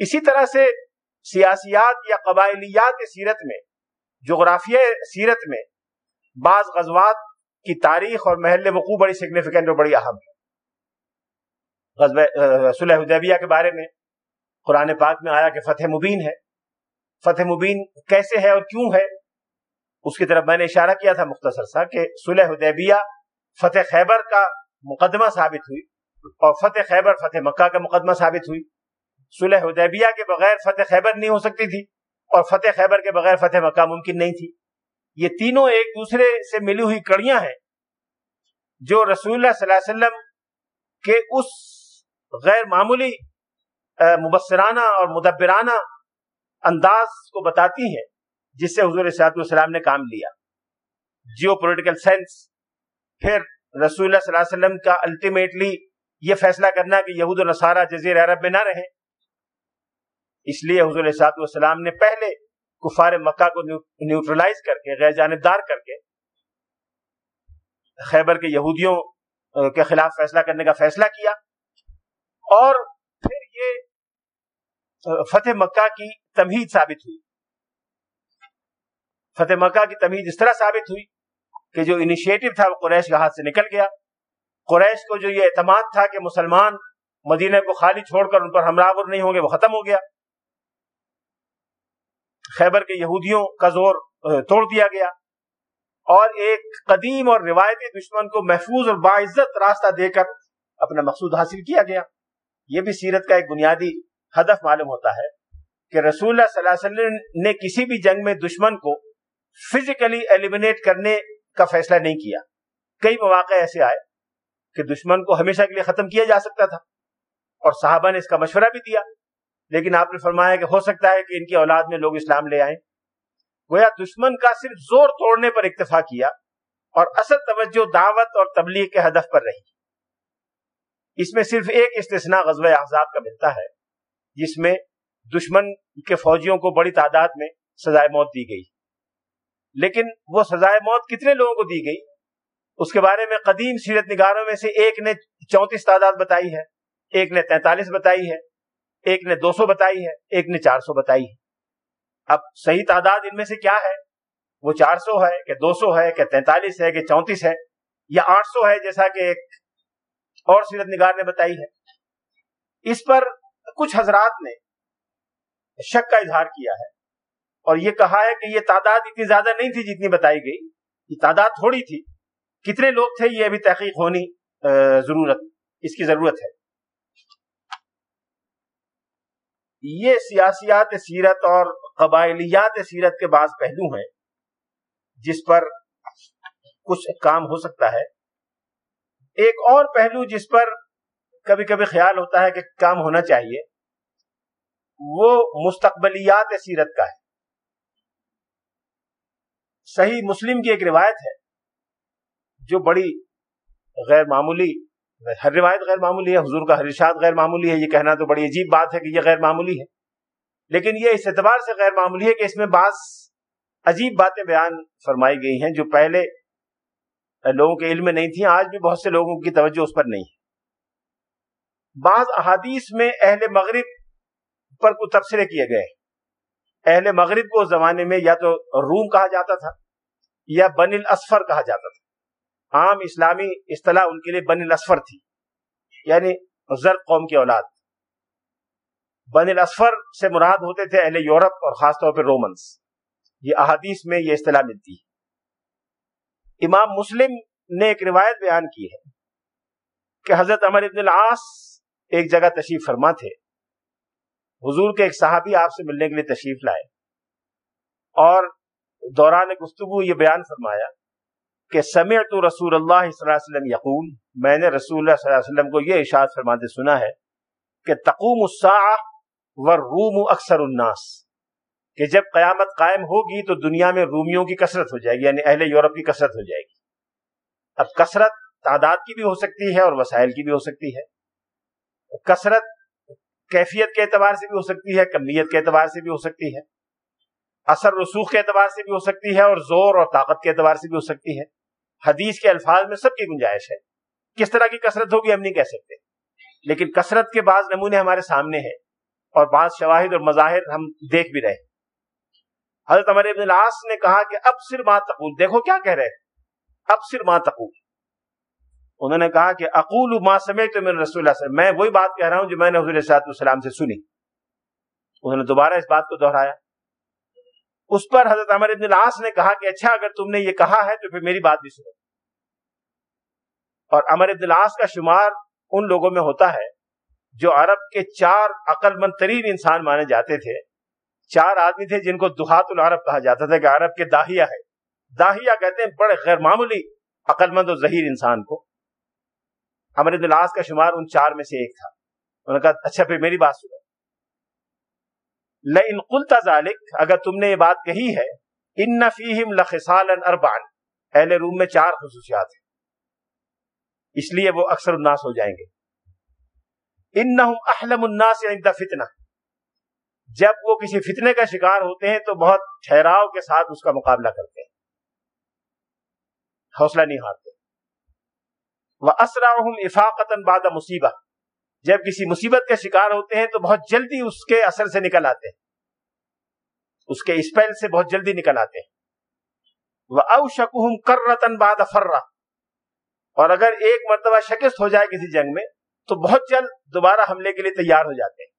اسی طرح سے سیاسیات یا قبائلیات سیرت میں، جغرافیہ سیرت میں بعض غزوات کی تاریخ اور محل وقوع بڑی سگنیفیکینٹ اور بڑی اہم ہے صلح حدیبیہ کے بارے میں قرآن پاک میں آیا کہ فتح مبین ہے۔ فتح مبین کیسے ہے اور کیوں ہے؟ اس کی طرف میں نے اشارہ کیا تھا مختصر سا کہ صلح حدیبیہ فتح خیبر کا مقدمہ ثابت ہوئی اور فتح خیبر فتح مکہ کا مقدمہ ثابت ہوئی۔ صلح حدیبیہ کے بغیر فتح خیبر نہیں ہو سکتی تھی اور فتح خیبر کے بغیر فتح مکہ ممکن نہیں تھی۔ یہ تینوں ایک دوسرے سے ملی ہوئی کڑیاں ہیں جو رسول اللہ صلی اللہ علیہ وسلم کے اس غیر معمولی مبصرانہ اور مدبرانہ انداز کو بتاتی ہیں جس سے حضور صاحب السلام نے کام لیا۔ جیو پولیٹیکل سینس پھر رسول اللہ صلی اللہ علیہ وسلم کا الٹیمیٹلی یہ فیصلہ کرنا کہ یہود و نصارہ جزیر عرب میں نہ رہیں۔ اس لیے حضور صاحب السلام نے پہلے کفار مکہ کو نیوٹرلائز کر کے، غیر جانبدار کر کے خیبر کے یہودیوں کے خلاف فیصلہ کرنے کا فیصلہ کیا۔ اور فتح مکہ کی تمہید ثابت ہوئی۔ فتح مکہ کی تمہید اس طرح ثابت ہوئی کہ جو انیشیٹو تھا وہ قریش کے ہاتھ سے نکل گیا۔ قریش کو جو یہ اعتماد تھا کہ مسلمان مدینہ کو خالی چھوڑ کر ان پر ہمراور نہیں ہوں گے، وہ ختم ہو گیا۔ خیبر کے یہودیوں کا زور توڑ دیا گیا۔ اور ایک قدیم اور روایتی دشمن کو محفوظ اور باعزت راستہ دے کر اپنا مقصود حاصل کیا گیا۔ یہ بھی سیرت کا ایک بنیادی ہدف معلوم ہوتا ہے کہ رسول اللہ صلی اللہ علیہ وسلم نے کسی بھی جنگ میں دشمن کو فزیکلی ایلیمنیٹ کرنے کا فیصلہ نہیں کیا۔ کئی مواقع ایسے آئے کہ دشمن کو ہمیشہ کے لیے ختم کیا جا سکتا تھا اور صحابہ نے اس کا مشورہ بھی دیا۔ لیکن آپ نے فرمایا کہ ہو سکتا ہے کہ ان کی اولاد میں لوگ اسلام لے آئیں۔ گویا دشمن کا صرف زور توڑنے پر اکتفا کیا اور اصل توجہ دعوت اور تبلیغ کے ہدف پر رہی۔ اس میں صرف ایک استثناء غزوہ احزاب کا ملتا ہے۔ جس میں دشمن کے فوجیوں کو بڑی تعداد میں سزائے موت دی گئی۔ لیکن وہ سزائے موت کتنے لوگوں کو دی گئی؟ اس کے بارے میں قدیم سیرت نگاروں میں سے ایک نے چونتیس تعداد بتائی ہے، ایک نے تینتالیس بتائی ہے، ایک نے دو سو بتائی ہے، ایک نے چار سو بتائی ہے۔ اب صحیح تعداد ان میں سے کیا ہے؟ وہ چار سو ہے کہ دو سو ہے کہ تینتالیس ہے کہ چونتیس ہے یا آٹھ سو ہے جیسا کہ ایک اور سیرت نگار نے بتائی ہے۔ اس پر کچھ حضرات نے شک کا اظہار کیا ہے اور یہ کہا ہے کہ یہ تعداد اتنی زیادہ نہیں تھی جتنی بتائی گئی۔ یہ تعداد تھوڑی تھی۔ کتنے لوگ تھے یہ ابھی تحقیق ہونی ضرورت، اس کی ضرورت ہے۔ یہ سیاسیات سیرت اور قبائلیات سیرت کے بعض پہلو ہیں جس پر کچھ کام ہو سکتا ہے۔ ایک اور پہلو جس پر کبھی کبھی خیال ہوتا ہے کہ کام ہونا چاہیے۔ وہ مستقبلیات سیرت کا ہے۔ صحیح مسلم کی ایک روایت ہے جو بڑی غیر معمولی، ہر روایت غیر معمولی ہے، حضور کا ہر ارشاد غیر معمولی ہے، یہ کہنا تو بڑی عجیب بات ہے کہ یہ غیر معمولی ہے۔ لیکن یہ اس اعتبار سے غیر معمولی ہے کہ اس میں بعض عجیب باتیں بیان فرمائی گئی ہیں جو پہلے لوگوں کے علم میں نہیں تھیں، آج بھی بہت سے لوگوں کی توجہ اس پر نہیں ہے۔ بعض احادیث میں اہل مغرب پر کچھ تبصرے کیے گئے۔ اہل مغرب کو اس زمانے میں یا تو روم کہا جاتا تھا یا بن الاسفر کہا جاتا تھا۔ عام اسلامی اصطلاح ان کے لیے بن الاسفر تھی یعنی زرد قوم کی اولاد۔ بن الاسفر سے مراد ہوتے تھے اہل یورپ اور خاص طور پہ رومنس یہ احادیث میں یہ اصطلاح ملتی ہے۔ امام مسلم نے ایک روایت بیان کی ہے کہ حضرت عمر ابن العاص ایک جگہ تشریف فرما تھے۔ حضور کے ایک صحابی آپ سے ملنے کے لیے تشریف لائے۔ اور دوران گفتگو یہ بیان فرمایا کہ سمعت رسول اللہ صلی اللہ علیہ وسلم یقول، میں نے رسول اللہ صلی اللہ علیہ وسلم کو یہ اشاعت فرماتے سنا ہے کہ تقوم الساعة والروم اکثر الناس، کہ جب قیامت قائم ہوگی تو دنیا میں رومیوں کی کثرت ہو جائے گی یعنی اہل یورپ کی کثرت ہو جائے گی۔ اب کثرت تعداد کی بھی ہو سکتی ہے اور وسائل کی بھی ہو سکتی ہے۔ کثرت کیفیت کے اعتبار سے بھی ہو سکتی ہے، کمیت کے اعتبار سے بھی ہو سکتی ہے، اثر رسوخ کے اعتبار سے بھی ہو سکتی ہے اور زور اور طاقت کے اعتبار سے بھی ہو سکتی ہے۔ حدیث کے الفاظ میں سب کی گنجائش ہے۔ کس طرح کی کثرت ہوگی ہم نہیں کہہ سکتے۔ لیکن کثرت کے بعض نمونے ہمارے سامنے ہیں اور بعض شواہد اور مظاہر ہم دیکھ بھی رہے حضرت عمر ابن العاص نے کہا کہ اب سر ما تقول، دیکھو کیا کہہ رہے اب سر ما تقول۔ انہوں نے کہا کہ اقول ما سمعت من رسول اللہ سے میں وہی بات کہہ رہا ہوں جو میں نے حضور صلی السلام سے سنی۔ انہوں نے دوبارہ اس بات کو دہرایا۔ اس پر حضرت عمر ابن العاص نے کہا کہ اچھا اگر تم نے یہ کہا ہے تو پھر میری بات بھی سنو۔ اور عمر ابن العاص کا شمار ان لوگوں میں ہوتا ہے جو عرب کے چار عقل مند ترین انسان مانے جاتے تھے۔ چار آدمی تھے جن کو دہات العرب کہا جاتا تھا کہ عرب کے داہیہ ہے۔ داہیہ کہتے ہیں بڑے غیر معمولی عقل مند اور ظہیر انسان کو۔ امر العاص کا شمار ان چار میں سے ایک تھا۔ انہوں نے کہا اچھا پھر میری بات سنو۔ لئن قلت ذلك اگر تم نے یہ بات کہی ہے، ان فیہم لخصالا اربعا اہل روم میں چار خصوصیات ہیں۔ اس لیے وہ اکثر الناس ہو جائیں گے۔ انہم احلم الناس عند فتنہ۔ جب وہ کسی فتنے کا شکار ہوتے ہیں تو بہت ٹھہراؤ کے ساتھ اس کا مقابلہ کرتے ہیں۔ حوصلہ نہیں ہارتے۔ وہ اسرا افاقت بعد مصیبت جب کسی مصیبت کا شکار ہوتے ہیں تو بہت جلدی اس کے اثر سے نکل آتے ہیں۔ اس کے اسپیل سے بہت جلدی نکل آتے ہیں۔ وہ او شکوہم باد فرا اور اگر ایک مرتبہ شکست ہو جائے کسی جنگ میں، تو بہت جلد دوبارہ حملے کے لیے تیار ہو جاتے ہیں۔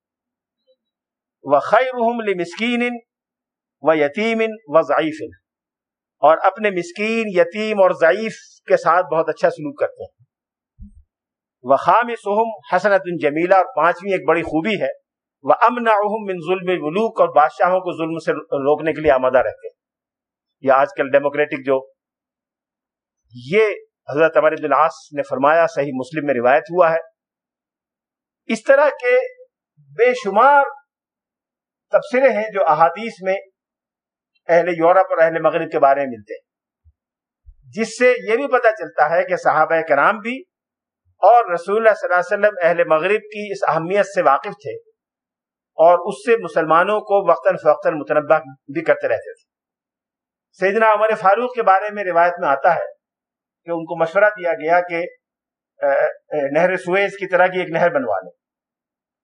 وَخَيْرُهُمْ لِمِسْكِينٍ وَيَتِيمٍ وَضَعِيفٍ۔ اور اپنے مسکین، یتیم اور ضعیف کے ساتھ بہت اچھا سلوک کرتے ہیں۔ وَخَامِسُهُمْ حَسَنَةٌ جَمِيلًا اور پانچویں ایک بڑی خوبی ہے۔ وَأَمْنَعُهُمْ مِنْ ظُلْمِ الْمُلُوكِ اور بادشاہوں کو ظلم سے روکنے کے لیے آمادہ رہتے ہیں۔ یہ آج کل ڈیموکریٹک جو یہ حضرت عمر بن العاص نے فرمایا، صحیح مسلم میں روایت ہوا ہے۔ اس طرح کے بے شمار تبصرے ہیں جو احادیث میں اہل یورپ اور اہل مغرب کے بارے میں ملتے ہیں۔ جس سے یہ بھی پتہ چلتا ہے کہ صحابہ کرام بھی اور رسول اللہ صلی اللہ علیہ وسلم اہل مغرب کی اس اہمیت سے واقف تھے اور اس سے مسلمانوں کو وقتاً فوقتاً متنبع بھی کرتے رہتے تھے۔ سیدنا عمر فاروق کے بارے میں روایت میں آتا ہے کہ ان کو مشورہ دیا گیا کہ نہر سویز کی طرح کی ایک نہر بنوا لیں۔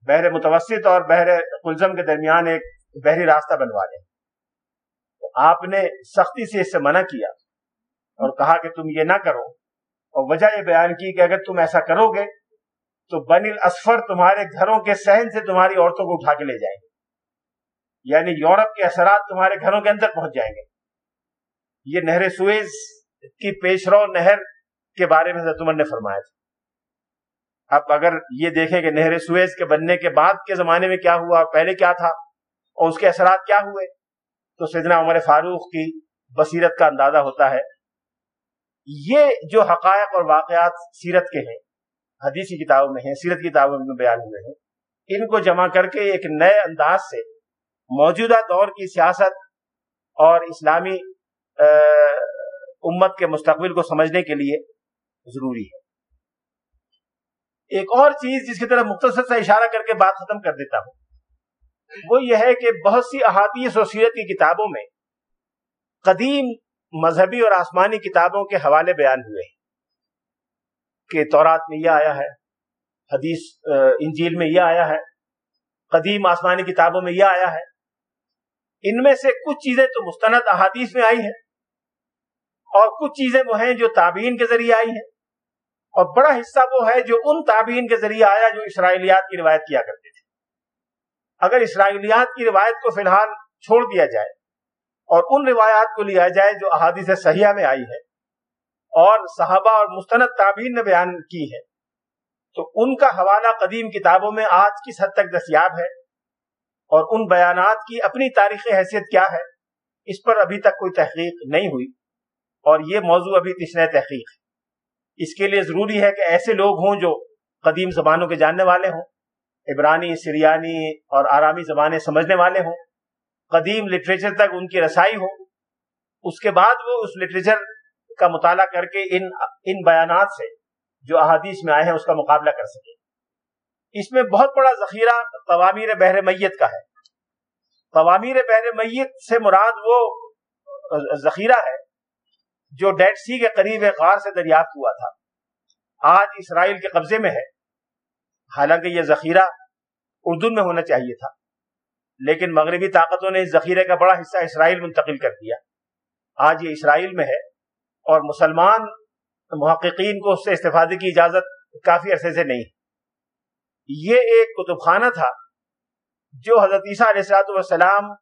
بحر متوسط اور بحر کلزم کے درمیان ایک بحری راستہ بنوا لیں۔ آپ نے سختی سے اس سے منع کیا اور کہا کہ تم یہ نہ کرو۔ اور وجہ یہ بیان کی کہ اگر تم ایسا کرو گے، تو بن الاسفر تمہارے گھروں کے سہن سے تمہاری عورتوں کو اٹھا کے لے جائیں گے۔ یعنی یورپ کے اثرات تمہارے گھروں کے اندر پہنچ جائیں گے۔ یہ نہر سویز کی پیشرو نہر کے بارے میں عمر نے فرمایا تھا۔ اب اگر یہ دیکھیں کہ نہر سویز کے بننے کے بعد کے زمانے میں کیا ہوا، پہلے کیا تھا اور اس کے اثرات کیا ہوئے، تو سیدنا عمر فاروق کی بصیرت کا اندازہ ہوتا ہے یہ جو حقائق اور واقعات سیرت کے ہیں، حدیثی کتابوں میں ہیں، سیرت کی کتابوں میں بیان ہوئے ہیں، ان کو جمع کر کے ایک نئے انداز سے موجودہ دور کی سیاست اور اسلامی امت کے مستقبل کو سمجھنے کے لیے ضروری ہے۔ ایک اور چیز جس کی طرف مختصر سے اشارہ کر کے بات ختم کر دیتا ہوں، وہ یہ ہے کہ بہت سی احادیث و سیرت کی کتابوں میں قدیم مذہبی اور آسمانی کتابوں کے حوالے بیان ہوئے ہیں۔ کہ تورات میں یہ آیا ہے، حدیث انجیل میں یہ آیا ہے، قدیم آسمانی کتابوں میں یہ آیا ہے۔ ان میں سے کچھ چیزیں تو مستند احادیث میں آئی ہیں اور کچھ چیزیں وہ ہیں جو تابعین کے ذریعے آئی ہیں۔ اور بڑا حصہ وہ ہے جو ان تابعین کے ذریعے آیا جو اسرائیلیات کی روایت کیا کرتے تھے۔ اگر اسرائیلیات کی روایت کو فی الحال چھوڑ دیا جائے اور ان روایات کو لیا جائے جو احادیث صحیحہ میں آئی ہے اور صحابہ اور مستند تعبیر نے بیان کی ہے۔ تو ان کا حوالہ قدیم کتابوں میں آج کس حد تک دستیاب ہے اور ان بیانات کی اپنی تاریخی حیثیت کیا ہے، اس پر ابھی تک کوئی تحقیق نہیں ہوئی اور یہ موضوع ابھی تشنہ تحقیق ہے۔ اس کے لیے ضروری ہے کہ ایسے لوگ ہوں جو قدیم زبانوں کے جاننے والے ہوں، عبرانی، سریانی اور آرامی زبانیں سمجھنے والے ہوں۔ قدیم لٹریچر تک ان کی رسائی ہو، اس کے بعد وہ اس لٹریچر کا مطالعہ کر کے ان ان بیانات سے جو احادیث میں آئے ہیں اس کا مقابلہ کر سکے اس میں بہت بڑا ذخیرہ قوامیر بحر میت کا ہے۔ قوامیر بحر میت سے مراد وہ ذخیرہ ہے جو ڈیڈ سی کے قریب غار سے دریافت ہوا تھا۔ آج اسرائیل کے قبضے میں ہے۔ حالانکہ یہ ذخیرہ اردو میں ہونا چاہیے تھا۔ لیکن مغربی طاقتوں نے اس ذخیرے کا بڑا حصہ اسرائیل منتقل کر دیا۔ آج یہ اسرائیل میں ہے اور مسلمان محققین کو اس سے استفادے کی اجازت کافی عرصے سے نہیں۔ یہ ایک کتب خانہ تھا جو حضرت عیسیٰ علیہ والسلام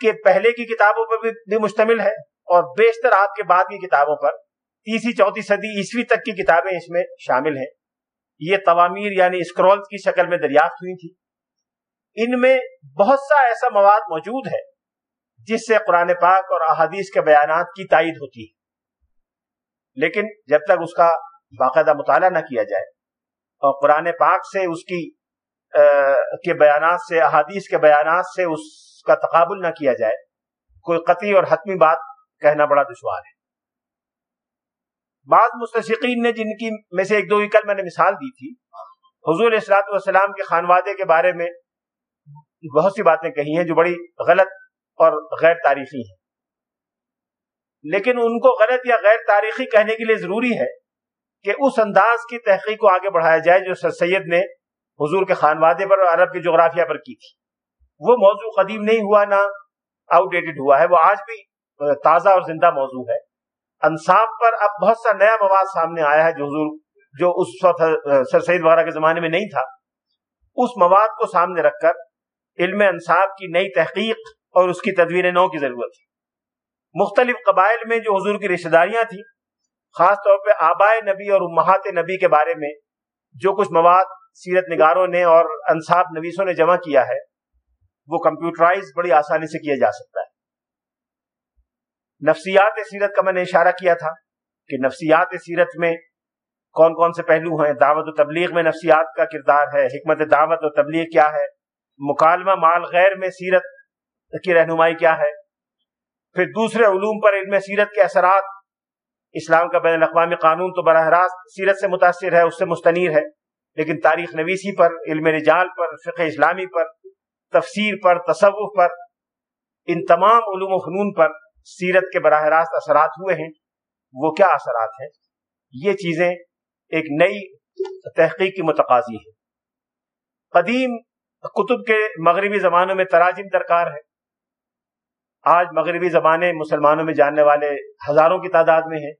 کے پہلے کی کتابوں پر بھی مشتمل ہے اور بیشتر آپ کے بعد کی کتابوں پر۔ تیسری چوتھی صدی عیسوی تک کی کتابیں اس میں شامل ہیں۔ یہ توامیر یعنی اسکرول کی شکل میں دریافت ہوئی تھی۔ ان میں بہت سا ایسا مواد موجود ہے جس سے قرآن پاک اور احادیث کے بیانات کی تائید ہوتی ہے۔ لیکن جب تک اس کا باقاعدہ مطالعہ نہ کیا جائے اور قرآن پاک سے اس کی کے بیانات سے، احادیث کے بیانات سے اس کا تقابل نہ کیا جائے، کوئی قطعی اور حتمی بات کہنا بڑا دشوار ہے۔ بعض مستشقین نے جن کی میں سے ایک دو کل میں نے مثال دی تھی، حضور اصلاۃ والسلام کے خانوادے کے بارے میں بہت سی باتیں کہی ہیں جو بڑی غلط اور غیر تاریخی ہیں۔ لیکن ان کو غلط یا غیر تاریخی کہنے کے لیے ضروری ہے کہ اس انداز کی تحقیق کو آگے بڑھایا جائے جو سر سید نے حضور کے خانوادے پر اور عرب کی جغرافیہ پر کی تھی۔ وہ موضوع قدیم نہیں ہوا، نہ آؤٹ ڈیٹڈ ہوا ہے، وہ آج بھی تازہ اور زندہ موضوع ہے۔ انصاب پر اب بہت سا نیا مواد سامنے آیا ہے جو حضور، جو اس وقت سر سید وغیرہ کے زمانے میں نہیں تھا۔ اس مواد کو سامنے رکھ کر علم انصاب کی نئی تحقیق اور اس کی تدویر نو کی ضرورت ہے مختلف قبائل میں جو حضور کی رشتہ داریاں تھیں، خاص طور پہ آبائے نبی اور امہات نبی کے بارے میں جو کچھ مواد سیرت نگاروں نے اور انصاب نویسوں نے جمع کیا ہے، وہ کمپیوٹرائز بڑی آسانی سے کیا جا سکتا ہے۔ نفسیات سیرت کا میں نے اشارہ کیا تھا کہ نفسیات سیرت میں کون کون سے پہلو ہیں؟ دعوت و تبلیغ میں نفسیات کا کردار ہے، حکمت دعوت و تبلیغ کیا ہے؟ مکالمہ مال غیر میں سیرت کی رہنمائی کیا ہے؟ پھر دوسرے علوم پر علم سیرت کے اثرات، اسلام کا بین الاقوامی قانون تو براہ راست سیرت سے متاثر ہے، اس سے مستنیر ہے، لیکن تاریخ نویسی پر، علم رجال پر، فقہ اسلامی پر، تفسیر پر، تصوف پر، ان تمام علوم و فنون پر سیرت کے براہ راست اثرات ہوئے ہیں۔ وہ کیا اثرات ہیں؟ یہ چیزیں ایک نئی تحقیق کی متقاضی ہے قدیم کتب کے مغربی زبانوں میں تراجم درکار ہے۔ آج مغربی زبانیں مسلمانوں میں جاننے والے ہزاروں کی تعداد میں ہیں۔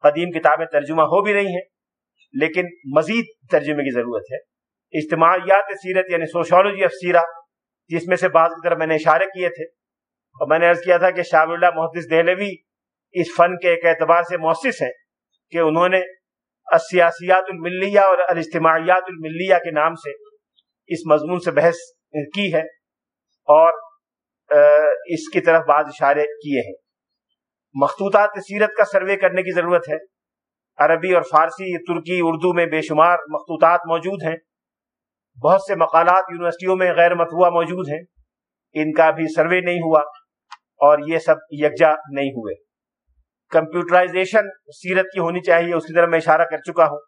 قدیم کتابیں ترجمہ ہو بھی رہی ہیں، لیکن مزید ترجمے کی ضرورت ہے۔ اجتماعیات سیرت یعنی سوشولوجی آف سیرا جس میں سے بعض کی طرف میں نے اشارے کیے تھے۔ اور میں نے عرض کیا تھا کہ شاہ اللہ محدث دہلوی اس فن کے ایک اعتبار سے مؤسس ہیں کہ انہوں نے السیاسیات الملیہ اور الاجتماعیات الملیہ کے نام سے اس مضمون سے بحث کی ہے اور اس کی طرف بعض اشارے کیے ہیں۔ مخطوطات سیرت کا سروے کرنے کی ضرورت ہے۔ عربی اور فارسی، ترکی، اردو میں بے شمار مخطوطات موجود ہیں۔ بہت سے مقالات یونیورسٹیوں میں غیر متوع موجود ہیں۔ ان کا بھی سروے نہیں ہوا اور یہ سب یکجا نہیں ہوئے۔ کمپیوٹرائزیشن سیرت کی ہونی چاہیے، اس کی طرف میں اشارہ کر چکا ہوں۔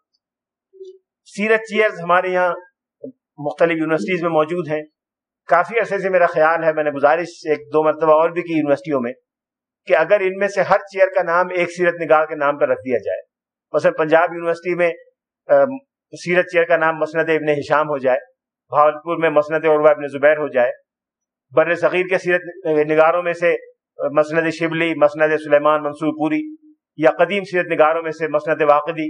سیرت چیئرز ہمارے یہاں مختلف یونیورسٹیز میں موجود ہیں۔ کافی عرصے سے میرا خیال ہے، میں نے گزارش ایک دو مرتبہ اور بھی کی یونیورسٹیوں میں، کہ اگر ان میں سے ہر چیئر کا نام ایک سیرت نگار کے نام پر رکھ دیا جائے، مثلا پنجاب یونیورسٹی میں سیرت چیئر کا نام مسند ابن ہشام ہو جائے، بھاولپور میں مسند عروا ابن زبیر ہو جائے، بر صغیر کے سیرت نگاروں میں سے مسند شبلی، مسند سلیمان منصور پوری، یا قدیم سیرت نگاروں میں سے مسند واقعی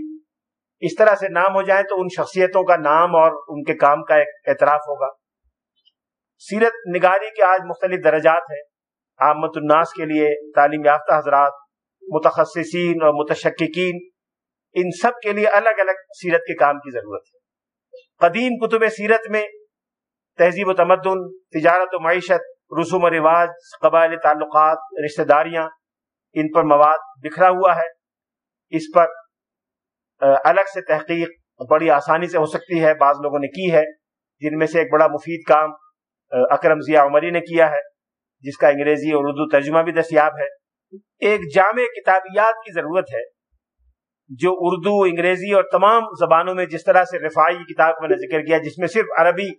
اس طرح سے نام ہو جائیں تو ان شخصیتوں کا نام اور ان کے کام کا ایک اعتراف ہوگا۔ سیرت نگاری کے آج مختلف درجات ہیں۔ عامت الناس کے لیے تعلیم یافتہ حضرات، متخصصین اور متشققین ان سب کے لیے الگ الگ سیرت کے کام کی ضرورت ہے۔ قدیم کتب سیرت میں تہذیب و تمدن، تجارت و معیشت، رسوم و رواج، قبائل تعلقات، رشتہ داریاں، ان پر مواد بکھرا ہوا ہے۔ اس پر الگ سے تحقیق بڑی آسانی سے ہو سکتی ہے، بعض لوگوں نے کی ہے۔ جن میں سے ایک بڑا مفید کام اکرم ضیاء عمری نے کیا ہے، جس کا انگریزی اور اردو ترجمہ بھی دستیاب ہے۔ ایک جامع کتابیات کی ضرورت ہے، جو اردو، انگریزی اور تمام زبانوں میں جس طرح سے رفائی کتاب میں نے ذکر کیا، جس میں صرف عربی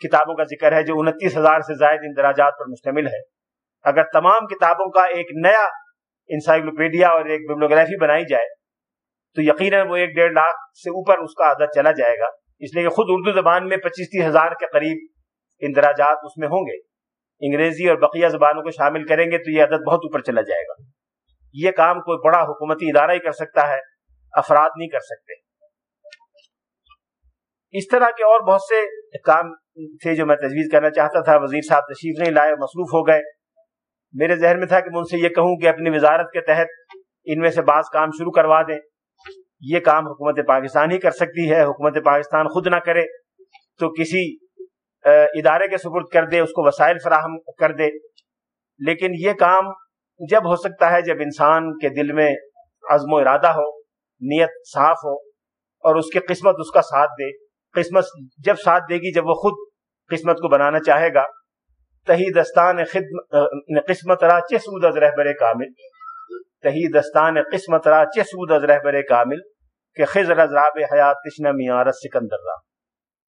کتابوں کا ذکر ہے، جو انتیس ہزار سے زائد اندراجات پر مشتمل ہے۔ اگر تمام کتابوں کا ایک نیا انسائکلوپیڈیا اور ایک ببلوگرافی بنائی جائے تو یقیناً وہ ایک ڈیڑھ لاکھ سے اوپر اس کا عدد چلا جائے گا۔ اس لیے کہ خود اردو زبان میں پچیس تیس ہزار کے قریب اندراجات اس میں ہوں گے۔ انگریزی اور بقیہ زبانوں کو شامل کریں گے تو یہ عدد بہت اوپر چلا جائے گا۔ یہ کام کوئی بڑا حکومتی ادارہ ہی کر سکتا ہے، افراد نہیں کر سکتے۔ اس طرح کے اور بہت سے کام تھے جو میں تجویز کرنا چاہتا تھا۔ وزیر صاحب تشریف نہیں لائے، مصروف ہو گئے۔ میرے ذہن میں تھا کہ میں ان سے یہ کہوں کہ اپنی وزارت کے تحت ان میں سے بعض کام شروع کروا دیں۔ یہ کام حکومت پاکستان ہی کر سکتی ہے، حکومت پاکستان خود نہ کرے تو کسی ادارے کے سپرد کر دے، اس کو وسائل فراہم کر دے۔ لیکن یہ کام جب ہو سکتا ہے، جب انسان کے دل میں عزم و ارادہ ہو، نیت صاف ہو اور اس کی قسمت اس کا ساتھ دے۔ قسمت جب ساتھ دے گی، جب وہ خود قسمت کو بنانا چاہے گا۔ تہی دستان قسمت را چسود از رہبر کامل۔ تہی دستان قسمت را چسود از رہبر کامل، کہ خضر از راب حیات تشنہ میارت سکندر را۔